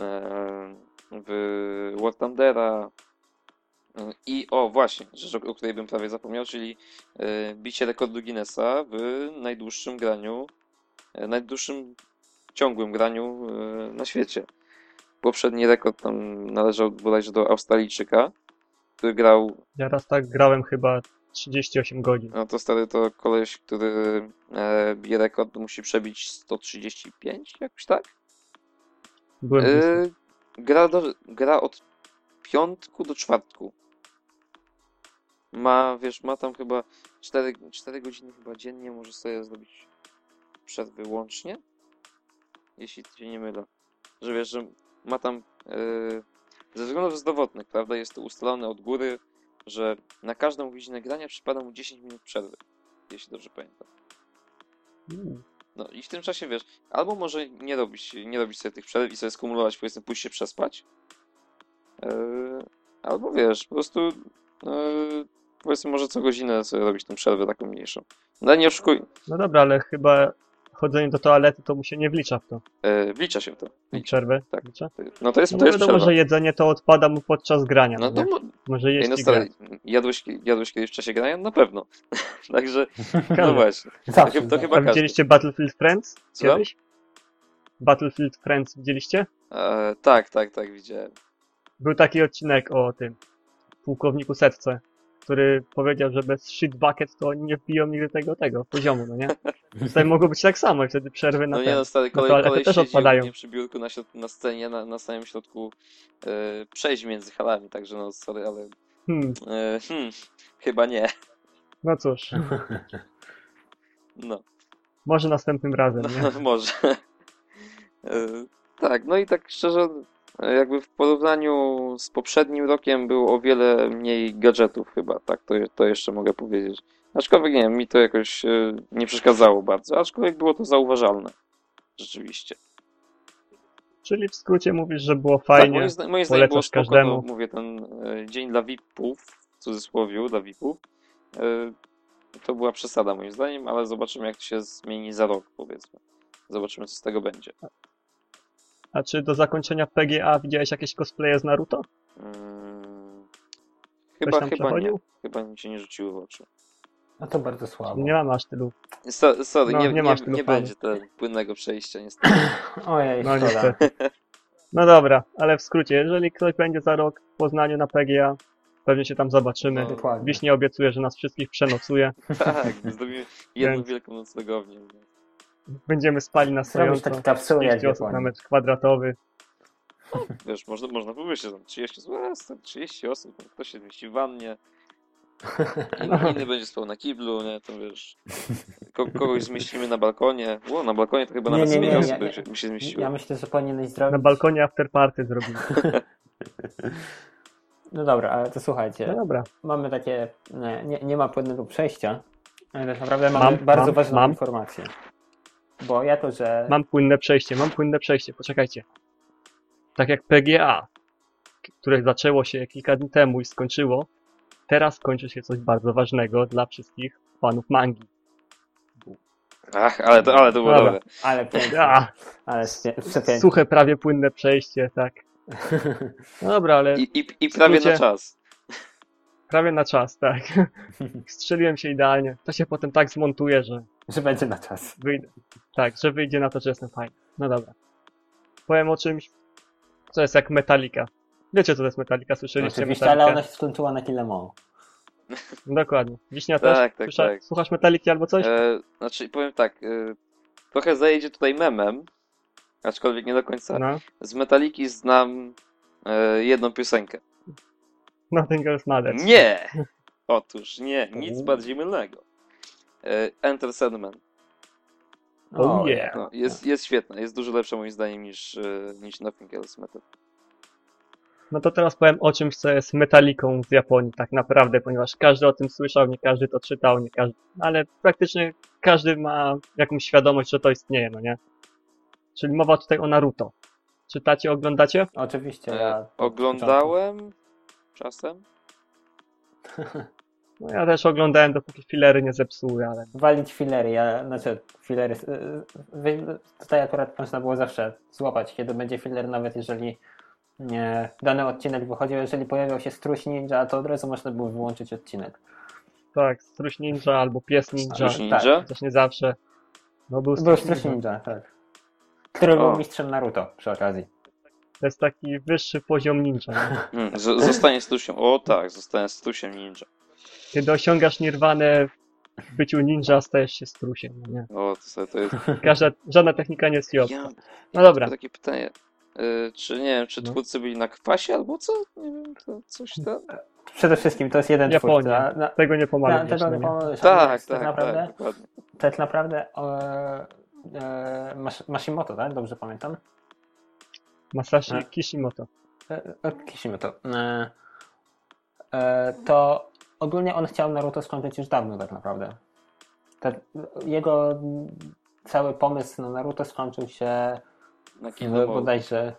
e, w War Thundera. Y, I o, właśnie, rzecz, o której bym prawie zapomniał, czyli e, bicie rekordu Guinnessa w najdłuższym graniu e, najdłuższym ciągłym graniu e, na świecie. Poprzedni rekord tam należał bodajże do Australijczyka, który grał, Ja raz tak grałem chyba 38 godzin. no to stary to koleś, który e, bije rekord, musi przebić 135, jakoś tak? Byłem. E, gra, do, gra od piątku do czwartku. Ma, wiesz, ma tam chyba 4, 4 godziny chyba dziennie, może sobie zrobić przerwy łącznie, jeśli się nie mylę. Że wiesz, że ma tam yy, ze względów zdrowotnych, prawda, jest to ustalone od góry, że na każdą godzinę grania przypada mu 10 minut przerwy, jeśli dobrze pamiętam. Mm. No i w tym czasie, wiesz, albo może nie robić, nie robić sobie tych przerw i sobie skumulować, powiedzmy, pójść się przespać, yy, albo wiesz, po prostu yy, powiedzmy, może co godzinę sobie robić tę przerwę taką mniejszą. No nie oszukuj, No dobra, ale chyba chodzenie do toalety to mu się nie wlicza w to. yy, wlicza się w to. Wlicza. przerwę. Tak. Wlicza? No to jest, No to jest wiadomo, przerwa. że jedzenie to odpada mu podczas grania. No No to mo- Może Ej, jeść no stary, jadłeś, jadłeś kiedyś w czasie grania? Na pewno. <laughs> Także, <laughs> no właśnie. Zawsze. To, to A chyba każdy. widzieliście Battlefield Friends Co? kiedyś? Battlefield Friends widzieliście? E, tak, tak, tak, widziałem. Był taki odcinek o tym pułkowniku Setce, który powiedział, że bez shit bucket to oni nie wbiją nigdy tego, tego poziomu, no nie? <laughs> Tutaj mogło być tak samo i wtedy przerwy na No nie ten. no, stary, na kolej, toalety kolej też odpadają. przy biurku na, środ- na scenie, na, na samym środku e, przejść między halami, także no sorry, ale Hmm, e, hmm, chyba nie. No cóż, No. może następnym razem, nie? No, <laughs> może. E, Tak, no i tak szczerze, jakby w porównaniu z poprzednim rokiem było o wiele mniej gadżetów chyba, tak, to, to jeszcze mogę powiedzieć. Aczkolwiek nie wiem, mi to jakoś e, nie przeszkadzało bardzo, aczkolwiek było to zauważalne. Rzeczywiście. Czyli w skrócie mówisz, że było Tak, fajnie. moim, zda- moim zdaniem było spoko, każdemu. no, mówię, ten e, dzień dla VIP-ów, w cudzysłowie, dla VIP-ów, e, to była przesada moim zdaniem, ale zobaczymy jak to się zmieni za rok, powiedzmy. Zobaczymy co z tego będzie. A czy do zakończenia PGA widziałeś jakieś cosplaye z Naruto? Mm, Ktoś chyba, chyba nie. Chyba mi się nie rzuciły w oczy. No to bardzo słabo. Nie mam aż tylu. So, sorry, No, nie, nie nie, masz nie, tylu fanów. będzie tego płynnego przejścia niestety. <laughs> Ojej, No niestety. No dobra, ale w skrócie, jeżeli ktoś będzie za rok w Poznaniu na PGA, pewnie się tam zobaczymy. No. Dokładnie. Wiśnie obiecuje, że nas wszystkich przenocuje. <laughs> tak, zrobimy jedną wielką noclegownię. Będziemy spali na stojąco. taki kapsuły jak 30 osób na metr kwadratowy. <laughs> Wiesz, można, można pomyśleć, tam 30 osób, a, sto- 30 osób, no, ktoś się zmieści w wannie, <laughs> inny, inny będzie spał na kiblu, nie, to wiesz, ko kogoś zmieścimy na balkonie, o, na balkonie to chyba Nie, nawet nie, nie, nie, osób nie. by się, zmieściło. Ja myślę, że powinieneś zrobić... Na balkonie afterparty zrobimy. <laughs> No dobra, ale to słuchajcie. No dobra. mamy takie, nie, nie, nie ma płynnego przejścia, ale tak naprawdę mamy Mam, bardzo mam, ważną mam. informację. Bo jako, że Mam płynne przejście, mam płynne przejście, poczekajcie. Tak jak PGA, które zaczęło się kilka dni temu i skończyło, teraz kończy się coś bardzo ważnego dla wszystkich fanów mangi. Ach, ale to, ale to było Dobra. dobre. ale A, ale suche, prawie płynne przejście, tak. <laughs> Dobra, ale I, i, i prawie skrócie- na czas. Prawie na czas, tak. <laughs> Strzeliłem się idealnie. To się potem tak zmontuje, że że będzie na czas. wyjdę. Tak, że wyjdzie na to, że jestem fajny. No dobra. Powiem o czymś, co jest jak Metallica. Wiecie, co to jest Metallica? Słyszeliście Oczywiście, Metallicę? ale ona się skończyła na Killemall. <laughs> Dokładnie. Wiśnia Tak, też? tak, Słysza- tak. Słuchasz Metaliki albo coś? E, znaczy, powiem tak, e, trochę zajedzie tutaj memem, aczkolwiek nie do końca. No. Z Metaliki znam e, jedną piosenkę. Nothing else matters. Nie! Otóż nie, nic bardziej mylnego. E, Enter Sandman. Oh O, yeah. No, jest, jest świetna, jest dużo lepsza moim zdaniem niż, e, niż Nothing Else Matters. No to teraz powiem o czymś, co jest metaliką z Japonii tak naprawdę, ponieważ każdy o tym słyszał, nie każdy to czytał, nie każdy, ale praktycznie każdy ma jakąś świadomość, że to istnieje, no nie? Czyli mowa tutaj o Naruto. Czytacie, oglądacie? Oczywiście, E, ja... oglądałem czasem. <laughs> No ja też oglądałem, dopóki filery nie zepsuły, ale Walić filery, ja, znaczy filery, tutaj akurat można było zawsze złapać, kiedy będzie filer, nawet jeżeli nie, dany odcinek wychodził, jeżeli pojawiał się struś ninja, to od razu można było wyłączyć odcinek. tak, Struś Ninja albo Pies Ninja, Struś tak. Ninja? chociaż nie zawsze. No był Był Struś struś Ninja. ninja, tak. Który O. był mistrzem Naruto przy okazji. To jest taki wyższy poziom ninja. Nie? Hmm, z- zostanie stusiem. O tak, zostanie stusiem ninja. Kiedy osiągasz nirwanę w byciu ninja, stajesz się strusiem, nie? O, to, to jest... Każda, żadna technika nie jest jobka. Ja, No dobra, takie pytanie. E, czy nie wiem, czy No. twórcy byli na kwasie albo co? Nie wiem, to coś tam. Przede wszystkim to jest jeden Japonia. twórca. Na, tego nie pomaga. tego nie. Tak, tak, tak naprawdę, tak, tak naprawdę e, e, Mashimoto, tak? Dobrze pamiętam? Masashi Tak. Kishimoto. E, e, Kishimoto. E, e, to ogólnie on chciał Naruto skończyć już dawno tak naprawdę. Te, jego cały pomysł na Naruto skończył się Na w bodajże...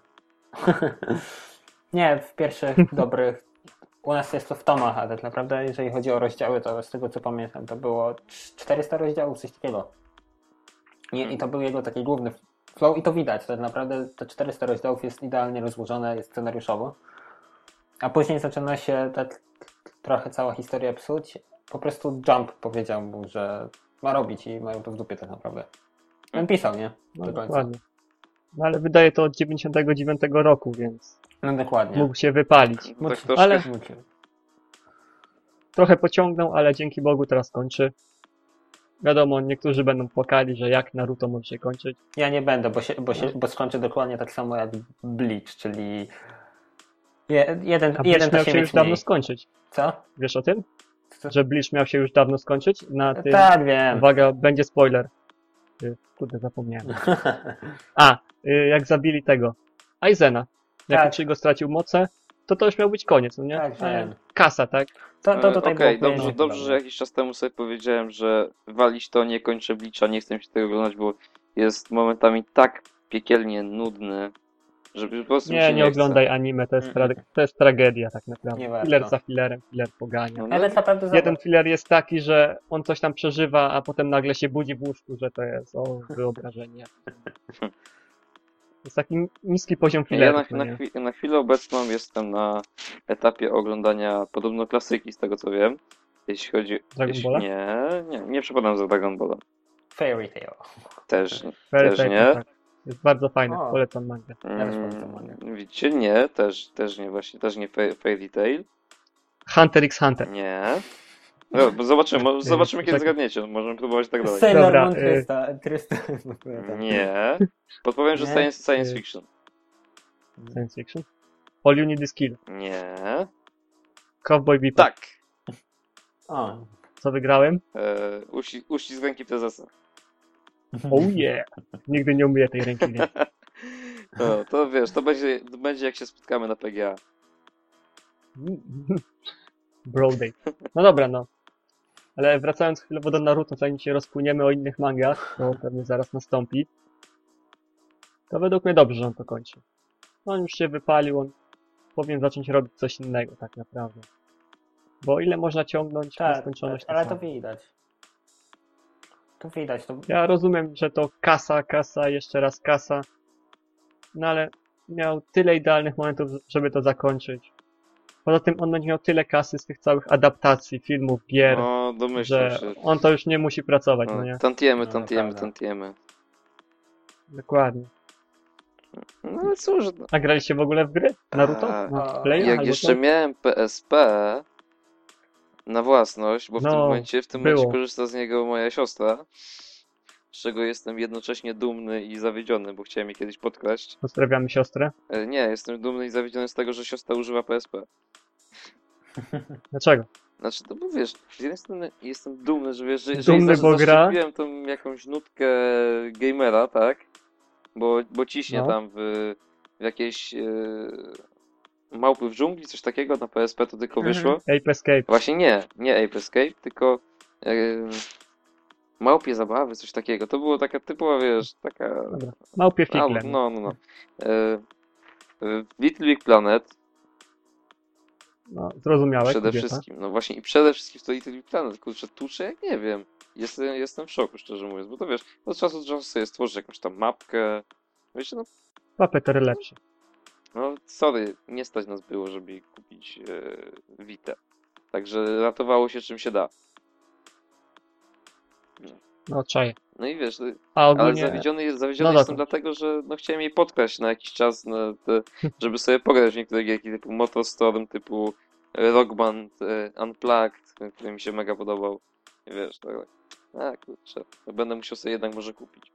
<laughs> Nie, w pierwszych <laughs> dobrych... U nas jest to w tomach, a tak naprawdę jeżeli chodzi o rozdziały, to z tego co pamiętam, to było cz- 400 rozdziałów, coś takiego. I, I to był jego taki główny flow i to widać, tak naprawdę te 400 rozdziałów jest idealnie rozłożone, jest scenariuszowo. A później zaczyna się tak trochę cała historia psuć. Po prostu Jump powiedział mu, że ma robić i mają to w dupie tak naprawdę. On pisał, nie? No Do końca. dokładnie. No ale wydaje to od 99 roku, więc No dokładnie. mógł się wypalić. No tak Mógł- troszkę. ale- Mógł. Trochę pociągnął, ale dzięki Bogu teraz kończy. Wiadomo, niektórzy będą płakali, że jak Naruto może się kończyć. Ja nie będę, bo, się, bo, się, bo skończę dokładnie tak samo jak Bleach, czyli je, jeden, A jeden Bleach to miał się już dawno mniej. skończyć. Co? Wiesz o tym? Co? że Bleach miał się już dawno skończyć. Na tym, Tak, wiem. uwaga, będzie spoiler. Y, Kurde, zapomniałem. <laughs> A, y, jak zabili tego, Aizena. Jak Tak. Ichigo stracił moce, to to już miał być koniec, no nie? Tak, wiem. Kasa, tak? To, to E, tutaj Okej, było dobrze, dobrze, że jakiś czas temu sobie powiedziałem, że walić to nie kończę Blicza, nie chcę się tego oglądać, bo jest momentami tak piekielnie nudny, że po prostu Nie, się nie chce. oglądaj anime, to jest, tra- Mm. to jest tragedia tak naprawdę. Nie warto. Filler za fillerem, filler pogania. No, Ale naprawdę Jeden filler jest taki, że on coś tam przeżywa, a potem nagle się budzi w łóżku, że to jest, o, wyobrażenie. <laughs> To jest taki niski poziom Ja fillerów, na, no na, nie? chwi- na chwilę obecną jestem na etapie oglądania podobno klasyki, z tego co wiem. Jeśli chodzi... Dragon jeśli, Balla? nie, nie, nie przepadam za Dragon Ballem. Fairy Tail. Też, Fairy też Tail, nie. tak. Jest bardzo fajny, O. polecam mangę. Ja też Mm, polecam mangę. Widzicie? Nie, też, też nie, właśnie, też nie Fa- Fairy Tail. Hunter x Hunter. Nie. No, zobaczymy, mo- zobaczymy kiedy czekaj. zgadniecie. Możemy próbować tak dalej. Sailor Dobra, Moon y- 300. 300 <laughs> Nie. Podpowiem, że Nie. science, science Y- fiction. Science fiction. All You Need Is Kill. Nie. Cowboy Bebop. Tak. O. Co wygrałem? E, uści, uścisk ręki prezesa. Oh yeah! Nigdy nie umyję tej ręki. Nie? <laughs> No, to wiesz, to będzie, to będzie jak się spotkamy na PGA. <laughs> Bro day. No dobra, no. Ale wracając chwilowo do Naruto, zanim się rozpłyniemy o innych mangach, to pewnie zaraz nastąpi, to według mnie dobrze, że on to kończy. On już się wypalił, on powinien zacząć robić coś innego tak naprawdę. Bo ile można ciągnąć Tak, nieskończoność ale to samo. widać. To widać. To... Ja rozumiem, że to kasa, kasa, jeszcze raz kasa, no ale miał tyle idealnych momentów, żeby to zakończyć. Poza tym on będzie miał tyle kasy z tych całych adaptacji, filmów, gier, No, domyślam że się. on to już nie musi pracować, no No, nie? tantiemy, No, tantiemy, prawda. tantiemy. Dokładnie. No ale cóż, no. A graliście w ogóle w gry? Naruto? A, Na a, Play? jak jeszcze miałem PSP na własność, bo w tym No, momencie, w tym było. momencie korzysta z niego moja siostra, z czego jestem jednocześnie dumny i zawiedziony, bo chciałem jej kiedyś podkraść. Pozdrawiamy siostrę. E, Nie, jestem dumny i zawiedziony z tego, że siostra używa PSP. <laughs> Dlaczego? Znaczy, to bo wiesz, z jednej strony jestem dumny, że wiesz, że, że Dumny, jej za- bo gra? zaszczepiłem tą jakąś nutkę gamera, tak? Bo, bo ciśnie No. tam w, w jakieś e, małpy w dżungli, coś takiego na PSP to tylko Mhm. wyszło. Ape Escape. Właśnie nie, nie Ape Escape, tylko e, małpie zabawy, coś takiego. To było taka typowa, wiesz, taka... Dobra. Małpie figle. no, no, no. E, e, Little Big Planet No, zrozumiałe. przede kobieta. wszystkim. No właśnie i przede wszystkim to Little Big Planet. Kurczę, tuczę jak nie wiem. Jestem, jestem w szoku, szczerze mówiąc, bo to wiesz, od czasu do czasu sobie stworzysz jakąś tam mapkę. Wiecie, no, Papeter lepszy. no sorry, nie stać nas było, żeby kupić e, Vita. Także ratowało się czym się da. No, czaję. No i wiesz, A Ale ogólnie... zawiedziony, jest, zawiedziony No jestem dlatego, że no, chciałem jej podkraść na jakiś czas, na te, <laughs> żeby sobie pograć w niektóre gierki typu Motorstorm, typu e, Rock Band, e, Unplugged, który mi się mega podobał. I wiesz, tak, a kurczę, no będę musiał sobie jednak może kupić.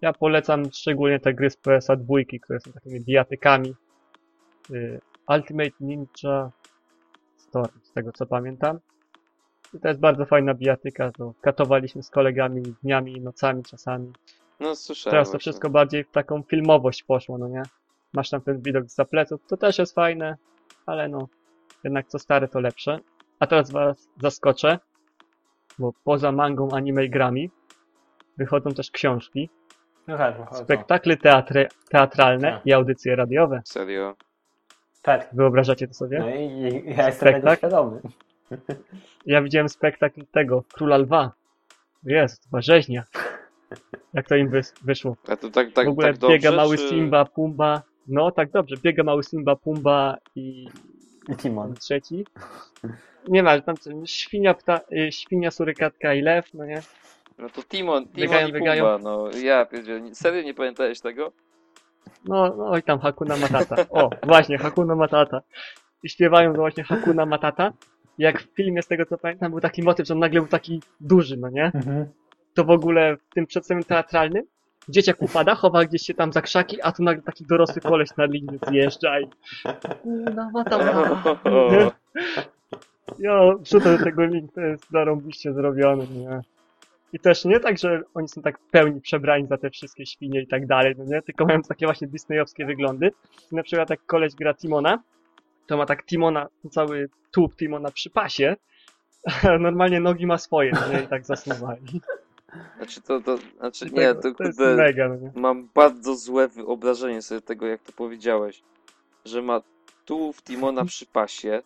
Ja polecam szczególnie te gry z PSA dwójki, które są takimi bijatykami. Y, Ultimate Ninja Storm, z tego co pamiętam. I to jest bardzo fajna bijatyka, to katowaliśmy z kolegami dniami i nocami czasami. No słyszałem Teraz to właśnie. wszystko bardziej w taką filmowość poszło, no nie? Masz tam ten widok z pleców, to też jest fajne, ale no, jednak co stare to lepsze. A teraz was zaskoczę, bo poza mangą, anime i grami wychodzą też książki, No tak, wychodzą. spektakle teatry, teatralne Tak. i audycje radiowe. Serio. Tak. Wyobrażacie to sobie? No i, i ja jestem tego Spektakl? świadomy. Ja widziałem spektakl tego, Króla Lwa. Jest, była rzeźnia. Jak to im wys- wyszło. A to tak, tak, w ogóle tak dobrze, biega mały czy... Simba, Pumba. No tak dobrze, biega mały Simba, Pumba i I Timon. trzeci. Nie ma, tam świnia, pta, y, świnia, surykatka i lew, no nie? No to Timon, Timon Biegają, i biegają. Pumba, no ja pierdzielę, serio nie pamiętałeś tego? No, no i tam Hakuna Matata. O, właśnie, Hakuna Matata. I śpiewają właśnie Hakuna Matata. Jak w filmie, z tego co pamiętam, był taki motyw, że on nagle był taki duży, no nie? Mhm. To w ogóle w tym przedstawieniu teatralnym dzieciak upada, chowa gdzieś się tam za krzaki, a tu nagle taki dorosły koleś na linię zjeżdża i Hakuna <laughs> Matata. Jo, wrzucę do tego link, to jest zarąbiście zrobione, nie? I też nie tak, że oni są tak w pełni przebrani za te wszystkie świnie i tak dalej, no nie? Tylko mają takie właśnie disneyowskie wyglądy. Na przykład jak koleś gra Timona, to ma tak Timona, cały tłub Timona przy pasie, a <laughs> normalnie nogi ma swoje, no nie? I tak zasuwali. Znaczy to, to, znaczy I nie, tak- to to jest mega, no nie? mam bardzo złe wyobrażenie sobie tego, jak to powiedziałeś, że ma tu w Timona przy pasie,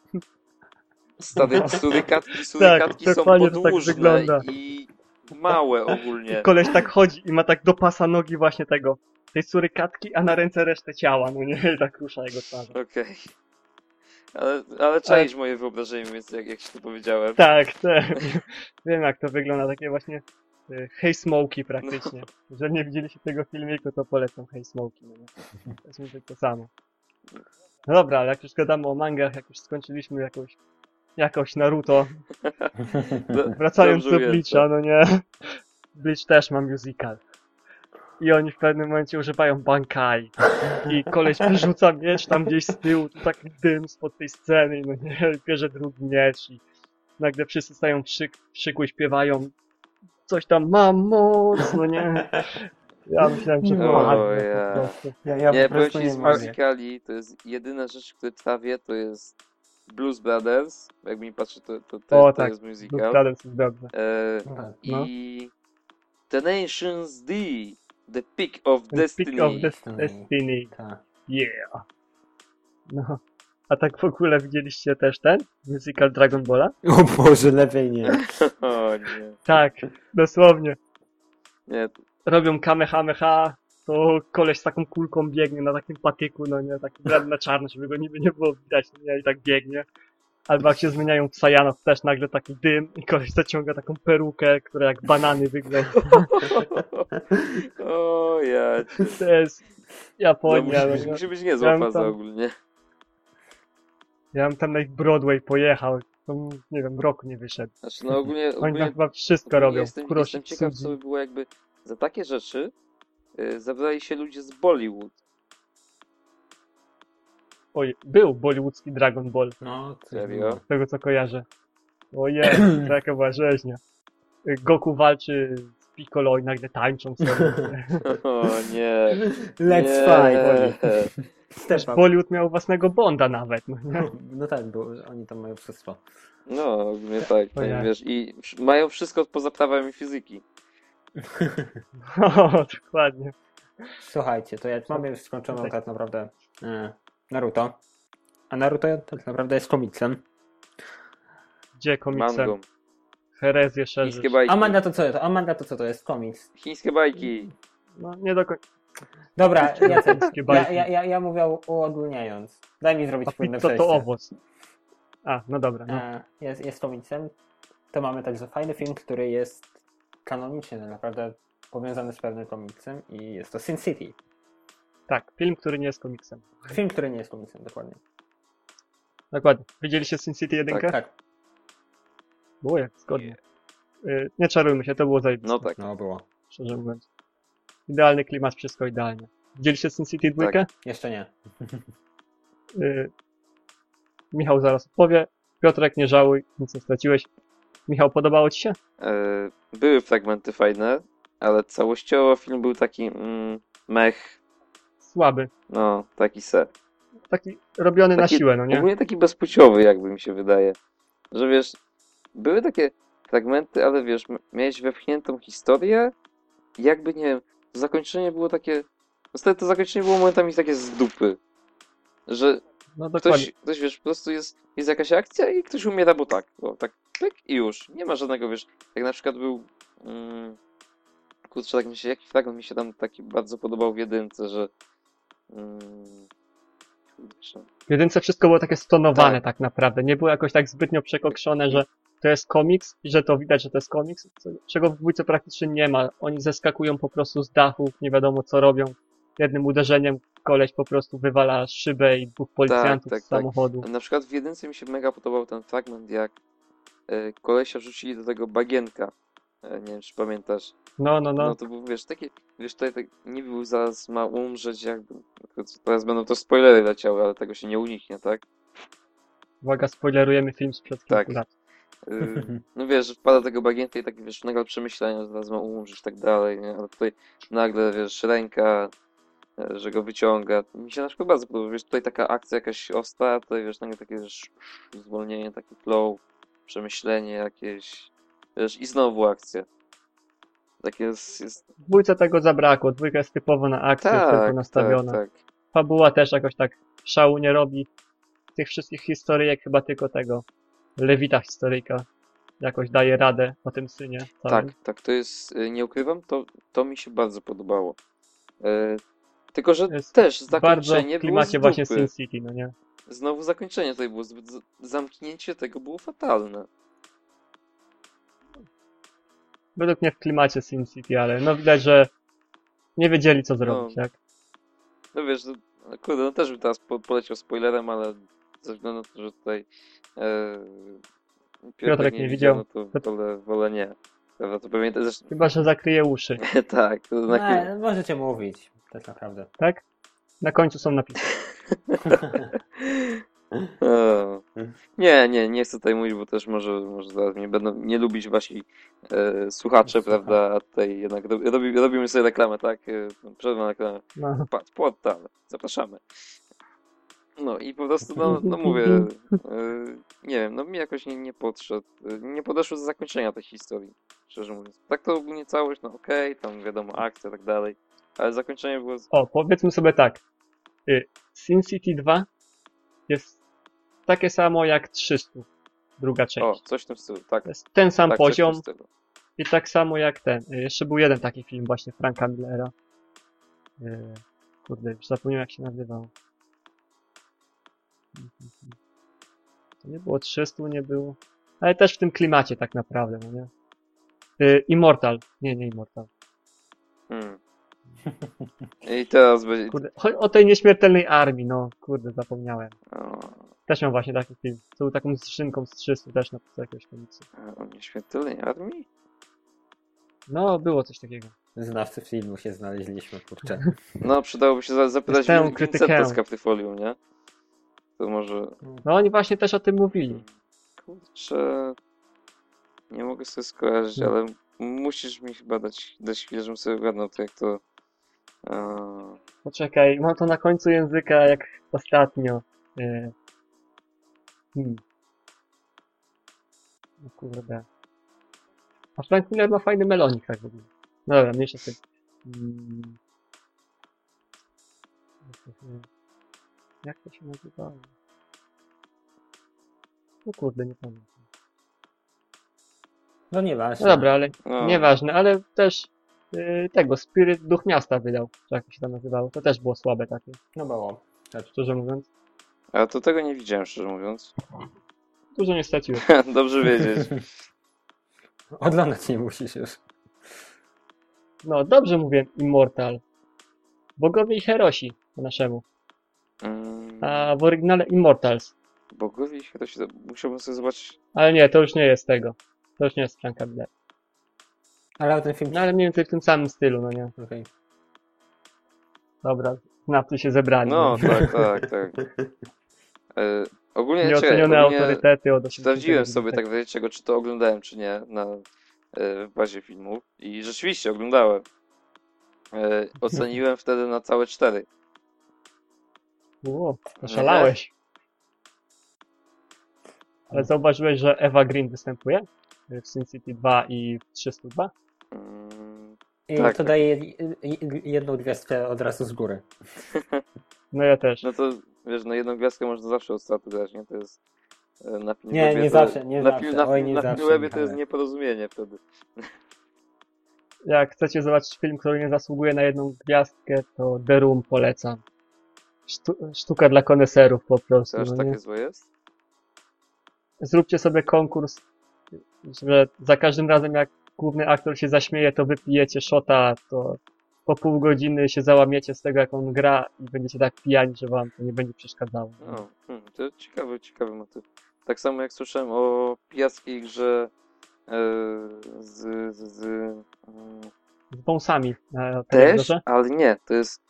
stare <laughs> surykatki, surykatki są dokładnie to tak podłużne wygląda. i małe ogólnie. Koleś tak chodzi i ma tak do pasa nogi właśnie tego, tej surykatki, a na ręce resztę ciała, no nie? I tak rusza jego twarz. Okej. Ale, ale czaisz moje wyobrażenie, więc jak, jak ci to powiedziałem. Tak, tak. <laughs> Wiem jak to wygląda, takie właśnie y, Hey Smokey praktycznie. Jeżeli nie widzieliście tego filmiku, to polecam Hey Smokey. No nie? to jest mniej więcej to samo. No dobra, ale jak już gadamy o mangach, jak już skończyliśmy jakąś, jakąś Naruto, <laughs> wracając do. Bleacha, no nie? Bleach też ma musical. I oni w pewnym momencie używają Bankai. I koleś wyrzuca miecz tam gdzieś z tyłu, tu taki dym spod tej sceny, no nie? I bierze drugi miecz i nagle wszyscy stają w szyk, w szyku i śpiewają coś tam, mam moc, no nie? Ja myślałem, że O, padnę ja. po prostu. Ja, ja Nie, po prostu nie z musicali to jest jedyna rzecz, które trawię, to jest Blues Brothers. Jak mi patrzy, to, to, to, O, jest, to tak. jest musical. Brothers jest dobrze. E, Tak. No. I The Nations D, The Peak of Ten Destiny. Peak of Des- Destiny. Destiny. Tak. Yeah. No. A tak w ogóle widzieliście też ten musical Dragon Balla? O Boże, lepiej nie. <laughs> O nie. Tak, dosłownie. Nie, Robią kamehameha, to koleś z taką kulką biegnie na takim patyku, no nie, taki blady na czarno, żeby go niby nie było widać, no nie, i tak biegnie. Albo jak się zmieniają w Sajanów, też nagle taki dym i koleś zaciąga taką perukę, która jak banany wygląda. o ja. To jest No, Japonia, musi, no być, nie. musi być niezła Ja faza tam- ogólnie. Ja bym tam na ich Broadway pojechał, to nie wiem, w roku nie wyszedł. Znaczy, no ogólnie, Oni tam ogólnie chyba wszystko ogólnie robią. Jestem, jestem ciekaw, co by było jakby za takie rzeczy y, zabrali się ludzie z Bollywood. Oj, był bollywoodzki Dragon Ball, No, Serio? z tego co kojarzę. Ojej, to <clears throat> jaka była rzeźnia. Goku walczy z Piccolo i nagle tańczą sobie. <laughs> O nie. Let's nie. fight. Stefan. Bollywood miał własnego Bonda nawet, no nie? <laughs> No tak, bo oni tam mają wszystko. No, ogólnie tak, O tak nie. wiesz, i mają wszystko poza prawami fizyki. <laughs> O, dokładnie. Słuchajcie, to jak mamy już skończoną Tak. tak naprawdę e, Naruto, a Naruto tak naprawdę jest komiksem. Gdzie komiksem? Mangą. Herezję szerzysz. Chińskie bajki. A manga to co to? A manga to co to jest? Komiks. Chińskie bajki. No, nie do końca. Dobra, Jacek, Chińskie ja, bajki. ja, ja, ja mówię uogólniając. Daj mi zrobić A płynne pizza to przejście. owoc. A, no dobra, no. E, jest, jest komiksem. To mamy także fajny film, który jest kanonicznie tak naprawdę powiązany z pewnym komiksem i jest to Sin City. Tak, film, który nie jest komiksem. Film, który nie jest komiksem, dokładnie. Dokładnie. Widzieliście Sin City 1? Tak, Tak, Było jak, zgodnie. Y, nie czarujmy się, to było zajebiste. No tak. no było. Szczerze mówiąc. Idealny klimat, wszystko idealnie. Widzieliście Sin City 2? Tak. Jeszcze nie. Y, Michał zaraz odpowie. Piotrek, nie żałuj, nic nie straciłeś. Michał, podobało ci się? E, były fragmenty fajne, ale całościowo film był taki mm, mech, Słaby. no, taki se. Taki robiony na Taki- siłę, no nie? Ogólnie taki bezpłciowy, jakby mi się wydaje. Że wiesz, były takie fragmenty, ale wiesz, miałeś wepchniętą historię i jakby, nie wiem, zakończenie było takie... Niestety to zakończenie było momentami takie z dupy. Że No ktoś, ktoś, wiesz, po prostu jest, jest jakaś akcja i ktoś umiera, bo tak, bo tak, pyk i już. Nie ma żadnego, wiesz, jak na przykład był... Mm, kurczę, tak mi się, jaki fragment mi się tam taki bardzo podobał w jedynce, że... W jedynce wszystko było takie stonowane Tak. tak. naprawdę. Nie było jakoś tak zbytnio przekokszone, że to jest komiks i że to widać, że to jest komiks, czego w dwójce praktycznie nie ma. Oni zeskakują po prostu z dachów, nie wiadomo co robią. Jednym uderzeniem koleś po prostu wywala szybę i dwóch policjantów tak, z tak. samochodu. Na przykład w jedynce mi się mega podobał ten fragment, jak e, kolesia wrzucili do tego bagienka. E, nie wiem, czy pamiętasz. No, no, No, no. to był, wiesz, taki, wiesz, tutaj tak, nie był zaraz ma umrzeć, jakby, teraz będą to spoilery leciały, ale tego się nie uniknie, tak? Uwaga, spoilerujemy film sprzed kilku Tak. lat. Y, <laughs> No wiesz, że wpada tego bagienta i tak wiesz, nagle przemyślenia, że zaraz ma umrzeć i tak dalej, nie? Ale tutaj nagle wiesz, ręka, e, że go wyciąga. Mi się na przykład bardzo podoba, wiesz, tutaj taka akcja jakaś ostra, tutaj wiesz, nagle takie wiesz, zwolnienie, taki flow, przemyślenie jakieś, wiesz, i znowu akcja. Tak jest, jest W dwójce tego zabrakło, dwójka jest typowo na akcję, tylko tak, nastawiona. tak, tak. Fabuła też jakoś tak szału nie robi. Tych wszystkich historyjek chyba tylko tego Lewita historyjka jakoś daje radę o tym synie. Tak, całym. tak, to jest, y, nie ukrywam, to, to mi się bardzo podobało. E, tylko, że Jest też Bardzo zakończenie w było klimacie właśnie. Sin City, no nie? Znowu zakończenie tutaj było zbyt. Zamknięcie tego było fatalne. Według mnie w klimacie Sin City, ale no widać, że nie wiedzieli co zrobić, No. tak? No wiesz, no, no kurde, no też bym teraz po, poleciał spoilerem, ale ze względu na to, że tutaj e, Piotrek nie widział. no to wolę, wolę nie. To pewnie też, Chyba, że zakryje uszy, <laughs> tak, to na, Nie, możecie mówić, tak naprawdę. tak? Na końcu są napisy. <laughs> O. Nie, nie, nie chcę tutaj mówić, bo też może, może zaraz mnie będą nie lubić wasi e, słuchacze, Słucham. prawda? A tutaj jednak rob, robi, robimy sobie reklamę, tak? E, Przerwę na reklamę. No. Portal, zapraszamy. No i po prostu, no, no mówię, e, nie wiem, no mi jakoś nie, nie podszedł, nie podeszło do zakończenia tej historii, szczerze mówiąc. Tak to ogólnie całość, no okej, tam wiadomo, akcja i tak dalej, ale zakończenie było, z- O, powiedzmy sobie tak. Y, Sin City 2 jest takie samo jak 300, druga część. o, coś w tym stylu, tak, ten sam tak, poziom i tak samo jak ten. Y, Jeszcze był jeden taki film właśnie Franka Millera. Y, Kurde, już zapomniałem jak się nazywał. To nie było 300, nie było. Ale też w tym klimacie tak naprawdę, no nie? Y, Immortal. Nie, nie Immortal. Hmm. <laughs> I teraz będzie, Kurde, chodź o tej nieśmiertelnej armii, no. Kurde, zapomniałem. o, Też miał właśnie taki film. To był taką skrzynką z 300 też napisał jakiegoś komiksu. o nieśmiertelnej armii? No, było coś takiego. Znawcy filmu się znaleźliśmy, kurczę. <laughs> No, przydałoby się za- zapytać. Vincenta z Capryfolium, nie? To może... No, oni właśnie też o tym mówili. Kurczę... Nie mogę sobie skojarzyć, Hmm. ale musisz mi chyba dać, dać chwilę, żebym sobie ogarnął to, jak to... Poczekaj, mam to na końcu języka jak ostatnio. E, Hmm. No kurde. A Frank Miller ma fajny melonik tak w ogóle. No dobra, mniejsza z tym. Mm. Jak to się nazywało? No kurde, nie pamiętam. No nieważne. No dobra, ale no, Nieważne, ale też yy, tego, Spirit Duch Miasta wydał, czy jak to się tam nazywało. To też było słabe takie, No było. szczerze mówiąc. Ale to tego nie widziałem, szczerze mówiąc. <laughs> Dużo nie straciłem. Dobrze wiedzieć. <laughs> Oglądać nie musisz już. No, dobrze mówię Immortal. Bogowie i Herosi po naszemu. Mm, A w oryginale Immortals. bogowie i to się... Musiałbym sobie zobaczyć... Ale nie, to już nie jest tego. To już nie jest Franka Miller. Ale ten film... No ale mniej więcej w tym samym stylu, no nie? Okej. Dobra, znawcy się zebrali. No, tak, tak, tak. <laughs> Ogólnie, czekaj, Nieocenione autorytety od 80 sprawdziłem sobie tak wiecie czego, czy to oglądałem, czy nie na, e, w bazie filmów i rzeczywiście oglądałem. E, oceniłem <laughs> wtedy na całe cztery. Ło, oszalałeś. Ale zauważyłeś, że Eva Green występuje w Sin City 2 i w 302? Mm, I Tak. to daje i- i- jedną gwiazdkę od razu z góry. <laughs> No ja też. No to wiesz, na jedną gwiazdkę można zawsze od startu dać, nie? To jest e, na Nie, nie to, zawsze, nie na, zawsze. Na, Oj, nie na zawsze, to jest nieporozumienie wtedy. Jak chcecie zobaczyć film, który nie zasługuje na jedną gwiazdkę, to The Room polecam. Sztu sztuka dla koneserów po prostu. To aż No takie nie? złe jest? Zróbcie sobie konkurs, że za każdym razem jak główny aktor się zaśmieje, to wypijecie shota, to po pół godziny się załamiecie z tego, jak on gra i będziecie tak pijani, że wam to nie będzie przeszkadzało. No, hmm, to ciekawy, ciekawy motyw. Tak samo jak słyszałem o pijackiej grze e, z, z, z mm, Z wąsami na Też, ale nie, to jest.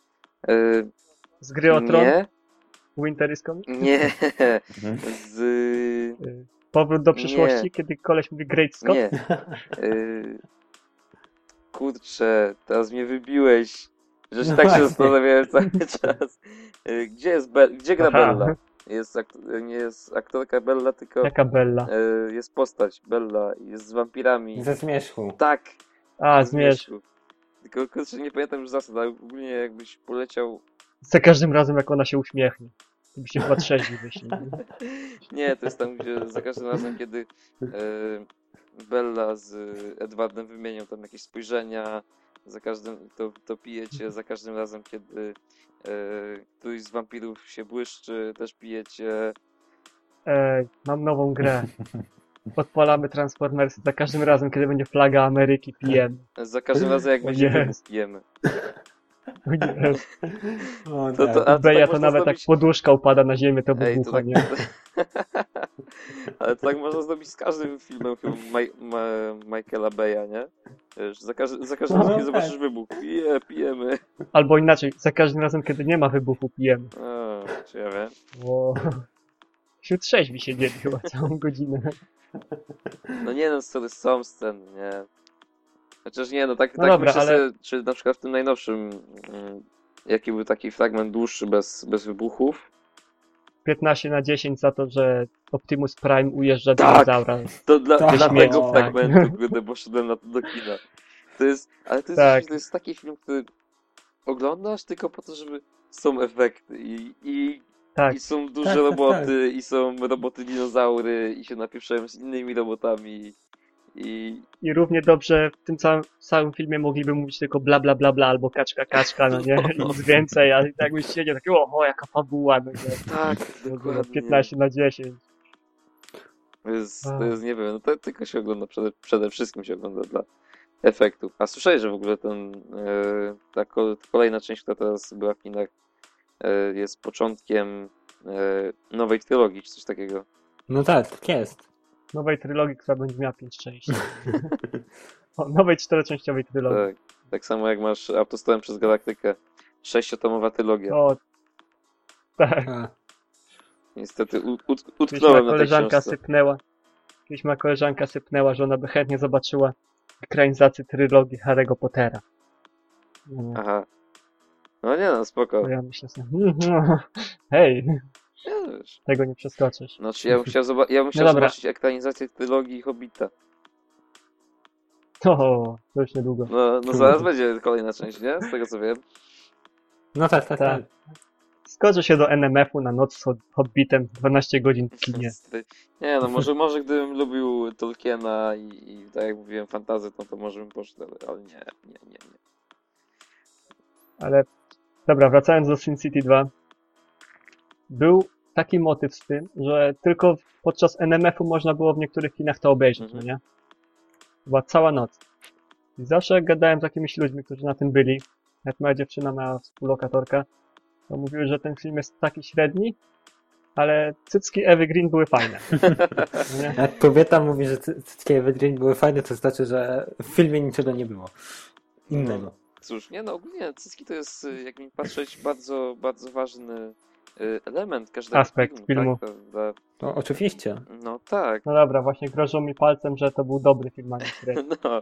e, Z gry o tron. Nie, Winter is coming? Nie, <laughs> z... Y, Powrót do przyszłości, Nie. kiedy koleś mówi Great Scott? Nie. <laughs> Y, Kurczę, teraz mnie wybiłeś. Że się No tak się właśnie. zastanawiałem cały <laughs> czas. Y, Gdzie jest Be- Gdzie gra Aha. Bella? Jest ak- nie jest aktorka Bella, tylko Jaka Bella? y, jest postać Bella. Jest z wampirami. Ze zmierzchu. Tak. A. Zmierzchu. Tylko kurczę, nie pamiętam już zasad, ale ogólnie jakbyś poleciał... Za każdym razem, jak ona się uśmiechnie. To by się chyba trzeźwi wyśni. <laughs> Nie, to jest tam, gdzie za każdym razem, kiedy e, Bella z Edwardem wymienią tam jakieś spojrzenia, za każdym, to, to pijecie, za każdym razem, kiedy e, któryś z wampirów się błyszczy, też pijecie. Ej, mam nową grę. Odpalamy Transformers za każdym razem, kiedy będzie flaga Ameryki, pijemy. Za każdym razem, jak będzie wybuch, pijemy. <laughs> O To- tak. to- a Beja tak to nawet zrobić- tak poduszka upada na ziemię, to Ej, to wybucha, tak... nie? <laughs> Ale to tak można zrobić z każdym filmem chyba Maj- Ma- Michaela Beya, nie? Wiesz, za, każ- za każdym No, razem, kiedy tak. zobaczysz wybuch, pije, pijemy. Albo inaczej, za każdym razem, kiedy nie ma wybuchu, pijemy. O, czy ja wiem. Bo... <laughs> Wśród trzeźwi siedzieli chyba całą godzinę. No nie no, sorry, są sceny, nie. Chociaż nie, no tak, No tak dobra, myślę ale- sobie, czy na przykład w tym najnowszym, mm, jaki był taki fragment dłuższy bez, bez wybuchów, 15 na 10 za to, że Optimus Prime ujeżdża Tak! dinozaura. to dla, Tak. dla tego tak. fragmentu, gdy poszedłem na, do kina. To jest, ale to jest, Tak. to jest taki film, który oglądasz tylko po to, żeby są efekty i, i, Tak. i są duże Tak, tak, roboty i są roboty dinozaury i się napieprzają z innymi robotami i I równie dobrze w tym całym, całym filmie mogliby mówić tylko bla bla bla bla albo kaczka kaczka, no nie? <laughs> I nic więcej, ale i tak byś siedział taki, o, o jaka fabuła, no nie? tak, dokładnie. 15 na 10. To jest, to jest nie wiem, no to tylko się ogląda, przede, przede wszystkim się ogląda dla efektów. A słyszałeś, że w ogóle ten, e, ta ko- kolejna część, która teraz była w kinach, e, jest początkiem e, nowej trylogii, czy coś takiego. No tak, tak jest. Nowej trylogii, która będzie miała 5 części. <laughs> o, nowej czteroczęściowej trylogii. Tak, tak samo jak masz Autostopem przez Galaktykę. Sześciotomowa trylogia. O, tak. A, Niestety ut, utknąłem na tej koleżanka książce. sypnęła. Kiedyś moja koleżanka sypnęła, że ona by chętnie zobaczyła ekranizację trylogii Harry'ego Pottera. No. Aha. No nie no, spoko. To ja myślę sobie, <laughs> "Mm, no, hej, Nie, wiesz. tego nie przeskoczysz. Znaczy ja bym chciał, zoba- ja bym chciał dobra. zobaczyć ekranizację trylogii Hobbita. O, to już niedługo. No, no zaraz będzie kolejna część, nie? Z tego co wiem. no tak, tak, Tak. tak. Skoczę się do NMF-u na noc z Hob- Hobbitem 12 godzin w kinie. <laughs> Nie no, może, może gdybym lubił Tolkiena i, i tak jak mówiłem fantazy, no to może bym poszedł, ale, ale nie, nie, nie, nie. Ale dobra, wracając do Sin City 2. Był taki motyw z tym, że tylko podczas NMF-u można było w niektórych kinach to obejrzeć, Mhm. no nie? Była cała noc. I zawsze jak gadałem z jakimiś ludźmi, którzy na tym byli, jak moja dziewczyna, moja współlokatorka, to mówiły, że ten film jest taki średni, ale cycki Ewy Green były fajne. <laughs> Jak kobieta mówi, że cy- cyckie Ewy Green były fajne, to znaczy, że w filmie niczego nie było. Innego. Cóż, nie no, ogólnie cycki to jest, jak mi patrzeć, bardzo, bardzo ważny element każdego Aspekt filmu. Tak? No oczywiście. No tak, No dobra, właśnie grożą mi palcem, że to był dobry film, a nie <laughs> średni. no,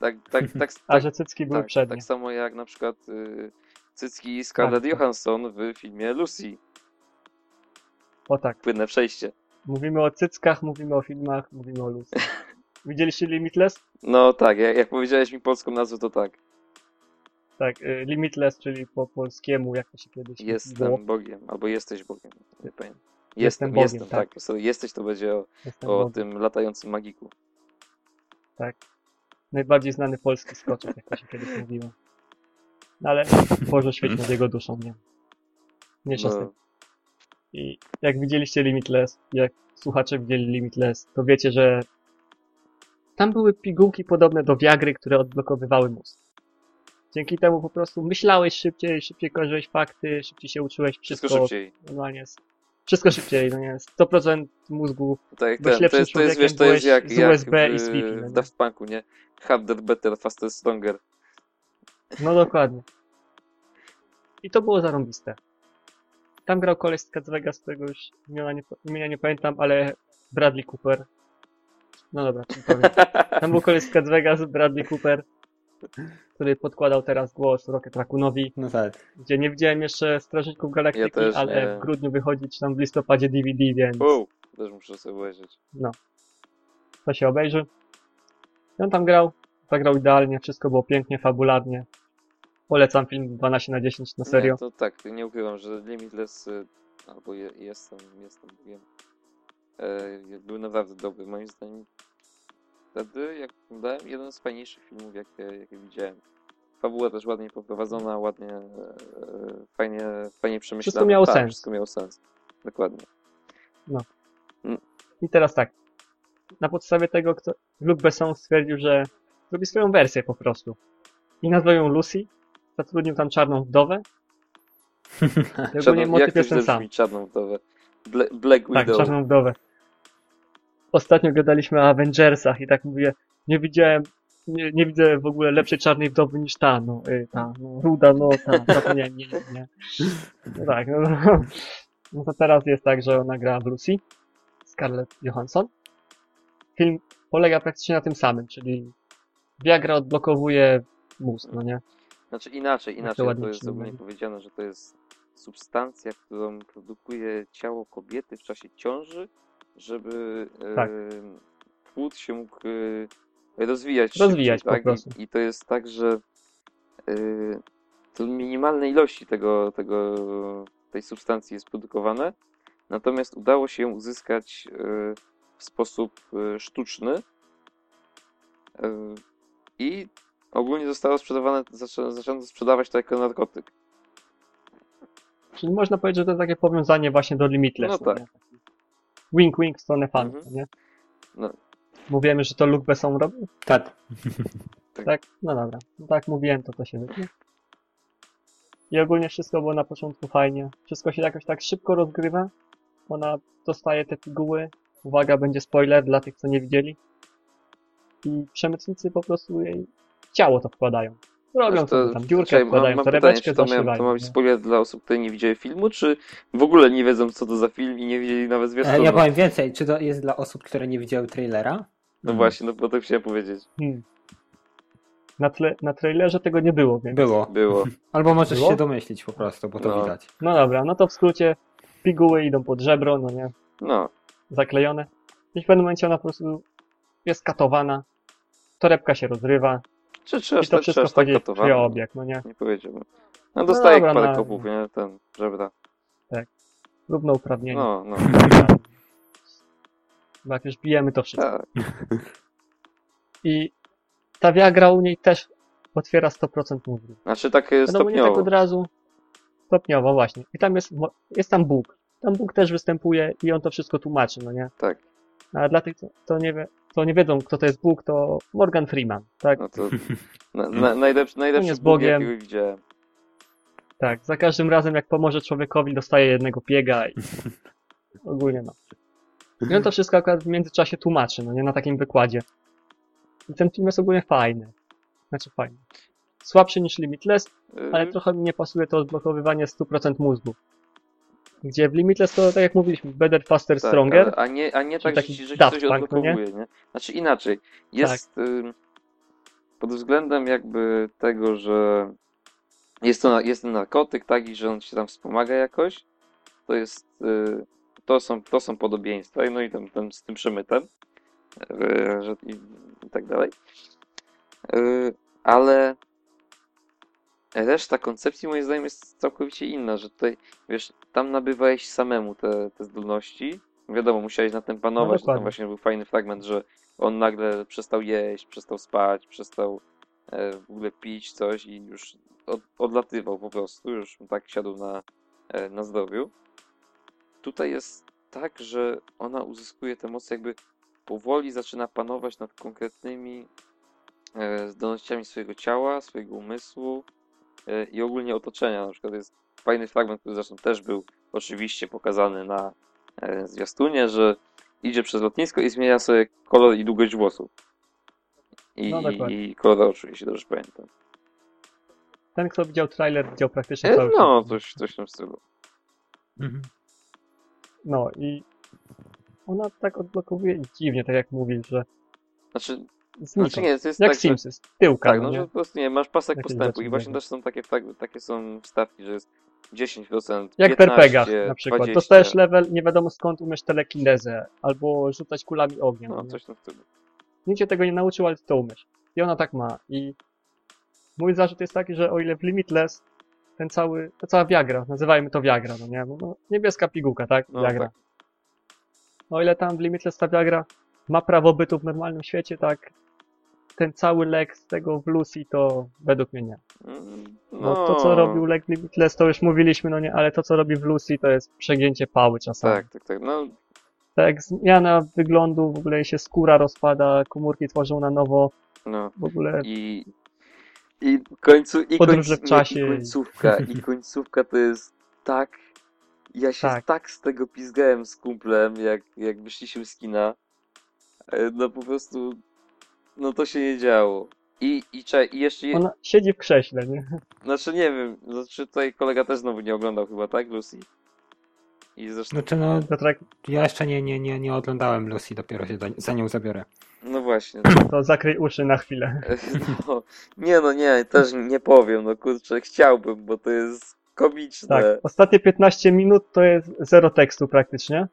tak, tak, tak, <laughs> A tak, że cycki były tak, przednie. tak samo jak na przykład y, cycki Scarlett Tak. Johansson w filmie Lucy, O tak. płynne przejście. Mówimy o cyckach, mówimy o filmach, mówimy o Lucy. <laughs> Widzieliście Limitless? No tak, jak, jak powiedziałeś mi polską nazwę, to tak. Tak, y, Limitless, czyli po polskiemu, jak to się kiedyś było. Jestem Bogiem, albo jesteś Bogiem, nie pamiętam. Jestem Jestem, Bogiem, jestem, tak. tak. Jesteś to będzie o, o tym latającym magiku. Tak. Najbardziej znany polski skoczek, jak to się kiedyś mówiło. No ale Boże świeć nad jego duszą, nie? Z tym. No, I jak widzieliście Limitless, jak słuchacze widzieli Limitless, to wiecie, że tam były pigułki podobne do Viagry, które odblokowywały mózg. Dzięki temu po prostu myślałeś szybciej, szybciej kojarzyłeś fakty, szybciej się uczyłeś, wszystko wszystko, szybciej. normalnie jest. Wszystko szybciej, no nie? 100% mózgu. Tak jak ten, to jest, to jest, wiesz, to jest jak, z jak USB i z w, Wi-Fi, no w nie? Daft Punku, nie? Harder, better, faster, stronger. No dokładnie. I to było zarąbiste. Tam grał koleś z Cats Vegas, którego już imienia nie, imienia nie pamiętam, ale Bradley Cooper. No dobra, powiem. <laughs> Tam był koleś z Vegas, Bradley Cooper, który podkładał teraz głos Rocket Raccoonowi, No tak. gdzie nie widziałem jeszcze Strażników Galaktyki, Ja ale nie. w grudniu wychodzi, czy tam w listopadzie DVD, więc Wow, też muszę sobie obejrzeć. to się obejrzy. I on tam grał, zagrał idealnie, wszystko było pięknie, fabularnie. Polecam film 12 na 10 na serio. Nie, to tak, nie ukrywam, że Limitless, y, albo je, jestem, jestem, wiem, e, był naprawdę dobry. Moim zdaniem wtedy, jak dałem jeden z fajniejszych filmów, jakie, jakie widziałem. Fabuła też ładnie poprowadzona, ładnie, e, fajnie, fajnie przemyślana. Wszystko miało tak, sens. Wszystko miało sens. Dokładnie. I teraz tak. Na podstawie tego, kto Luc Besson stwierdził, że zrobi swoją wersję po prostu. I nazwał ją Lucy. Zatrudnił tam czarną wdowę. <laughs> Jak motyw to jest ten sam. czarną wdowę. Bla, Black Tak, Widow. czarną wdowę. Ostatnio gadaliśmy o Avengersach i tak mówię, nie widziałem, nie, nie widzę w ogóle lepszej czarnej wdowy niż ta, no, y, ta, no, ruda, no, ta, zapomniałem, nie, nie, nie. No tak, no, no. no to teraz jest tak, że ona gra w Lucy, Scarlett Johansson. Film polega praktycznie na tym samym, czyli Viagra odblokowuje mózg, no nie? Znaczy inaczej, inaczej. To jest ogólnie powiedziane, że to jest substancja, którą produkuje ciało kobiety w czasie ciąży, żeby Tak. płód się mógł e, rozwijać. Rozwijać szybciej, po tak? prostu. I, I to jest tak, że e, to minimalne ilości tego, tego, tej substancji jest produkowane, natomiast udało się ją uzyskać e, w sposób sztuczny i ogólnie zostało sprzedawane, zaczę, zaczęto sprzedawać to jako narkotyk. Czyli można powiedzieć, że to takie powiązanie właśnie do Limitless. No tak. nie? Wink, wink w stronę fanów, Mhm. nie? No. Mówiłem, że to Luke Besson robił? <laughs> Tak. Tak? No dobra. No tak mówiłem, to to się wytnie. I ogólnie wszystko było na początku fajnie. Wszystko się jakoś tak szybko rozgrywa. Ona dostaje te piguły. Uwaga, będzie spoiler dla tych, co nie widzieli. I przemytnicy po prostu jej ciało to wkładają. Robią to, tam dziurkę czekaj, wkładają, mam, mam pytanie, torebeczkę czy to, miał, to ma być spoiler dla osób, które nie widziały filmu, czy w ogóle nie wiedzą, co to za film i nie widzieli nawet E, zwiastunu? Ja powiem więcej, czy to jest dla osób, które nie widziały trailera? No właśnie, no bo to chciałem powiedzieć. Hmm. Na, tle, na trailerze tego nie było, więc... Było. Było. <laughs> Albo możesz Było? się domyślić po prostu, bo to No. widać. No dobra, no to w skrócie piguły idą pod żebro, no nie? No, Zaklejone. I w pewnym momencie ona po prostu jest katowana. Torebka się rozrywa. Czy, czy aż I to tak, czy wszystko aż tak krwioobieg, no nie? Nie powiedziałbym. No dostaje dobra, parę no. kopów, nie? Ten, żebra. Równouprawnienie. No, no. <laughs> Bo jak już bijemy to wszystko. Tak. I ta Viagra u niej też otwiera 100% mózgu. Znaczy tak Wiadomo, nie tak stopniowo. od razu. Stopniowo, właśnie. I tam jest, jest tam Bóg. Tam Bóg też występuje i on to wszystko tłumaczy, no nie? Tak. A dla tych, co- co nie, wie, co nie wiedzą, kto to jest Bóg, to Morgan Freeman, tak? No to <laughs> na, na, najlepszy, najlepszy jest Bóg, Bogiem. jakiego widziałem. Tak, za każdym razem jak pomoże człowiekowi, dostaje jednego piega i <laughs> ogólnie no. I on to wszystko akurat w międzyczasie tłumaczy, no nie na takim wykładzie. I ten film jest ogólnie fajny. Znaczy fajny. Słabszy niż Limitless, Y, ale trochę mi nie pasuje to odblokowywanie 100% mózgu. Gdzie w Limitless to, tak jak mówiliśmy, better, faster, Tak, stronger. A nie, a nie tak, taki że że ci coś no nie? odblokowuje, nie? Znaczy inaczej. Jest ym, pod względem jakby tego, że jest to jest ten narkotyk, tak, i że on się tam wspomaga jakoś, to jest y, to są, to są podobieństwa, no i ten, ten z tym przemytem y, że, i, i tak dalej. Y, ale reszta koncepcji moim zdaniem jest całkowicie inna, że tutaj wiesz, tam nabywałeś samemu te, te zdolności. Wiadomo, musiałeś na tym panować. No to tam właśnie był fajny fragment, że on nagle przestał jeść, przestał spać, przestał e, w ogóle pić coś i już od, odlatywał po prostu, już tak siadł na, e, na zdrowiu. Tutaj jest tak, że ona uzyskuje te moce jakby powoli zaczyna panować nad konkretnymi e, zdolnościami swojego ciała, swojego umysłu i ogólnie otoczenia. Na przykład jest fajny fragment, który zresztą też był oczywiście pokazany na e, zwiastunie, że idzie przez lotnisko i zmienia sobie kolor i długość włosów. I, No, i kolor oczu, jeśli dobrze pamiętam. Ten, kto widział trailer, widział praktycznie E, cały no, coś, coś w tym stylu. Mhm. No i ona tak odblokowuje dziwnie, tak jak mówisz, że Znaczy. Znaczy nie, jest jak tak, Simsy, z tyłka, tak, no no, nie? że po prostu nie, masz pasek Jakieś postępu i właśnie też są takie, tak, takie są wstawki, że jest 10%, Jak w 15, RPGach na przykład. 20, Dostajesz level, nie wiadomo skąd umiesz telekinezę, albo rzucać kulami ognia. No, nie? coś tam wtedy. Nikt cię tego nie nauczył, ale ty to umiesz. I ona tak ma. I mój zarzut jest taki, że o ile w Limitless ten cały, ta cała Viagra, nazywajmy to Viagra, no nie? No, niebieska pigułka, tak? No, Viagra. tak. O ile tam w Limitless ta Viagra ma prawo bytu w normalnym świecie, tak ten cały lek z tego w Lucy to według mnie nie. Mm, No, to co robił lek Limitless to już mówiliśmy, no nie, ale to co robi w Lucy to jest przegięcie pały czasami. Tak, tak, tak. No, Tak, zmiana wyglądu, w ogóle się skóra rozpada, komórki tworzą na nowo, no. w ogóle I, i końcu, i, końc, w czasie. I końcówka, i <laughs> końcówka to jest tak, ja się Tak. tak, z tego pizgałem z kumplem, jak, jak wyszliśmy z kina, E, no po prostu, no to się nie działo. I, i, cze, i jeszcze, je, ona siedzi w krześle, nie? znaczy nie wiem, znaczy tutaj kolega też znowu nie oglądał chyba, tak, Lucy? I zresztą, Znaczy no, Piotrek, ja jeszcze nie, nie, nie, nie oglądałem Lucy, dopiero się za, za nią zabiorę. no właśnie, <clears throat> to zakryj uszy na chwilę. <laughs> no, nie no nie, też nie powiem, no kurczę, chciałbym, bo to jest komiczne. Tak, ostatnie 15 minut to jest zero tekstu praktycznie.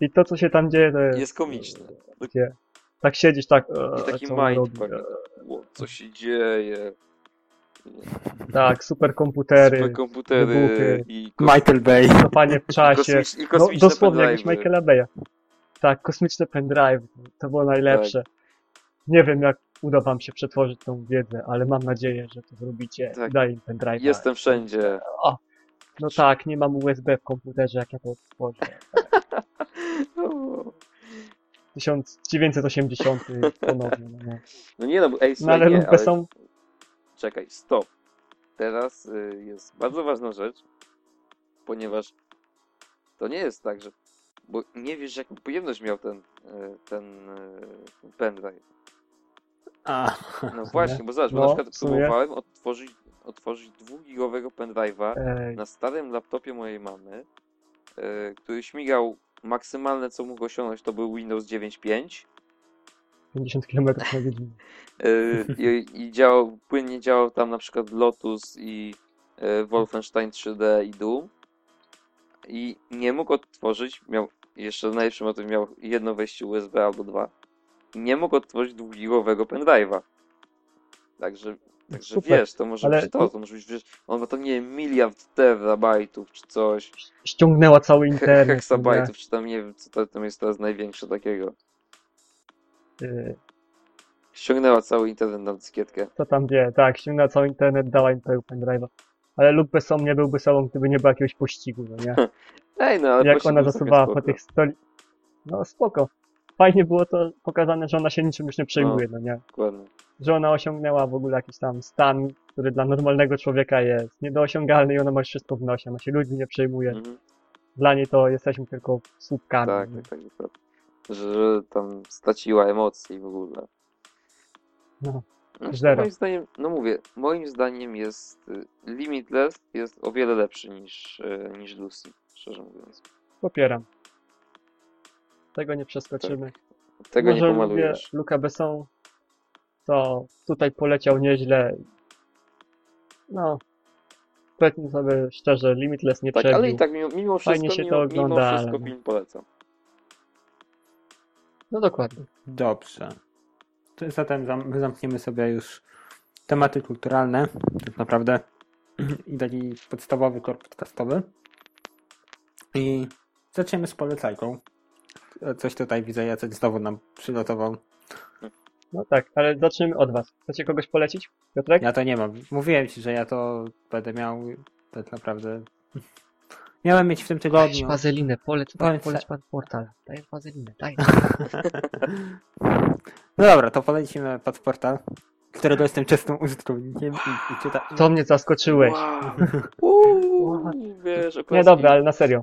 I to, co się tam dzieje, to jest... Jest komiczne. Gdzie, tak siedzisz, tak... I eee, taki co mindfuck. Się dzieje? Tak, superkomputery, Superkomputery wybuchy. i kos- Michael Bay. cofanie w czasie. i No, dosłownie, jak już pendrive'y. Michaela Beya. Tak, kosmiczne pendrive, to było najlepsze. Nie wiem, jak uda wam się przetworzyć tą wiedzę, ale mam nadzieję, że to zrobicie. Tak. Daj im pendrive. Jestem wszędzie. No tak, nie mam USB w komputerze, jak ja to odtworzę. No, <laughs> 1980 ponownie, no nie. no nie no, bo- ej, No słuchaj, ale nie, ale... są... Czekaj, stop. Teraz y, jest bardzo ważna rzecz, ponieważ to nie jest tak, że... Bo nie wiesz, jaką pojemność miał ten, y, ten, y, ten pendrive. A, No właśnie, bo zobacz, bo No, na przykład próbowałem otworzyć, otworzyć dwugigowego pendrive'a Ej, na starym laptopie mojej mamy, e, który śmigał maksymalne co mógł osiągnąć to był Windows 9.5 50 km na godzinę. e, <laughs> i, i działał, płynnie działał tam na przykład Lotus i e, Wolfenstein 3D i Doom. I nie mógł odtworzyć, miał jeszcze najlepszym o tym miał jedno wejście USB albo dwa. Nie mógł odtworzyć dwugigowego pendrive'a. Także Także Super, wiesz, to może ale być to, to może być, wiesz, on ma tam, nie wiem, miliard terabajtów czy coś. Ściągnęła cały internet. Heksabajtów, czy tam nie wiem, co to, tam jest teraz największe takiego. Y, Ściągnęła cały internet na dyskietkę. Co tam wie, tak, ściągnęła cały internet, dała im tego pendrive'a. Ale Luke Besson nie byłby sobą, gdyby nie było jakiegoś pościgu, no nie? <laughs> Ej, no ale Jak ona zasuwała po tych stoli... No spoko. Fajnie było to pokazane, że ona się niczym już nie przejmuje, no nie? Dokładnie. Że ona osiągnęła w ogóle jakiś tam stan, który dla normalnego człowieka jest niedoosiągalny i ona ma wszystko w nosie, ona się ludzi nie przejmuje. Mhm. Dla niej to jesteśmy tylko słupkami. Tak, tak, tak, dokładnie. Że, tam straciła emocje w ogóle. No, Znaczy, zero. Moim zdaniem, no mówię, moim zdaniem jest y, Limitless jest o wiele lepszy niż, y, niż Lucy, szczerze mówiąc. popieram. Tego nie przeskoczymy. Tego Może nie lubię pomalujesz. Luca Besson, to tutaj poleciał nieźle. No, powiedzmy sobie szczerze, Limitless nie Tak, przebił. ale i tak mimo, mimo Fajnie wszystko, się to mimo, ogląda, mimo ale wszystko no. film polecam. No dokładnie. Dobrze. To zatem zam- zamkniemy sobie już tematy kulturalne, tak naprawdę, <clears throat> i taki podstawowy tor podcastowy. I zaczniemy z polecajką. Coś tutaj widzę, Jacek znowu nam przygotował. No tak, ale zacznijmy od was. Chcecie kogoś polecić? Piotrek? Ja to nie mam. Mówiłem ci, że ja to będę miał tak naprawdę. <laughs> Miałem mieć w tym tygodniu. wazelinę, poleć, Poleć- poleć pan portal. Dajesz wazelinę, daj. <laughs> No dobra, to polecimy pod portal, którego jestem czestym użytkownikiem i, i czyta... To mnie zaskoczyłeś. Wow. <laughs> Uuu, wiesz, Nie dobra, ale na serio.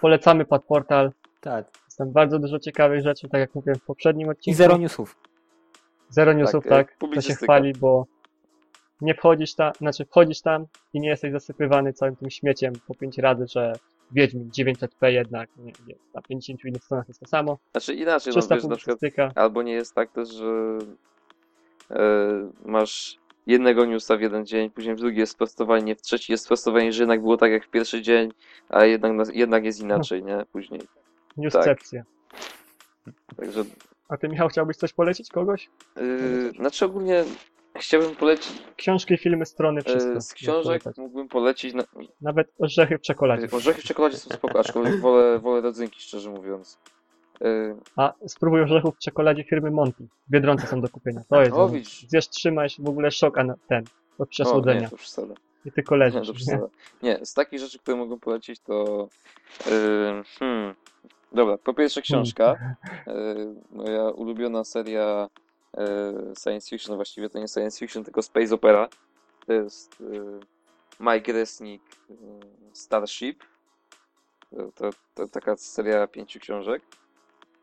Polecamy pod portal. Tak. Tam bardzo dużo ciekawych rzeczy, tak jak mówiłem w poprzednim I odcinku. zero newsów. Zero newsów, Tak, tak. To się chwali, bo nie wchodzisz tam, znaczy wchodzisz tam i nie jesteś zasypywany całym tym śmieciem po pięć razy, że Wiedźmin 900p jednak, nie, nie, na 50 innych stronach jest to samo. Znaczy inaczej, no 300 wiesz, na przykład. Albo nie jest tak też, że e, masz jednego newsa w jeden dzień, później w drugi jest sprostowanie, w trzeci jest sprostowanie, że jednak było tak jak w pierwszy dzień, a jednak, na- jednak jest inaczej, nie? Później. Newscepcja. Także, A ty, Michał, chciałbyś coś polecić kogoś? yy, znaczy ogólnie chciałbym polecić Książki, filmy, strony, wszystko. e, z książek, Polecać. mógłbym polecić, na, Nawet orzechy w czekoladzie. orzechy w czekoladzie są spoko, aczkolwiek wolę, wolę rodzynki, szczerze mówiąc. E, A spróbuj orzechów w czekoladzie firmy Monty. Biedronce są do kupienia. To jest. o. Zjesz, trzymaj w ogóle szok a na ten. Od O, przesłodzenia. nie, to przesada. I tylko Nie, to Nie? przesada. Nie, z takich rzeczy, które mogę polecić, to. Yy, hmm. Dobra, po pierwsze książka. Yy, moja ulubiona seria yy, science fiction, no właściwie to nie science fiction, tylko space opera. To jest yy, Mike Resnick Starship. To, to, taka seria pięciu książek.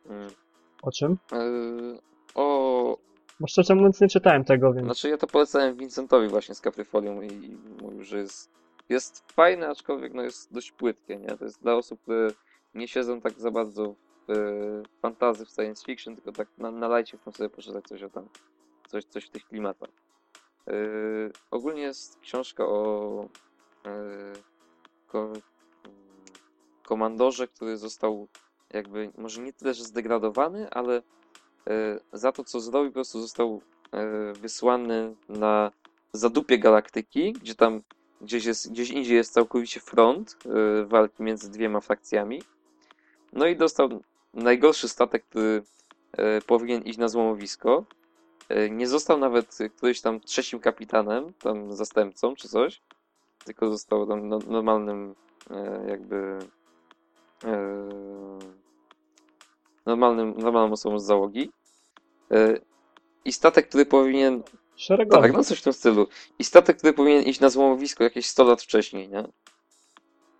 Yy, O czym? o Bo szczerze mówiąc nie czytałem tego, więc Znaczy ja to polecałem Vincentowi właśnie z Capryfolium i mówił, że jest, jest fajne, aczkolwiek no jest dość płytkie, nie? To jest dla osób, które nie siedzą tak za bardzo w e, fantazy, w science fiction, tylko tak na, na lajcie chcą sobie poczytać coś o tam, coś, coś w tych klimatach. E, ogólnie jest książka o e, ko, komandorze, który został jakby, może nie tyle, że zdegradowany, ale za to, co zrobił, po prostu został wysłany na zadupie galaktyki, gdzie tam gdzieś, jest, gdzieś indziej jest całkowicie front walki między dwiema frakcjami. No i dostał najgorszy statek, który e, powinien iść na złomowisko. E, Nie został nawet któryś tam trzecim kapitanem, tam zastępcą czy coś, tylko został tam no, normalnym e, jakby normalnym, normalną osobą z załogi. I statek, który powinien szeregowo. tak, no coś w tym stylu. I statek, który powinien iść na złomowisko jakieś 100 lat wcześniej, nie?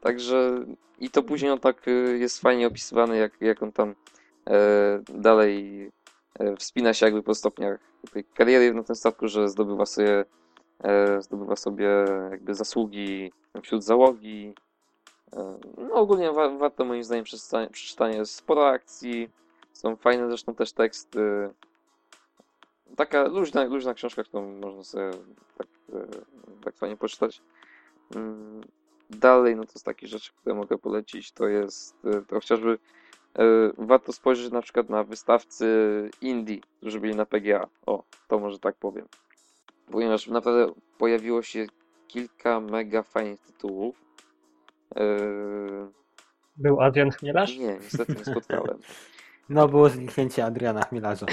Także i to później on tak y, jest fajnie opisywany, jak, jak on tam e, dalej e, wspina się jakby po stopniach tej kariery na tym statku, że zdobywa sobie e, zdobywa sobie jakby zasługi wśród załogi. No ogólnie wa warto moim zdaniem przeczytanie, przeczytanie sporo akcji, są fajne zresztą też teksty. Taka luźna, luźna książka, którą można sobie tak, tak fajnie poczytać. Dalej, no to z takich rzeczy, które mogę polecić, to jest e, to chociażby e, warto spojrzeć na przykład na wystawcy indie, którzy byli na PGA. O, to może tak powiem. Ponieważ naprawdę pojawiło się kilka mega fajnych tytułów. E, Był Adrian Chmielarz? Nie, niestety nie spotkałem. <laughs> No było zniknięcie Adriana Chmielarza.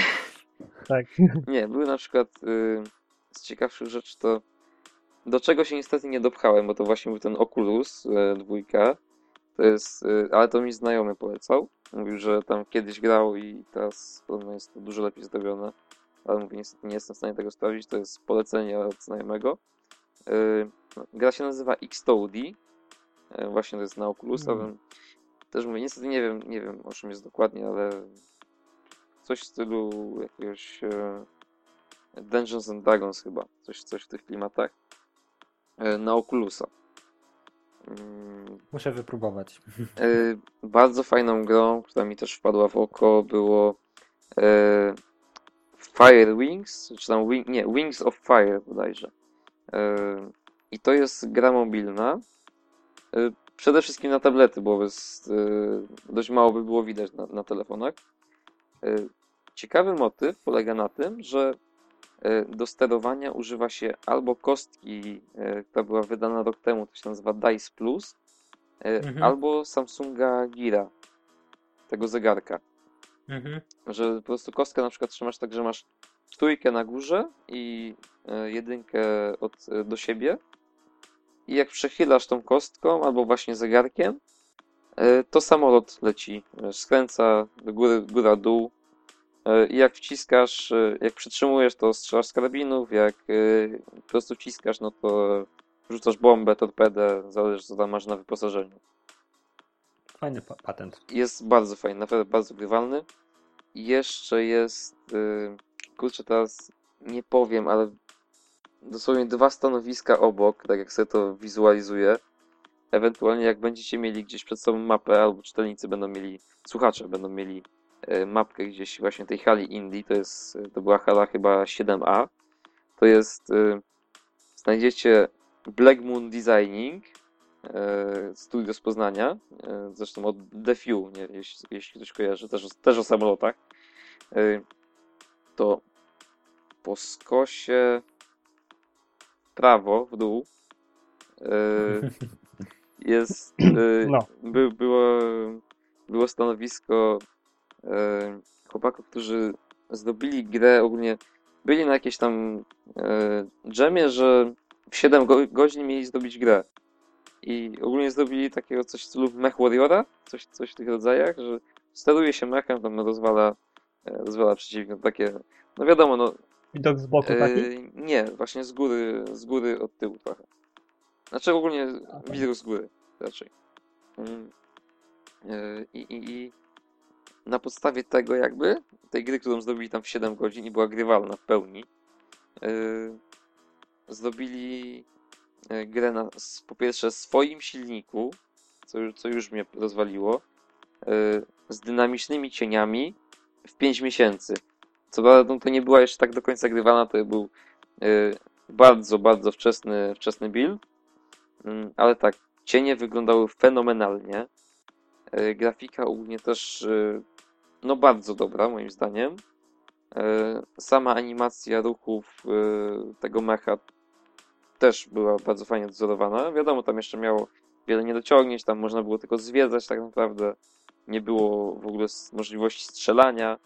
Tak. Nie, były na przykład y, z ciekawszych rzeczy to do czego się niestety nie dopchałem, bo to właśnie był ten Oculus y, dwójka. To jest, y, ale to mi znajomy polecał. Mówił, że tam kiedyś grał i teraz podobno jest to dużo lepiej zrobione. Ale mówię, niestety nie jestem w stanie tego sprawdzić. To jest polecenie od znajomego. No, gra się nazywa X-Toad. Y, właśnie to jest na Oculus, Mm. ale też mówię, niestety nie wiem, nie wiem o czym jest dokładnie, ale coś w stylu jakiegoś e, Dungeons and Dragons chyba, coś, coś w tych klimatach e, na Oculusa. Mm, Muszę wypróbować. e, bardzo fajną grą, która mi też wpadła w oko, było e, Fire Wings, czy tam wing, nie, Wings of Fire bodajże. E, I to jest gra mobilna. E, przede wszystkim na tablety, bo e, dość mało by było widać na, na telefonach. E, Ciekawy motyw polega na tym, że e, do sterowania używa się albo kostki, e, która była wydana rok temu, to się nazywa Dice Plus, e, Mhm. albo Samsunga Gira, tego zegarka. Mhm. Że po prostu kostkę na przykład trzymasz tak, że masz trójkę na górze i e, jedynkę od, e, do siebie. I jak przechylasz tą kostką albo właśnie zegarkiem, e, to samolot leci, e, skręca do góry, góra, dół. E, I jak wciskasz, e, jak przytrzymujesz, to strzelasz z karabinów, jak e, po prostu wciskasz, no to rzucasz bombę, torpedę, zależy co tam masz na wyposażeniu. Fajny pa- patent. Jest bardzo fajny, naprawdę bardzo grywalny. I jeszcze jest, kurczę teraz nie powiem, ale dosłownie dwa stanowiska obok, tak jak sobie to wizualizuję. Ewentualnie jak będziecie mieli gdzieś przed sobą mapę, albo czytelnicy będą mieli, słuchacze będą mieli mapkę gdzieś właśnie tej hali Indii, to jest, e, to była hala chyba 7A, to jest, e, znajdziecie Black Moon Designing, e, studio z Poznania, e, zresztą od The Few, nie, jeśli, jeśli ktoś kojarzy, też, o- też o samolotach, e, to po skosie prawo, w dół, e, <laughs> jest, e, No. by, było, było stanowisko e, chłopaków, którzy zdobili grę ogólnie, byli na jakiejś tam e, dżemie, że w 7 go, godzin mieli zdobyć grę. I ogólnie zrobili takiego coś w stylu Mech Warriora, coś, coś w tych rodzajach, że steruje się mechem, tam rozwala, e, rozwala przeciwników, takie, no wiadomo, no Widok z boku taki? e, nie, właśnie z góry, z góry od tyłu trochę. Znaczy ogólnie Okej. widok z góry raczej. Mm. I, i, I na podstawie tego jakby, tej gry, którą zrobili tam w 7 godzin i była grywalna w pełni, e, zrobili e, grę na, po pierwsze swoim silniku, co, co już mnie rozwaliło, e, z dynamicznymi cieniami w 5 miesięcy. Co prawda to nie była jeszcze tak do końca grywalna, to był e, bardzo, bardzo wczesny, wczesny build, Mm, ale tak, cienie wyglądały fenomenalnie. E, Grafika ogólnie też e, no bardzo dobra moim zdaniem. E, Sama animacja ruchów e, tego mecha też była bardzo fajnie dozorowana. Wiadomo, tam jeszcze miało wiele niedociągnięć, tam można było tylko zwiedzać tak naprawdę. Nie było w ogóle możliwości strzelania,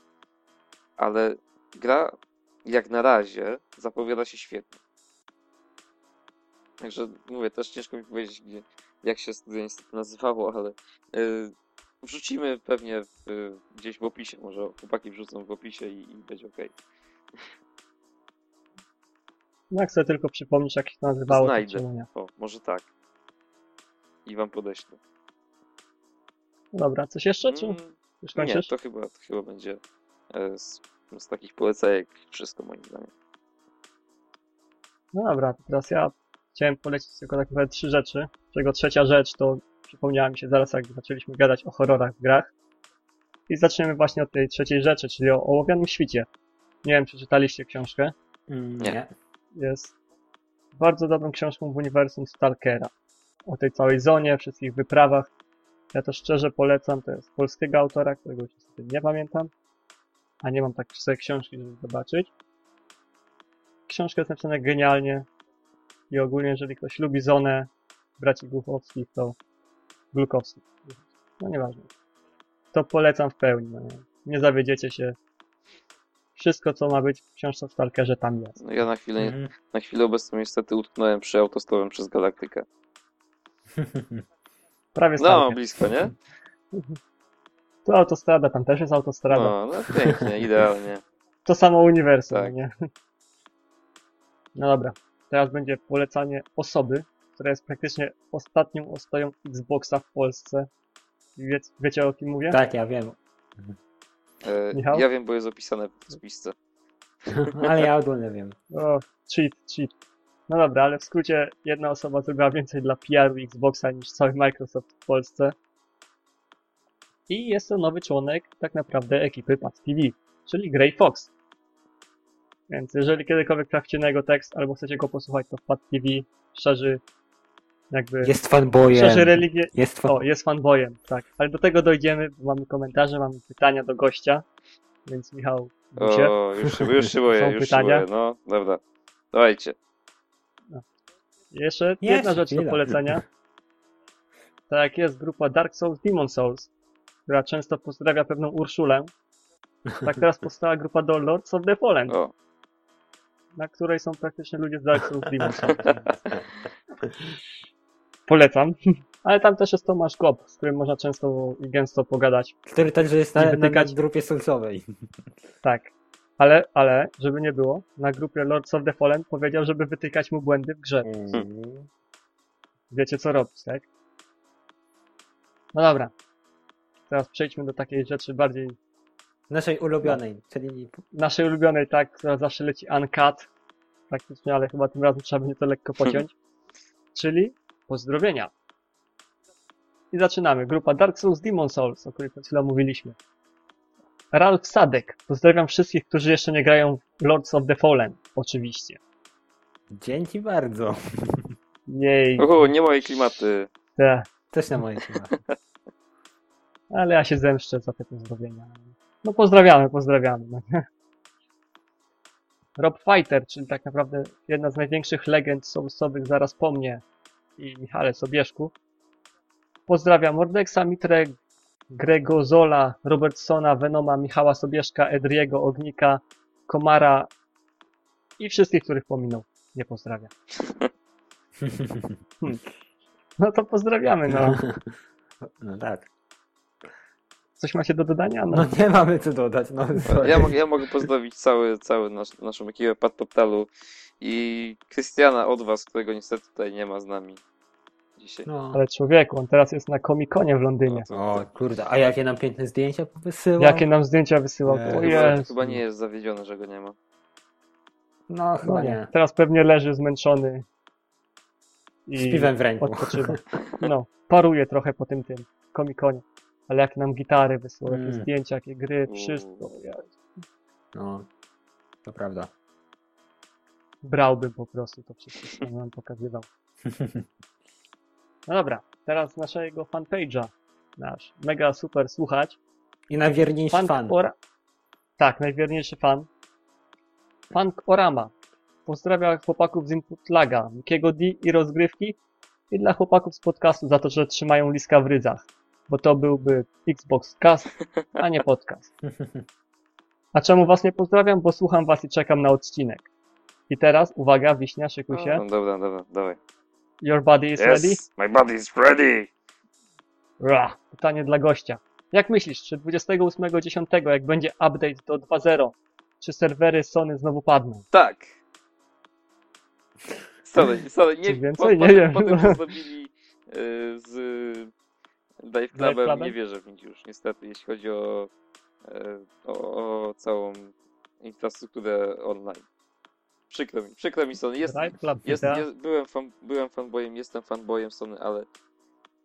ale gra jak na razie zapowiada się świetnie. Także mówię, też ciężko mi powiedzieć, jak się niestety nazywało, ale yy, wrzucimy pewnie w, gdzieś w opisie, może chłopaki wrzucą w opisie i, i będzie ok. No jak sobie tylko przypomnisz, jak to nazywało, Znajdę. nie? O, może tak. I wam podeślę. Dobra, coś jeszcze, czy Mm, już nie, kończysz? to chyba, to chyba będzie e, z, z takich polecajek wszystko moim zdaniem. No dobra, to teraz ja chciałem polecić tylko tak trzy rzeczy, czego trzecia rzecz to przypomniała mi się zaraz, jak zaczęliśmy gadać o horrorach w grach. I zaczniemy właśnie od tej trzeciej rzeczy, czyli o ołowianym świcie. Nie wiem, czy czytaliście książkę. Mm, Nie. Nie. Jest bardzo dobrą książką w uniwersum Stalkera. O tej całej zonie, wszystkich wyprawach. Ja to szczerze polecam, to jest polskiego autora, którego już niestety nie pamiętam. A nie mam tak sobie książki, żeby zobaczyć. Książka jest napisana genialnie. I ogólnie, jeżeli ktoś lubi zonę braci Głuchowskich, to Glukowskich. No nieważne. To polecam w pełni. No nie. nie zawiedziecie się. Wszystko, co ma być w książce o Stalkerze, tam jest. No ja na chwilę, Mhm. na chwilę obecną niestety utknąłem przy autostopem przez galaktykę. <laughs> Prawie No, Stalker. blisko, nie? <laughs> To autostrada, tam też jest autostrada. No, no pięknie, idealnie. <laughs> To samo uniwersum, Tak. nie? No dobra. Teraz będzie polecanie osoby, która jest praktycznie ostatnią ostoją Xboxa w Polsce. Wie, wiecie o kim mówię? Tak, ja wiem. E, Michał? ja wiem, bo jest opisane w spisce. <laughs> Ale ja ogólnie wiem. O, cheat, cheat. No dobra, ale w skrócie jedna osoba zrobiła więcej dla PR-u Xboxa niż cały Microsoft w Polsce. I jest to nowy członek tak naprawdę ekipy Pad TV, czyli Grey Fox. Więc jeżeli kiedykolwiek traficie na jego tekst albo chcecie go posłuchać, to w Pad TV szerzy jakby Jest fanboyem. szerzy religię. Jest fan... O, jest fanboyem, tak. Ale do tego dojdziemy, bo mamy komentarze, mamy pytania do gościa. Więc Michał, się. O, już, się- już się boję, Są już się pytania? boję. No, dobra. Dawajcie. Jeszcze Jeszcze jedna rzecz do polecenia. Tak jak jest grupa Dark Souls Demon Souls, która często pozdrawia pewną Urszulę. Tak teraz powstała grupa do Lords of the Fallen, O, na której są praktycznie ludzie z Dark Souls Demon Souls. <laughs> Polecam. Ale tam też jest Tomasz Gop, z którym można często i gęsto pogadać. Który także jest na, na, grupie soulsowej. <laughs> Tak. Ale, ale, żeby nie było, na grupie Lords of the Fallen powiedział, żeby wytykać mu błędy w grze. Mm. Wiecie co robić, tak? No dobra. Teraz przejdźmy do takiej rzeczy bardziej Naszej ulubionej, czyli naszej ulubionej, tak, która zawsze leci uncut. praktycznie, ale chyba tym razem trzeba będzie to lekko <laughs> pociąć. Czyli pozdrowienia. I zaczynamy. Grupa Dark Souls Demon Souls, o której przed chwilą mówiliśmy. Ralph Sadek. Pozdrawiam wszystkich, którzy jeszcze nie grają w Lords of the Fallen. Oczywiście. Dzięki bardzo. Jej. Uhu, nie moje klimaty. Te. Też na moje chyba. <laughs> Ale ja się zemszczę za te pozdrowienia. No pozdrawiamy, pozdrawiamy. <laughs> Rob Fighter, czyli tak naprawdę jedna z największych legend soulsowych zaraz po mnie i Michale Sobieszku. Pozdrawiam Mordexa, Mitre, Grego Zola, Robertsona, Venoma, Michała Sobieszka, Edriego, Ognika, Komara i wszystkich, których pominął. Nie pozdrawiam. <laughs> Hmm. No to pozdrawiamy, no. <laughs> No tak. Coś macie do dodania? No nie mamy co dodać. No, sorry. Ja, mogę- ja mogę pozdrowić cały, cały nasz, naszą ekipę Pat Portalu i Krystiana od was, którego niestety tutaj nie ma z nami dzisiaj. No. Ale człowieku, on teraz jest na Komikonie w Londynie. No to- O kurde, a jakie nam piękne zdjęcia wysyłał? Jakie nam zdjęcia wysyłał? Nie, O chyba, nie jest zawiedziony, że go nie ma. No chyba No nie. nie. Teraz pewnie leży zmęczony. I Z piwem w ręku. odpoczywa. No, paruje trochę po tym tym komikonie. Ale jak nam gitary wysyłał, jakie Mm. zdjęcia, jakie gry, Mm. wszystko. Ja No, to prawda. Brałbym po prostu to wszystko, co nam pokazywał. No dobra, teraz naszego fanpage'a. Nasz mega super słuchacz. I najwierniejszy Funk fan. Ora... Tak, najwierniejszy fan. Funk Orama. Pozdrawiam chłopaków z Input Laga, Mikiego D i rozgrywki i dla chłopaków z podcastu za to, że trzymają liska w ryzach. Bo to byłby Xbox Cast, a nie podcast. <laughs> A czemu was nie pozdrawiam? Bo słucham was i czekam na odcinek. I teraz, uwaga, Wiśnia, szykuj się. No, dobra, dobra, dawaj. Your body is ready? Yes, my body is ready! Ra, pytanie dla gościa. Jak myślisz, czy 28.10, jak będzie update do 2.0, czy serwery Sony znowu padną? Tak! Sorry, <laughs> sorry, nie, więcej? po, Nie potem, wiem. potem co <laughs> zrobili y, z Dive Clubem, Clubem? nie wierzę w nich już, niestety, jeśli chodzi o, y, o, o całą infrastrukturę online. Przykro mi, przykro mi Sony, jest, jest, jest, byłem, fan, byłem fanboyem, jestem fanboyem Sony, ale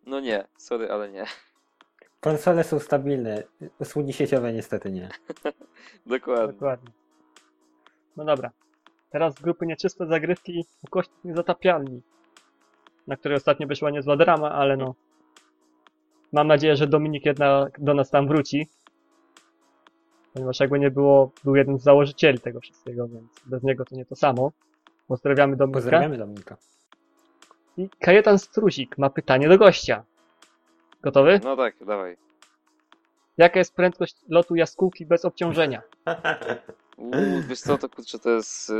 no nie, sorry, ale nie. <laughs> Konsole są stabilne. Usługi sieciowe niestety nie. <laughs> Dokładnie. Dokładnie. No dobra. Teraz z grupy Nieczyste Zagrywki ukośnik Niezatapialni, na której ostatnio wyszła niezła drama, ale no. Mam nadzieję, że Dominik jednak do nas tam wróci. Ponieważ jakby nie było, był jeden z założycieli tego wszystkiego, więc bez niego to nie to samo. Pozdrawiamy Dominika. Pozdrawiamy Dominika. I Kajetan Struzik ma pytanie do gościa. Gotowy? No tak, dawaj. Jaka jest prędkość lotu jaskółki bez obciążenia? <laughs> Uuu, wiesz co, to kurczę, to jest,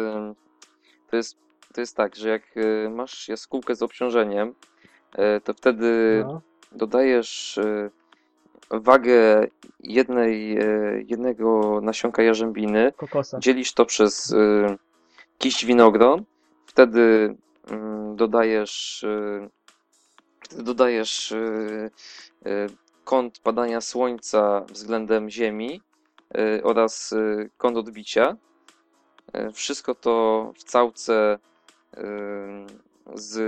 to jest, to jest tak, że jak y, masz jaskółkę z obciążeniem, y, to wtedy No. dodajesz y, wagę jednej, y, jednego nasionka jarzębiny, Kokosa. dzielisz to przez y, kiść winogron, wtedy mm, dodajesz, wtedy dodajesz kąt padania słońca względem Ziemi oraz kąt odbicia. Wszystko to w całce z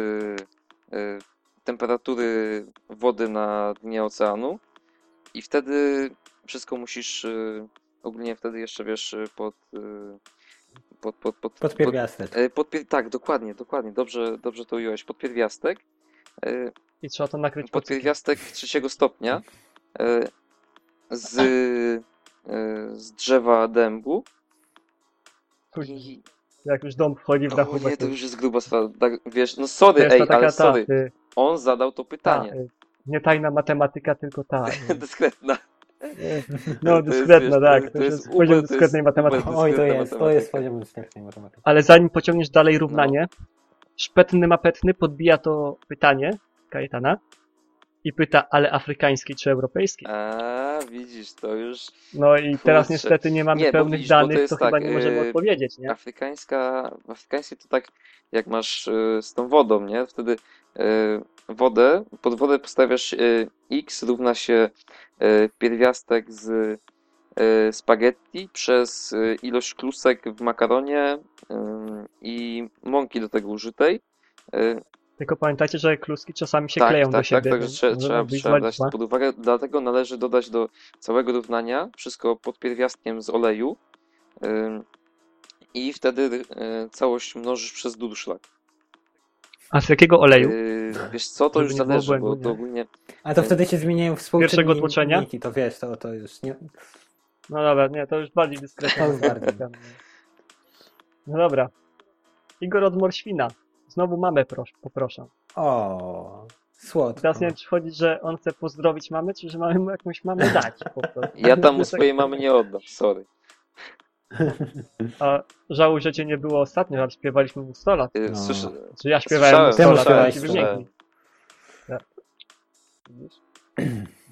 temperatury wody na dnie oceanu i wtedy wszystko musisz y, ogólnie wtedy jeszcze wiesz y, pod y, pod, pod, pod, Pod pierwiastek. e, pod pier- tak, dokładnie, dokładnie, dobrze, dobrze to ująłeś. Podpierwiastek, e, I trzeba to nakryć pod podpierwiastek trzeciego stopnia z, z drzewa dębu. I, Jak już dom wchodzi w dachu. o nie, to już jest gruba sprawa. Tak, wiesz, no sorry, jest ej, taka ale ta, sorry. y, On zadał to ta, pytanie. y, nie tajna matematyka, tylko ta. <laughs> Dyskretna. No, To jest, dyskretna, tak. to To jest poziom to jest dyskretnej matematyki. Oj, to dyskretna jest, to matematyka. jest poziom dyskretnej matematyki. Ale zanim pociągniesz dalej równanie, szpetny mapetny podbija to pytanie Kajetana i pyta, ale afrykański czy europejski? A, widzisz, to już No i teraz niestety nie mamy Nie, pełnych widzisz, to danych, jest to chyba tak, nie możemy y, odpowiedzieć, nie? Afrykańska, afrykańskie to tak jak masz y, z tą wodą, nie? Wtedy y, wodę, pod wodę postawiasz y, x równa się pierwiastek z spaghetti przez ilość klusek w makaronie i mąki do tego użytej. Tylko pamiętajcie, że kluski czasami się tak, kleją tak, do tak, siebie. także więc trzeba, trzeba, brać to pod uwagę. Dlatego należy dodać do całego równania wszystko pod pierwiastkiem z oleju i wtedy e, całość mnożysz przez durszlak. A z jakiego oleju? Yy, wiesz co, to już zależy, bo to nie? ogólnie A to wtedy się zmieniają współczynniki, tłoczenia? to wiesz, to, to już nie... No dobra, nie, to już bardziej dyskretnie. To już bardziej. No dobra. Igor od Morświna. Znowu mamę proś, poproszę. O, słodko. Teraz nie wiem, czy chodzi, że on chce pozdrowić mamę, czy że mamy mu jakąś mamę dać po prostu. ja tam mu swojej mamy nie oddam, sorry. A żałuj, że cię nie było ostatnio, ale śpiewaliśmy mu 100 lat. Yy, No. słyszę, Czy ja śpiewałem mu 100 Słyszałem, lat. Tak. Widzisz?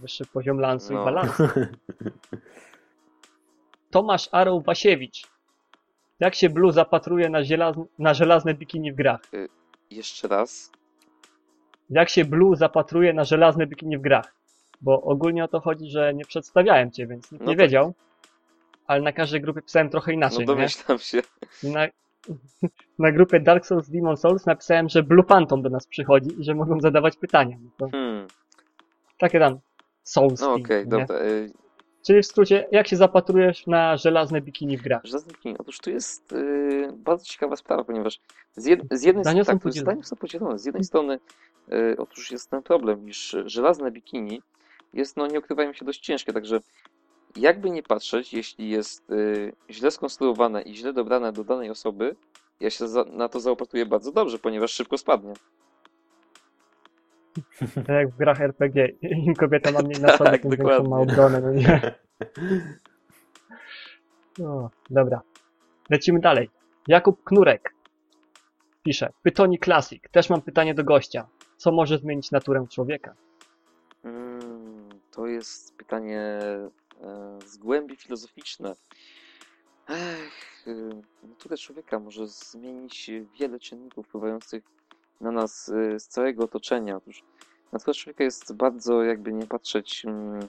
Wyższy poziom lansu No. i balansu. Tomasz Aroł Wasiewicz. Jak się Blue zapatruje na, żelazn- na żelazne bikini w grach? jeszcze raz. Jak się Blue zapatruje na żelazne bikini w grach? Bo ogólnie o to chodzi, że nie przedstawiałem cię, więc nikt No nie tak. wiedział. Ale na każdej grupie pisałem trochę No inaczej, nie? domyślam się. Na, <laughs> na grupie Dark Souls Demon Souls napisałem, że Blue Phantom do nas przychodzi i że mogą zadawać pytania. No to Hmm, takie tam Souls. no okej, nie? dobra. Yy, Czyli w skrócie, jak się zapatrujesz na żelazne bikini w grach? Żelazny bikini. Otóż tu jest yy, bardzo ciekawa sprawa, ponieważ z, jed, z jednej Zdania strony, tak, zdania są podzielone. Z jednej strony yy, otóż jest ten problem, iż żelazne bikini jest, no nie ukrywajmy się, dość ciężkie, także jakby nie patrzeć, jeśli jest yy, źle skonstruowane i źle dobrane do danej osoby, ja się za, na to zaopatruję bardzo dobrze, ponieważ szybko spadnie. Tak jak w grach RPG. Im kobieta ma mniej na sobie, Tak, tym większą dokładnie. ma obronę. No nie? No, dobra. Lecimy dalej. Jakub Knurek pisze. Pytoni Classic. Też mam pytanie do gościa. Co może zmienić naturę człowieka? Mm, to jest pytanie e, z głębi filozoficzne. Ech, y, naturę człowieka może zmienić wiele czynników wpływających na nas y, z całego otoczenia. Otóż natura człowieka jest bardzo, jakby nie patrzeć, mm,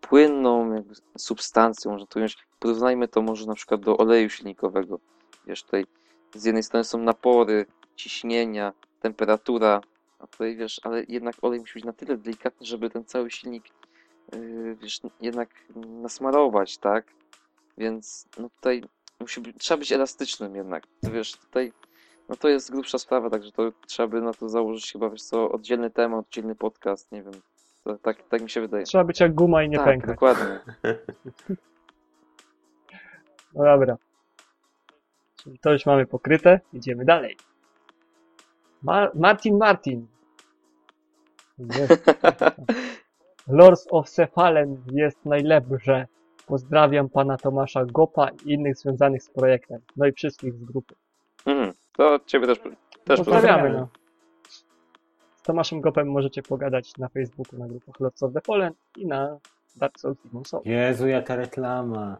płynną jakby substancją, można to ująć. Porównajmy to może na przykład do oleju silnikowego. Wiesz, tutaj z jednej strony są napory, ciśnienia, temperatura, a tutaj wiesz, ale jednak olej musi być na tyle delikatny, żeby ten cały silnik yy, wiesz, jednak nasmarować, tak? Więc no tutaj musi być, trzeba być elastycznym jednak. To wiesz, tutaj no to jest grubsza sprawa, także to trzeba by na to założyć chyba, wiesz co, oddzielny temat, oddzielny podcast, nie wiem. To, tak, tak mi się wydaje. Trzeba być jak guma i nie tak, pękać. dokładnie. No dobra. Czyli to już mamy pokryte. Idziemy dalej. Mar Martin Martin. Jest. <laughs> Lords of Cephalen jest najlepsze. Pozdrawiam pana Tomasza Gopa i innych związanych z projektem. No i wszystkich z grupy. Mhm. To ciebie też, też Pozdrawiamy. pozdrawiam. No. Z Tomaszem Gopem możecie pogadać na Facebooku, na grupach Lords of the Fallen i na Dark Souls Demon Souls. Jezu, jaka reklama.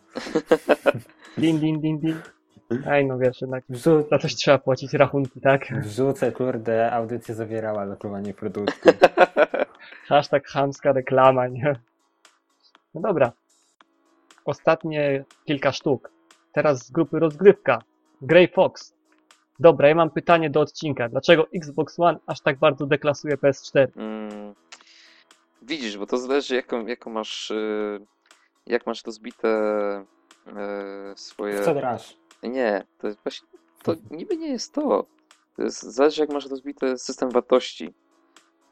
<laughs> Din, din, din, din. Ej, no wiesz, jednak Wrzu- za coś trzeba płacić rachunki, tak? Wrzucę, kurde, audycja zawierała lokowanie produktu. <laughs> Hashtag chamska reklama, nie? No dobra. Ostatnie kilka sztuk. Teraz z grupy rozgrywka. Grey Fox. Dobra, ja mam pytanie do odcinka. Dlaczego Xbox One aż tak bardzo deklasuje PS4? Mm, widzisz, bo to zależy jaką, jaką masz, y, jak masz rozbite y, swoje... Co grasz? Nie, to jest właśnie, to niby nie jest to. To jest, zależy jak masz rozbity system wartości.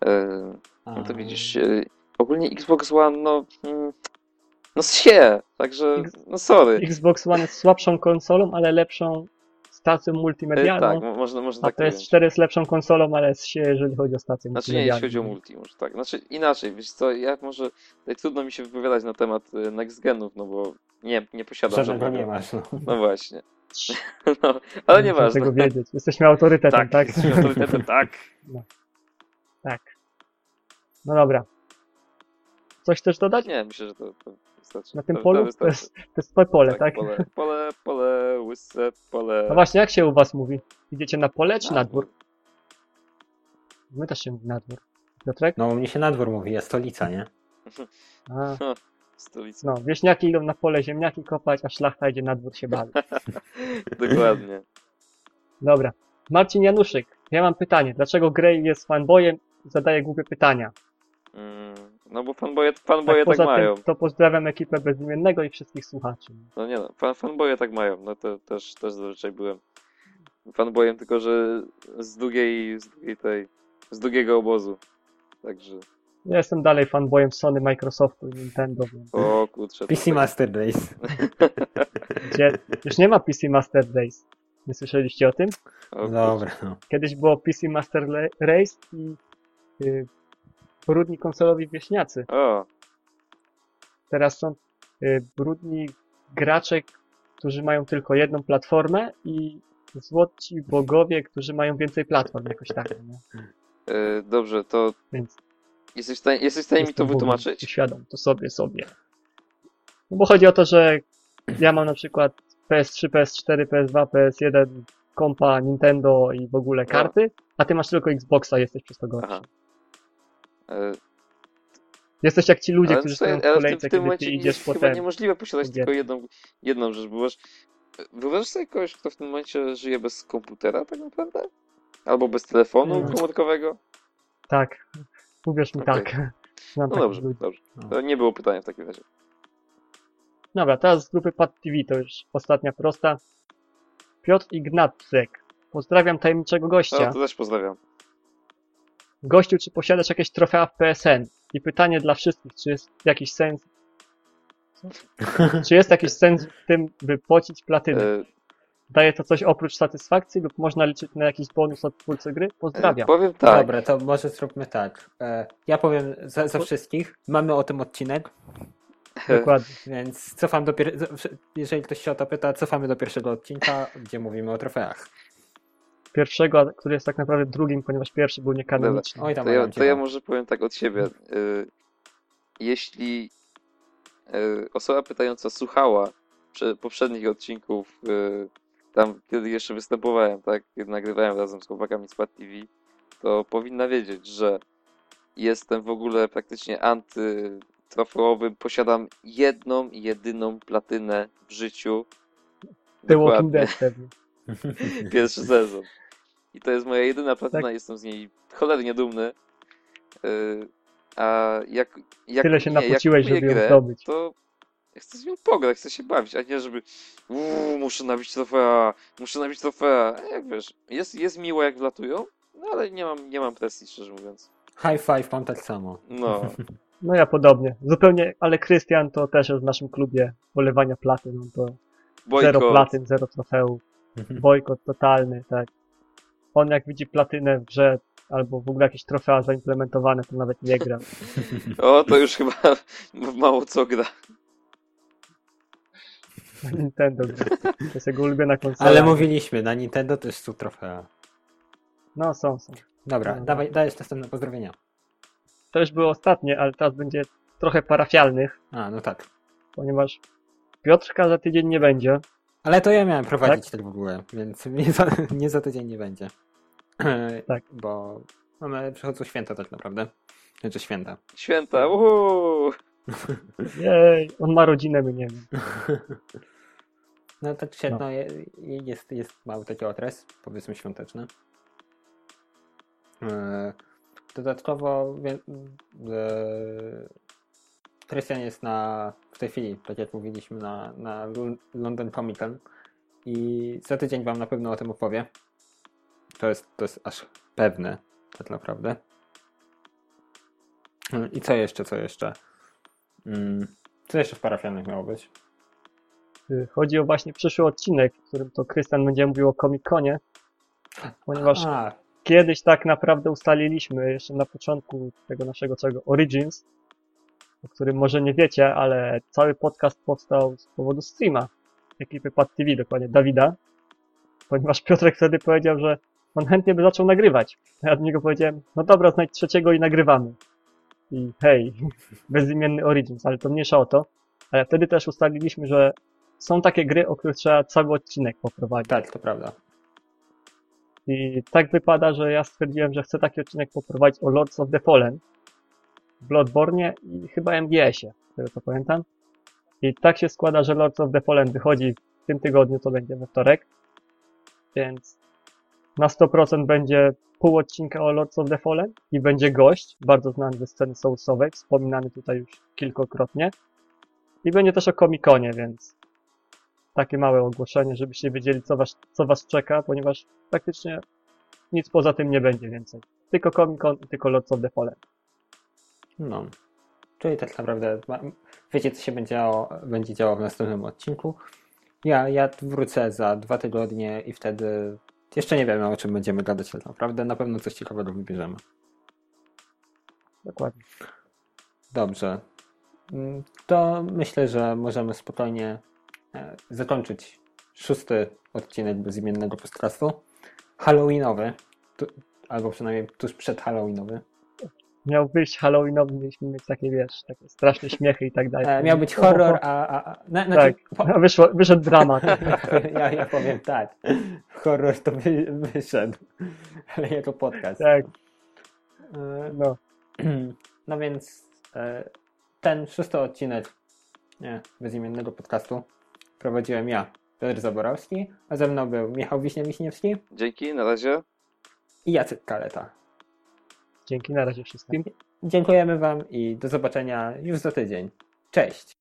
E, no to widzisz, ogólnie Xbox One, no, mm, no się, także, no sorry. Xbox One jest słabszą konsolą, ale lepszą stacją E, multimedialną. tak, mo- można, można a tak powiedzieć. PS4 jest lepszą konsolą, ale jest się, jeżeli chodzi o stację Znaczy nie, multimedialną. jeśli chodzi o multi, może tak. Znaczy inaczej, wiesz co, ja może, tutaj trudno mi się wypowiadać na temat e, next genów, no bo nie, nie posiadam Żadnego żadnego. nie masz, no. No właśnie. <laughs> No, ale Muszę nieważne. tego wiedzieć. Jesteśmy autorytetem, Tak, tak? jesteśmy autorytetem, tak. Tak. No dobra. Coś też dodać? Nie, myślę, że to, to wystarczy. Na tym to, polu? To jest, to jest twoje pole, tak? Pole, pole, pole, łyse, pole. No właśnie, jak się u was mówi? Idziecie na pole czy na dwór? My też się mówi na dwór. Piotrek? No, u mnie się na dwór mówi, jest stolica, nie? A, <laughs> Stolicy. No, wieśniaki idą na pole ziemniaki kopać, a szlachta idzie na dwór się bawić. <laughs> Dokładnie. Dobra. Marcin Januszyk, ja mam pytanie. Dlaczego Grey jest fanboyem i zadaje głupie pytania? Mm, no bo fanboje, fanboje tak, poza mają. tym, to pozdrawiam ekipę bezimiennego i wszystkich słuchaczy. No nie no, fan, fanboje tak mają. No to też, też zazwyczaj byłem fanboyem, tylko że z drugiej, z drugiej tej, z drugiego obozu. Także, Ja jestem dalej fanboyem Sony, Microsoftu i Nintendo, więc o kurczę. PC to- Master Race. <laughs> gdzie już nie ma PC Master Race. Nie słyszeliście o tym? o. Dobra, no. Kiedyś było PC Master Race i y, brudni konsolowi wieśniacy. O, Teraz są y, brudni gracze, którzy mają tylko jedną platformę i złoci bogowie, którzy mają więcej platform, jakoś tak. Nie? e, dobrze, to Więc jesteś w stanie, jesteś w stanie mi to wytłumaczyć? Świadom, to sobie, sobie. No bo chodzi o to, że ja mam na przykład PS3, PS4, PS2, PS1, kompa, Nintendo i w ogóle karty, a ty masz tylko Xboxa, jesteś przez to gorszy. Aha. E, Jesteś jak ci ludzie, ale którzy stoją w kolejce, w tym kiedy ty idziesz jest chyba potem. niemożliwe posiadać po tylko jedną, jedną rzecz, bo masz... Wyobrażasz sobie kogoś, kto w tym momencie żyje bez komputera tak naprawdę? Albo bez telefonu Mm. komórkowego? Tak, uwierz mi Okej. tak. <laughs> Znam No dobrze, ludzi. dobrze. No. To nie było pytania w takim razie. Dobra, teraz z grupy Pad TV, to już ostatnia prosta. Piotr Ignacek. Pozdrawiam tajemniczego gościa. No, to też pozdrawiam. Gościu, czy posiadasz jakieś trofea w PSN? I pytanie dla wszystkich, czy jest jakiś sens... Co? czy jest jakiś sens w tym, by płacić platynę? E, Daje to coś oprócz satysfakcji lub można liczyć na jakiś bonus od twórcy gry? e, Pozdrawiam. powiem tak. Dobra, to może zróbmy tak. E, Ja powiem za, za wszystkich. Mamy o tym odcinek, Dokładnie. więc cofam do pier... Jeżeli ktoś się o to pyta, cofamy do pierwszego odcinka, gdzie mówimy o trofeach. Pierwszego, a- który jest tak naprawdę drugim, ponieważ pierwszy był niekanoniczny. Oj tam, To ja, to ja może powiem tak od siebie. Y, Jeśli y, osoba pytająca słuchała prze- poprzednich odcinków, y, tam kiedy jeszcze występowałem, tak, kiedy nagrywałem razem z chłopakami z Pad TV, to powinna wiedzieć, że jestem w ogóle praktycznie antytrofeowym. Posiadam jedną, jedyną platynę w życiu. The Walking Dokładnie. Dead pewnie. <laughs> Pierwszy sezon. I to jest moja jedyna platyna, jestem z niej cholernie dumny. Yy, a jak, jak Tyle się nie, jak napociłeś, żeby ją grę, zdobyć. to chcę z nią pograć, chcę się bawić, a nie żeby uuu, muszę nabić trofea, muszę nabić trofea. A Jak wiesz, jest, jest miło jak wlatują, no ale nie mam, nie mam presji, szczerze mówiąc. High five, mam tak samo. No, <laughs> No ja podobnie. Zupełnie, ale Krystian to też jest w naszym klubie polewania platyn. No to zero platyn, zero trofeów. Bojkot totalny, tak. On jak widzi platynę w grze albo w ogóle jakieś trofea zaimplementowane, to nawet nie gra. O, to już chyba <laughs> mało co gra. Na Nintendo gra. To jest jego ulubiona konsola. Ale mówiliśmy, na Nintendo też są trofea. No są, są. Dobra, No. dawaj, dajesz następne pozdrowienia. To już było ostatnie, ale teraz będzie trochę parafialnych, A, no tak. ponieważ Piotrka za tydzień nie będzie. Ale to ja miałem prowadzić tak, w ogóle, więc nie za, <laughs> nie za tydzień nie będzie. <clears throat> Tak. Bo mamy, przychodzą święta tak naprawdę. Znaczy święta. Święta, uhu. <laughs> Jej, on ma rodzinę, my nie wiem. No tak świetno, No. je- jest, jest mały taki okres, powiedzmy świąteczny. E, Dodatkowo Krystian jest na, w tej chwili, tak jak mówiliśmy, na, na London Comic Con i za tydzień wam na pewno o tym opowie. To jest, to jest aż pewne, tak naprawdę. E, I co jeszcze, co jeszcze? Mm, Co jeszcze w parafianych miało być? Y, Chodzi o właśnie przyszły odcinek, w którym to Krystian będzie mówił o Comic-Conie, ponieważ A, kiedyś tak naprawdę ustaliliśmy jeszcze na początku tego naszego całego Origins, o którym może nie wiecie, ale cały podcast powstał z powodu streama ekipy Pad TV, dokładnie Dawida, ponieważ Piotrek wtedy powiedział, że on chętnie by zaczął nagrywać. A ja do niego powiedziałem, no dobra, znajdź trzeciego i nagrywamy. I hej, <laughs> bezimienny Origins, ale to mniejsza o to. Ale wtedy też ustaliliśmy, że są takie gry, o których trzeba cały odcinek poprowadzić. tak, to prawda. I tak wypada, że ja stwierdziłem, że chcę taki odcinek poprowadzić o Lords of the Fallen, Bloodborne i chyba MGS-ie. z co pamiętam. I tak się składa, że Lords of the Fallen wychodzi w tym tygodniu, to będzie we wtorek. Więc na 100% będzie pół odcinka o Lords of the Fallen i będzie gość, bardzo znany ze sceny soulsowej, wspominany tutaj już kilkokrotnie. I będzie też o Comic-Conie, więc takie małe ogłoszenie, żebyście wiedzieli, co was, co was czeka, ponieważ praktycznie nic poza tym nie będzie więcej. Tylko Comic-Con i tylko Lords of the Fallen. No. Czyli tak naprawdę wiecie, co się będzie działo, będzie działo w następnym odcinku. Ja, ja wrócę za dwa tygodnie i wtedy jeszcze nie wiemy, o czym będziemy gadać tak naprawdę. Na pewno coś ciekawego wybierzemy. Dokładnie. Dobrze. Mm, To myślę, że możemy spokojnie e, zakończyć szósty odcinek bezimiennego podcastu. Halloweenowy. Tu, albo przynajmniej tuż przed Halloweenowy. Miał wyjść Halloweenowy, mieliśmy mieć takie, wiesz, takie straszne śmiechy i tak dalej. E, miał być horror, a... a, a na, Tak, znaczy, po, a wyszło, wyszedł dramat. <laughs> ja, ja powiem tak. Horror to wy, wyszedł. Ale jako podcast. tak, E, no. <clears throat> No więc e, ten szósty odcinek nie, bezimiennego podcastu prowadziłem ja, Piotr Zaborowski, a ze mną był Michał Wiśnia-Wiśniewski Dzięki, na razie. i Jacek Kaleta. Dzięki, na razie wszystkim. Dziękujemy Wam i do zobaczenia już za tydzień. Cześć!